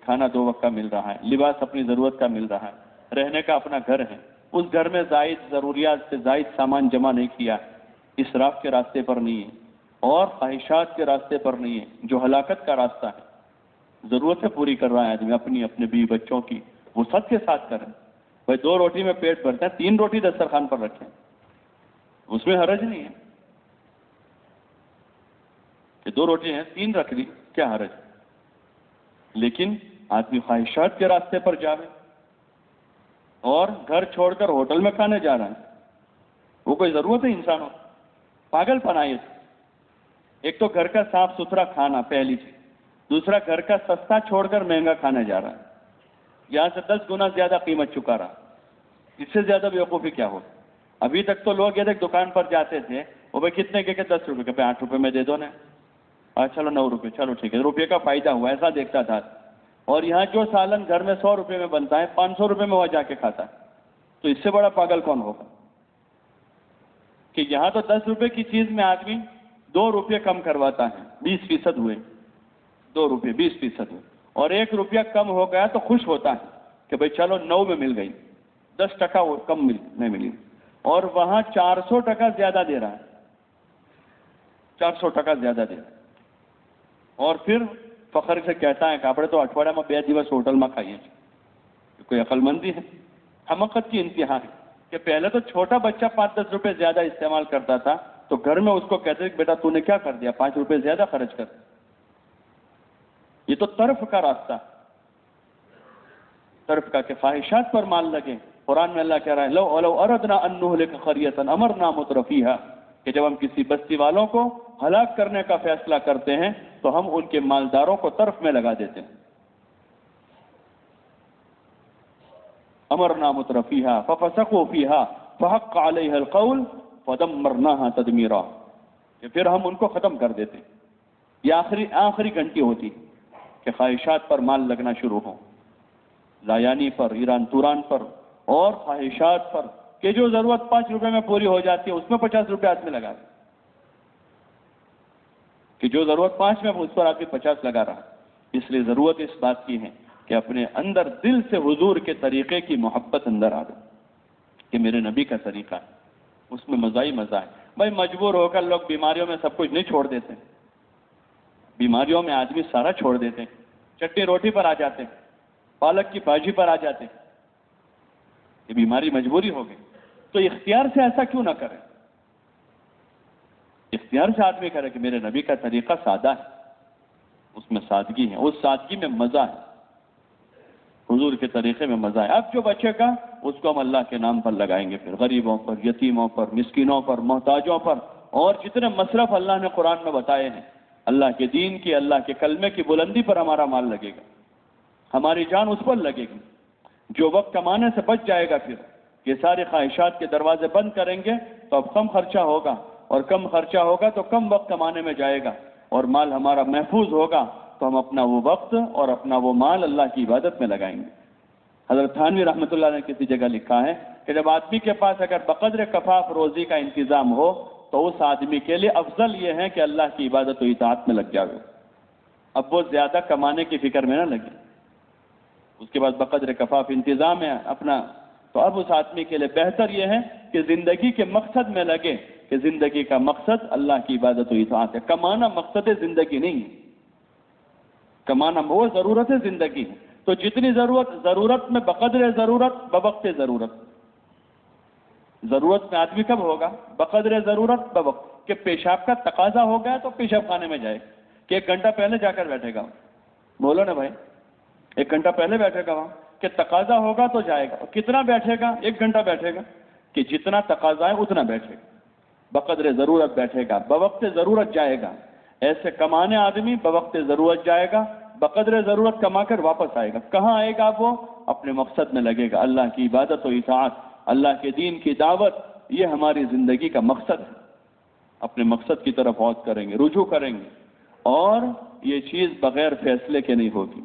کھانا دو وقت کا مل رہا ہے، لباس اپنی ضرورت کا مل رہا ہے، رہنے کا اپنا گھر ہے۔ اس گھر میں زائد ضروریات سے زائد سامان جمع نہیں کیا اسراف کے راستے پر نہیں ہے، اور خواہشات کے راستے پر نہیں ہے، جو ہلاکت کا راستہ ہے۔ ضرورتیں پوری کر رہا ہے آدمی، اپنی، اپنے بیوی بچوں کی، وہ سب کے ساتھ کریں۔ بھائی، دو روٹی میں پیٹ بھرتا ہے، تین روٹی دسترخوان پر رکھیں۔ اس میں حرج نہیں ہے کہ دو روٹی ہیں، تین رکھ لی کیا حرج؟ لیکن آدمی خواہشات کے راستے پر جاوے اور گھر چھوڑ کر ہوٹل میں کھانے جا رہا ہے۔ وہ کوئی ضرورت ہے انسانوں پاگل پنائے ایک تو گھر کا صاف ستھرا کھانا، پہلی چیز۔ دوسرا، گھر کا سستا چھوڑ کر مہنگا کھانے جا رہا ہے۔ یہاں سے دس گنا زیادہ قیمت چکا رہا۔ اس سے زیادہ بیوقوفی کیا ہو؟ ابھی تک تو لوگ یہ دیکھ دکان پر جاتے تھے۔ وہ بھائی کتنے کے کہ دس روپے کے۔ پہ آٹھ روپے میں دے دو نا۔ چلو نو روپے۔ چلو ٹھیک ہے۔ روپے کا فائدہ ہوا، ایسا دیکھتا تھا۔ اور یہاں جو سالن گھر میں سو روپے میں بنتا ہے، پانچ سو روپے میں وہ جا کے کھاتا ہے۔ تو اس سے بڑا پاگل کون ہوگا؟ کہ یہاں تو دس روپے کی چیز میں آدمی دو روپے کم کرواتا ہے، بیس فیصد ہوئے۔ دو روپے، بیس فیصد ہوئے۔ اور ایک روپیہ کم ہو گیا تو خوش ہوتا ہے کہ بھائی چلو نو میں مل گئی۔ دس ٹکا وہ کم مل، نہیں ملی۔ اور وہاں چار سو ٹکا زیادہ دے رہا ہے۔ چار سو ٹکا زیادہ دے رہا ہے۔ اور پھر فخر سے کہتا ہے کہ آپ تو اٹھواڑا میں بے دس ہوٹل میں کھائیے کوئی عقل مندی ہے حمقت کی انتہا ہے کہ پہلے تو چھوٹا بچہ پانچ دس روپے زیادہ استعمال کرتا تھا تو گھر میں اس کو کہتے کہ بیٹا تو نے کیا کر دیا پانچ روپے زیادہ خرچ کر یہ تو طرف کا راستہ طرف کا کہ خواہشات پر مال لگے قرآن میں اللہ کہہ رہا ہے لو لو اردنا انہ خریتن امرنا مترفیہ کہ جب ہم کسی بستی والوں کو ہلاک کرنے کا فیصلہ کرتے ہیں تو ہم ان کے مالداروں کو طرف میں لگا دیتے ہیں۔ امرنا مترفیہ ففسقوا فیہا فحق علیہ القول فدمرناها تدمیرا۔ کہ پھر ہم ان کو ختم کر دیتے یہ آخری آخری گھنٹی ہوتی کہ خواہشات پر مال لگنا شروع ہو لایانی پر، ایران توران پر، اور خواہشات پر کہ جو ضرورت پانچ روپے میں پوری ہو جاتی ہے، اس میں پچاس روپے ہاتھ میں لگا کہ جو ضرورت پانچ میں اس پر آدمی پچاس لگا رہا اس لیے ضرورت اس بات کی ہے کہ اپنے اندر دل سے حضور کے طریقے کی محبت اندر آ جائے کہ میرے نبی کا طریقہ ہے۔ اس میں مزہ ہی مزہ ہے۔ بھائی مجبور ہو کر لوگ بیماریوں میں سب کچھ نہیں چھوڑ دیتے۔ بیماریوں میں آدمی سارا چھوڑ دیتے۔ چٹنی روٹی پر آ جاتے۔ پالک کی بھاجی پر آ جاتے۔ یہ بیماری مجبوری ہو گئی۔ تو اختیار سے ایسا کیوں نہ کرے اختیار سے آدمی کرے کہ میرے نبی کا طریقہ سادہ ہے۔ اس میں سادگی ہے۔ اس سادگی میں مزہ ہے۔ حضور کے طریقے میں مزہ ہے۔ اب جو بچے کا، اس کو ہم اللہ کے نام پر لگائیں گے پھر۔ غریبوں پر، یتیموں پر، مسکینوں پر، محتاجوں پر۔ اور جتنے مصرف اللہ نے قرآن میں بتائے ہیں، اللہ کے دین کی، اللہ کے کلمے کی بلندی پر ہمارا مال لگے گا۔ ہماری جان اس پر لگے گی۔ جو وقت کمانے سے بچ جائے گا پھر، یہ سارے خواہشات کے دروازے بند کریں گے تو اب کم خرچہ ہوگا۔ اور کم خرچہ ہوگا تو کم وقت کمانے میں جائے گا اور مال ہمارا محفوظ ہوگا تو ہم اپنا وہ وقت اور اپنا وہ مال اللہ کی عبادت میں لگائیں گے۔ حضرت تھانوی رحمۃ اللہ نے کسی جگہ لکھا ہے کہ جب آدمی کے پاس اگر بقدر کفاف روزی کا انتظام ہو تو اس آدمی کے لیے افضل یہ ہے کہ اللہ کی عبادت و اطاعت میں لگ جاوے۔ اب وہ زیادہ کمانے کی فکر میں نہ لگے۔ اس کے بعد بقدر کفاف انتظام ہے اپنا۔ تو اب اس آدمی کے لیے بہتر یہ ہے کہ زندگی کے مقصد میں لگے کہ زندگی کا مقصد اللہ کی عبادت و اطاعت ہے۔ کمانا مقصد زندگی نہیں ہے۔ کمانا وہ ضرورت ہے زندگی تو جتنی ضرورت ضرورت میں بقدر ضرورت، بوقت ضرورت۔ ضرورت میں آدمی کب ہوگا؟ بقدر ضرورت، بوقت۔ کہ پیشاب کا تقاضا ہو گیا تو پیشاب خانے میں جائے۔ کہ ایک گھنٹہ پہلے جا کر بیٹھے گا۔ بولو نا بھائی۔ ایک گھنٹہ پہلے بیٹھے گا۔ وہاں کہ تقاضا ہوگا تو جائے گا۔ کتنا بیٹھے گا؟ ایک گھنٹہ بیٹھے گا۔ کہ جتنا تقاضا ہے اتنا بیٹھے گا۔ بقدر ضرورت بیٹھے گا، بوقت ضرورت جائے گا۔ ایسے کمانے آدمی بوقت ضرورت جائے گا، بقدر ضرورت کما کر واپس آئے گا۔ کہاں آئے گا وہ؟ اپنے مقصد میں لگے گا۔ اللہ کی عبادت و اطاعت، اللہ کے دین کی دعوت، یہ ہماری زندگی کا مقصد ہے۔ اپنے مقصد کی طرف غوط کریں گے، رجوع کریں گے۔ اور یہ چیز بغیر فیصلے کے نہیں ہوگی۔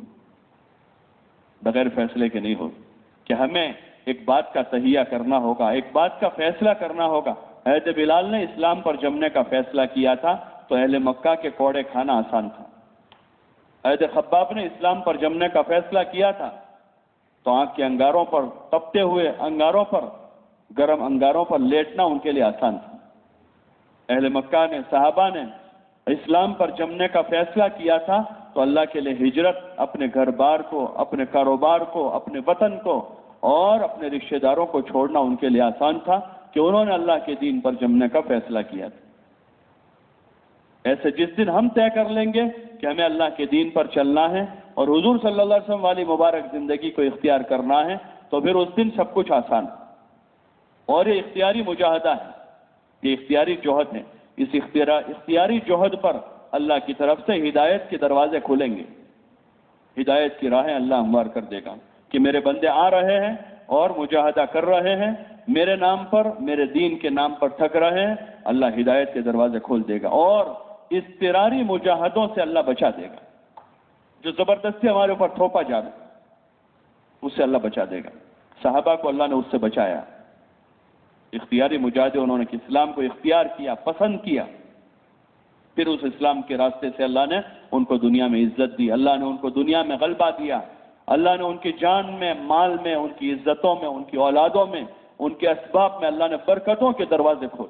بغیر فیصلے کے نہیں ہوگی۔ کہ ہمیں ایک بات کا تہیہ کرنا ہوگا، ایک بات کا فیصلہ کرنا ہوگا۔ عہد بلال نے اسلام پر جمنے کا فیصلہ کیا تھا تو اہل مکہ کے کوڑے کھانا آسان تھا۔ عہد خباب نے اسلام پر جمنے کا فیصلہ کیا تھا تو آنکھ کے انگاروں پر تپتے ہوئے انگاروں پر، گرم انگاروں پر لیٹنا ان کے لیے آسان تھا۔ اہل مکہ نے، صحابہ نے اسلام پر جمنے کا فیصلہ کیا تھا تو اللہ کے لیے ہجرت، اپنے گھر بار کو، اپنے کاروبار کو، اپنے وطن کو اور اپنے رشتہ داروں کو چھوڑنا ان کے لیے آسان تھا۔ کہ انہوں نے اللہ کے دین پر جمنے کا فیصلہ کیا تھا۔ ایسے جس دن ہم طے کر لیں گے کہ ہمیں اللہ کے دین پر چلنا ہے اور حضور صلی اللہ علیہ وسلم والی مبارک زندگی کو اختیار کرنا ہے، تو پھر اس دن سب کچھ آسان اور یہ اختیاری مجاہدہ ہے۔ یہ اختیاری جوہد ہے۔ اس اختیاری جوہد پر اللہ کی طرف سے ہدایت کے دروازے کھولیں گے۔ ہدایت کی راہیں اللہ ہموار کر دے گا کہ میرے بندے آ رہے ہیں اور مجاہدہ کر رہے ہیں میرے نام پر، میرے دین کے نام پر تھک رہے ہیں اللہ ہدایت کے دروازے کھول دے گا اور استراری مجاہدوں سے اللہ بچا دے گا۔ جو زبردستی ہمارے اوپر تھوپا جا رہا اس سے اللہ بچا دے گا۔ صحابہ کو اللہ نے اس سے بچایا۔ اختیاری مجاہدے، انہوں نے اسلام کو اختیار کیا، پسند کیا۔ پھر اس اسلام کے راستے سے اللہ نے ان کو دنیا میں عزت دی، اللہ نے ان کو دنیا میں غلبہ دیا۔ اللہ نے ان کی جان میں، مال میں، ان کی عزتوں میں، ان کی اولادوں میں ان کے اسباب میں اللہ نے برکتوں کے دروازے کھول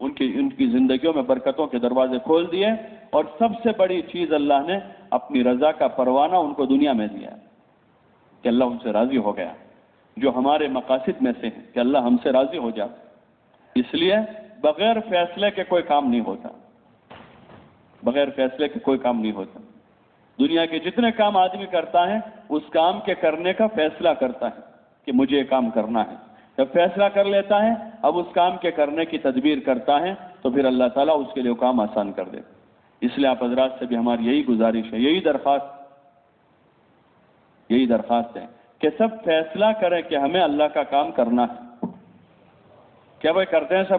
ان کی ان کی زندگیوں میں برکتوں کے دروازے کھول دیے اور سب سے بڑی چیز اللہ نے اپنی رضا کا پروانہ ان کو دنیا میں دیا کہ اللہ ان سے راضی ہو گیا جو ہمارے مقاصد میں سے ہیں کہ اللہ ہم سے راضی ہو جائے اس لیے بغیر فیصلے کے کوئی کام نہیں ہوتا بغیر فیصلے کے کوئی کام نہیں ہوتا دنیا کے جتنے کام آدمی کرتا ہے اس کام کے کرنے کا فیصلہ کرتا ہے کہ مجھے یہ کام کرنا ہے۔ جب فیصلہ کر لیتا ہے، اب اس کام کے کرنے کی تدبیر کرتا ہے، تو پھر اللہ تعالیٰ اس کے لیے وہ کام آسان کر دے اس لیے آپ حضرات سے بھی ہماری یہی گزارش ہے، یہی درخواست یہی درخواست ہے کہ سب فیصلہ کریں کہ ہمیں اللہ کا کام کرنا ہے۔ کیا بھائی کرتے ہیں سب؟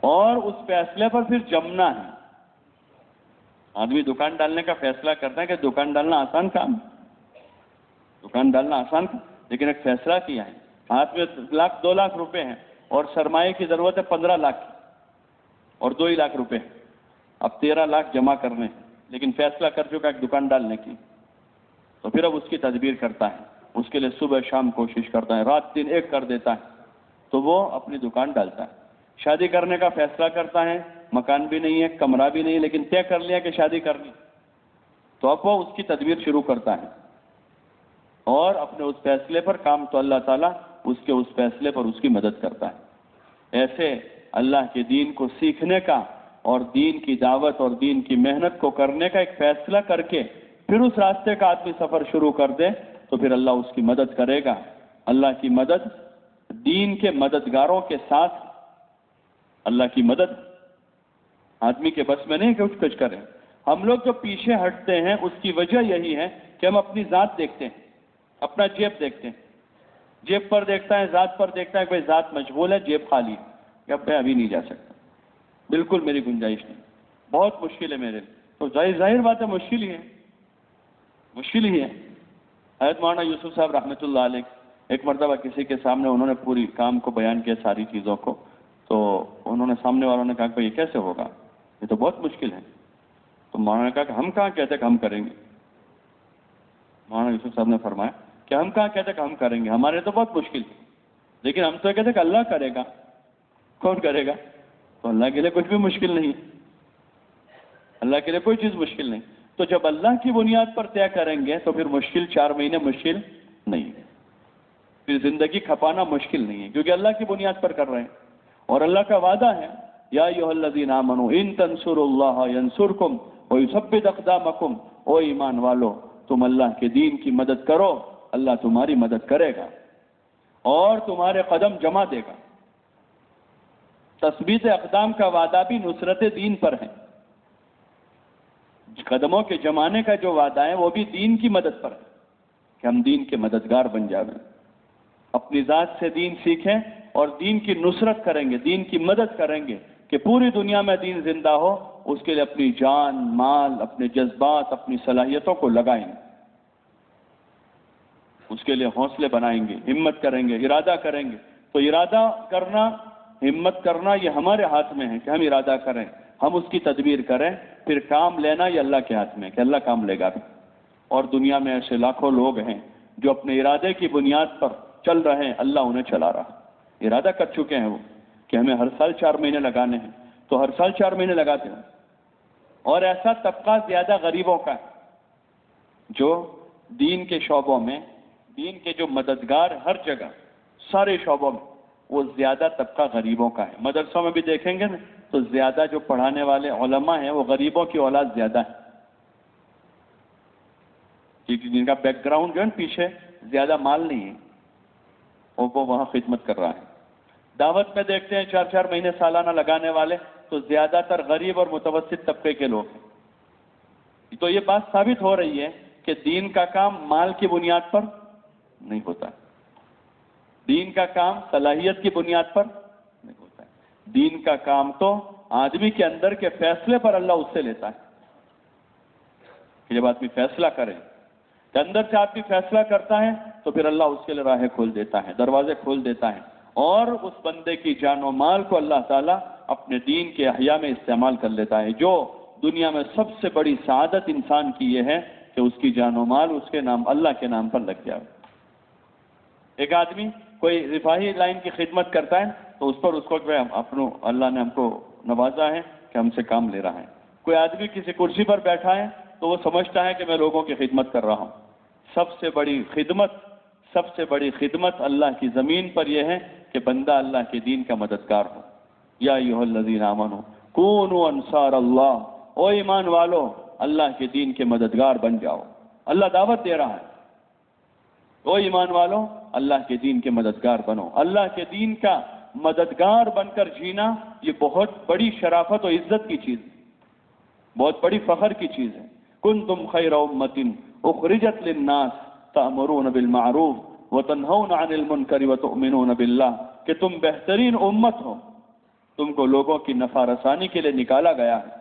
اور اس فیصلے پر پھر جمنا ہے۔ آدمی دکان ڈالنے کا فیصلہ کرتا ہے کہ دکان ڈالنا آسان کام دکان ڈالنا آسان کام لیکن ایک فیصلہ کیا ہے۔ ہاتھ میں لاکھ، دو لاکھ روپے ہیں اور سرمایہ کی ضرورت ہے پندرہ لاکھ کی اور دو ہی لاکھ روپے اب تیرہ لاکھ جمع کرنے لیکن فیصلہ کر چکا ایک دکان ڈالنے کی۔ تو پھر اب اس کی تدبیر کرتا ہے۔ اس کے لیے صبح شام کوشش کرتا ہے، رات دن ایک کر دیتا ہے۔ تو وہ اپنی دکان ڈالتا ہے۔ شادی کرنے کا فیصلہ کرتا ہے، مکان بھی نہیں ہے، کمرہ بھی نہیں، لیکن طے کر لیا کہ شادی کرنی تو اب وہ اس کی تدبیر شروع کرتا ہے۔ اور اپنے اس فیصلے پر کام تو اللہ تعالیٰ اس کے اس فیصلے پر اس کی مدد کرتا ہے۔ ایسے اللہ کے دین کو سیکھنے کا اور دین کی دعوت اور دین کی محنت کو کرنے کا ایک فیصلہ کر کے پھر اس راستے کا آدمی سفر شروع کر دے تو پھر اللہ اس کی مدد کرے گا۔ اللہ کی مدد دین کے مددگاروں کے ساتھ اللہ کی مدد آدمی کے بس میں نہیں کہ اٹھ کچھ کریں ہم لوگ جو پیچھے ہٹتے ہیں اس کی وجہ یہی ہے کہ ہم اپنی ذات دیکھتے ہیں۔ اپنا جیب دیکھتے ہیں۔ جیب پر دیکھتا ہے، ذات پر دیکھتا ہے کہ بھائی ذات مشغول ہے، جیب خالی کہ اب میں ابھی نہیں جا سکتا۔ بالکل میری گنجائش نہیں۔ بہت مشکل ہے میرے۔ تو ظاہر ظاہر بات ہے مشکل ہی ہے مشکل ہی ہے حضرت مولانا یوسف صاحب رحمۃ اللہ علیہ، ایک مرتبہ کسی کے سامنے انہوں نے پوری کام کو بیان کیا، ساری چیزوں کو۔ تو انہوں نے سامنے والوں نے کہا کہ یہ کیسے ہوگا؟ یہ تو بہت مشکل ہے۔ تو مولانا نے کہا کہ ہم کہاں کہتے کہ ہم کریں گے؟ مولانا یوسف صاحب نے فرمایا کہ ہم کہاں کہتے کہ ہم کریں گے؟ ہمارے تو بہت مشکل ہے لیکن ہم تو کہتے کہ اللہ کرے گا۔ کون کرے گا؟ تو اللہ کے لیے کچھ بھی مشکل نہیں۔ اللہ کے لیے کوئی چیز مشکل نہیں۔ تو جب اللہ کی بنیاد پر طے کریں گے تو پھر مشکل چار مہینے مشکل نہیں۔ پھر زندگی کھپانا مشکل نہیں ہے۔ کیونکہ اللہ کی بنیاد پر کر رہے ہیں۔ اور اللہ کا وعدہ ہے، یا الذین آمنوا ان تنصر اللہ ینصرکم ویثبت اقدامکم۔ او ایمان والو، تم اللہ کے دین کی مدد کرو۔ اللہ تمہاری مدد کرے گا اور تمہارے قدم جمع دے گا۔ تثبیت اقدام کا وعدہ بھی نصرت دین پر ہے۔ قدموں کے جمانے کا جو وعدہ ہے وہ بھی دین کی مدد پر ہے کہ ہم دین کے مددگار بن جاویں۔ اپنی ذات سے دین سیکھیں اور دین کی نصرت کریں گے، دین کی مدد کریں گے کہ پوری دنیا میں دین زندہ ہو، اس کے لیے اپنی جان، مال، اپنے جذبات، اپنی صلاحیتوں کو لگائیں۔ گے اس کے لیے حوصلے بنائیں گے، ہمت کریں گے، ارادہ کریں گے۔ تو ارادہ کرنا، ہمت کرنا یہ ہمارے ہاتھ میں ہے کہ ہم ارادہ کریں، ہم اس کی تدبیر کریں، پھر کام لینا یہ اللہ کے ہاتھ میں کہ اللہ کام لے گا۔ اور دنیا میں ایسے لاکھوں لوگ ہیں جو اپنے ارادے کی بنیاد پر چل رہے ہیں، اللہ انہیں چلا رہا۔ ارادہ کر چکے ہیں وہ کہ ہمیں ہر سال چار مہینے لگانے ہیں۔ تو ہر سال چار مہینے لگاتے ہیں۔ اور ایسا طبقہ زیادہ غریبوں کا ہے جو دین کے شعبوں میں دین کے جو مددگار ہر جگہ، سارے شعبوں میں، وہ زیادہ طبقہ غریبوں کا ہے۔ مدرسوں میں بھی دیکھیں گے نا، تو زیادہ جو پڑھانے والے علماء ہیں، وہ غریبوں کی اولاد زیادہ ہے۔ کیونکہ جن کا بیک گراؤنڈ جو ہے پیچھے، زیادہ مال نہیں ہے۔ وہ وہاں خدمت کر رہا ہے۔ دعوت میں دیکھتے ہیں، چار چار مہینے سالانہ لگانے والے، تو زیادہ تر غریب اور متوسط طبقے کے لوگ ہیں۔ تو یہ بات ثابت ہو رہی ہے کہ دین کا کام مال کی بنیاد پر نہیں ہوتا دین کا کام صلاحیت کی بنیاد پر نہیں ہوتا ہے۔ دین کا کام تو آدمی کے اندر کے فیصلے پر اللہ اس سے لیتا ہے۔ کہ جب آدمی فیصلہ کرے کہ اندر سے آدمی فیصلہ کرتا ہے، تو پھر اللہ اس کے لیے راہیں کھول دیتا ہے، دروازے کھول دیتا ہے۔ اور اس بندے کی جان و مال کو اللہ تعالیٰ اپنے دین کے احیاء میں استعمال کر لیتا ہے۔ جو دنیا میں سب سے بڑی سعادت انسان کی یہ ہے کہ اس کی جان و مال اس کے نام، اللہ کے نام پر لگ جائے۔ ایک آدمی کوئی رفاہی لائن کی خدمت کرتا ہے تو اس پر اس کو اپنوں اللہ نے ہم کو نوازا ہے کہ ہم سے کام لے رہا ہے۔ کوئی آدمی کسی کرسی پر بیٹھا ہے تو وہ سمجھتا ہے کہ میں لوگوں کی خدمت کر رہا ہوں۔ سب سے بڑی خدمت، سب سے بڑی خدمت اللہ کی زمین پر یہ ہے کہ بندہ اللہ کے دین کا مددگار ہو۔ یا یو الذین آمنو کونو انصار اللہ۔ او ایمان والو، اللہ کے دین کے مددگار بن جاؤ۔ اللہ دعوت دے رہا ہے۔ او ایمان والو اللہ کے دین کے مددگار بنو۔ اللہ کے دین کا مددگار بن کر جینا، یہ بہت بڑی شرافت و عزت کی چیز ہے۔ بہت بڑی فخر کی چیز ہے۔ کن تم خیر امتن اخرجت للناس تأمرون بالمعروف وتنہون عن المنکر وتؤمنون باللہ۔ کہ تم بہترین امت ہو۔ تم کو لوگوں کی نفع رسانی کے لیے نکالا گیا ہے۔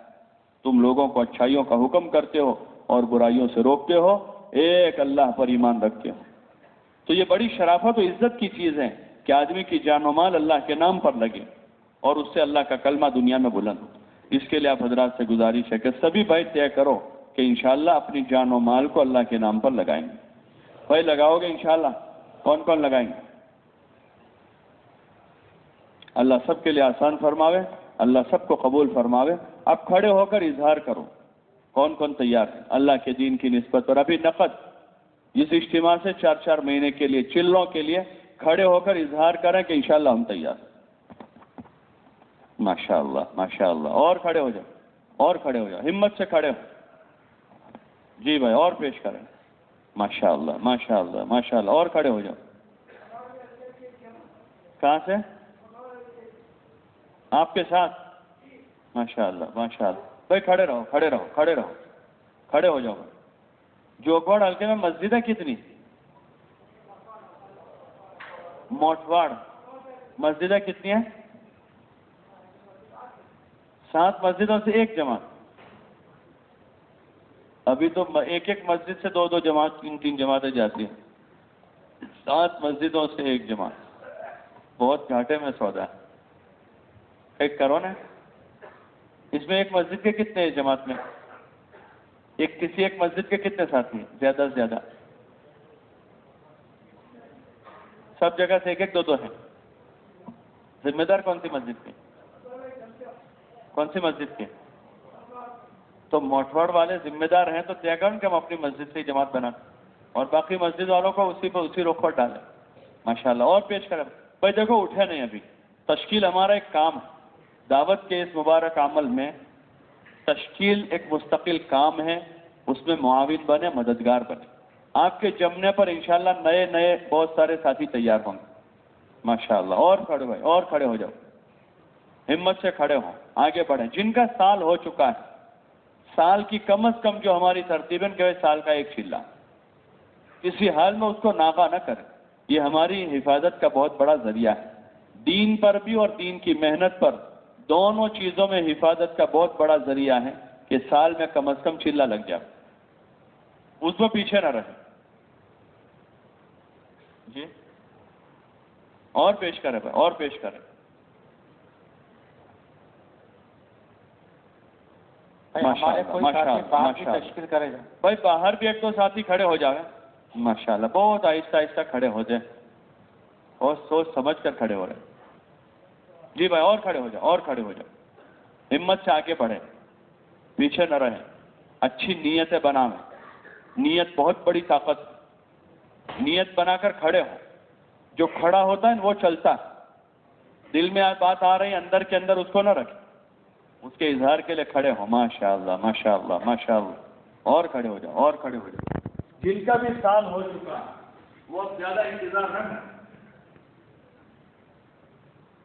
تم لوگوں کو اچھائیوں کا حکم کرتے ہو اور برائیوں سے روکتے ہو۔ ایک اللہ پر ایمان رکھتے ہو۔ تو یہ بڑی شرافت و عزت کی چیز ہے کہ آدمی کی جان و مال اللہ کے نام پر لگے اور اس سے اللہ کا کلمہ دنیا میں بلند ہو۔ اس کے لیے آپ حضرات سے گزارش ہے کہ سبھی بھائی طے کرو کہ انشاءاللہ اپنی جان و مال کو اللہ کے نام پر لگائیں گے۔ بھائی، لگاؤ گے انشاءاللہ؟ کون کون لگائیں گے؟ اللہ سب کے لیے آسان فرماوے، اللہ سب کو قبول فرماوے۔ آپ کھڑے ہو کر اظہار کرو۔ کون کون تیار ہے؟ اللہ کے دین کی نسبت پر۔ ابھی نقد اس اجتماع سے چار چار مہینے کے لیے، چلوں کے لیے کھڑے ہو کر اظہار کریں کہ انشاءاللہ ہم تیار ماشاء اللہ ماشاء اللہ اور کھڑے ہو جاؤ، اور کھڑے ہو جاؤ، ہمت سے کھڑے ہو۔ جی بھائی، اور پیش کریں۔ ماشاء اللہ ماشاء اللہ ماشاء اللہ اور کھڑے ہو جاؤ۔ کہاں سے؟ آپ کے ساتھ؟ ماشاء اللہ ماشاء اللہ بھائی، کھڑے رہو کھڑے رہو کھڑے رہو، کھڑے ہو جاؤ۔ جوگواڑ ہلکے میں مسجد ہے کتنی موٹواڑ مسجدیں کتنی ہیں؟ سات مسجدوں سے ایک جماعت۔ ابھی تو ایک ایک مسجد سے دو دو جماعت، تین تین جماعتیں جاتی ہیں۔ سات مسجدوں سے ایک جماعت۔ بہت گھاٹے میں سودا ہے۔ ایک کرو نا اس میں ایک مسجد کے کتنے جماعت میں؟ ایک کسی ایک مسجد کے کتنے ساتھی ہیں؟ زیادہ سے زیادہ۔ سب جگہ سے ایک ایک دو دو ہیں۔ ذمہ دار کون سی مسجد کے کون سی مسجد کے تو موٹواڑ والے ذمہ دار ہیں تو طے کریں کہ ہم اپنی مسجد سے ہی جماعت بنا۔ اور باقی مسجد والوں کو اسی پہ اسی روک پر ڈالیں۔ ماشاء اللہ اور پیش کریں۔ بھائی دیکھو، اٹھے نہیں ابھی۔ تشکیل ہمارا ایک کام ہے۔ دعوت کے اس مبارک عمل میں تشکیل ایک مستقل کام ہے، اس میں معاون بنے، مددگار بنے۔ آپ کے جمنے پر انشاءاللہ نئے نئے بہت سارے ساتھی تیار ہوں گے۔ ماشاء اللہ اور کھڑے ہوئے، اور کھڑے ہو جاؤ۔ ہمت سے کھڑے ہوں، آگے بڑھیں۔ جن کا سال ہو چکا ہے، سال کی کم از کم جو ہماری ترتیباً کہ سال کا ایک چلا کسی حال میں اس کو ناغا نہ کریں۔ یہ ہماری حفاظت کا بہت بڑا ذریعہ ہے۔ دین پر بھی اور دین کی محنت پر دونوں چیزوں میں حفاظت کا بہت بڑا ذریعہ ہے کہ سال میں کم از کم چلا لگ جائے۔ اس میں پیچھے نہ رہے۔ جی؟ اور پیش کرے بھائی اور پیش
گا؟
بھائی باہر بھی ایک دو ساتھی کھڑے ہو جائے ماشاء اللہ بہت آہستہ آہستہ کھڑے ہو جائیں۔ اور سوچ سمجھ کر کھڑے ہو رہے۔ جی بھائی، اور کھڑے ہو جاؤ، اور کھڑے ہو جاؤ۔ ہمت سے آگے بڑھیں۔ پیچھے نہ رہیں۔ اچھی نیتیں بناویں نیت بہت بڑی طاقت نیت بنا کر کھڑے ہوں جو کھڑا ہوتا ہے وہ چلتا ہے۔ دل میں بات آ رہی اندر کے اندر اس کو نہ رکھیں۔ اس کے اظہار کے لیے کھڑے ہوں ماشاء اللہ ماشاء اللہ ماشاء اللہ اور کھڑے ہو جاؤ، اور کھڑے ہو جاؤ۔ جن کا بھی سال ہو چکا۔ ہے وہ زیادہ انتظار نہ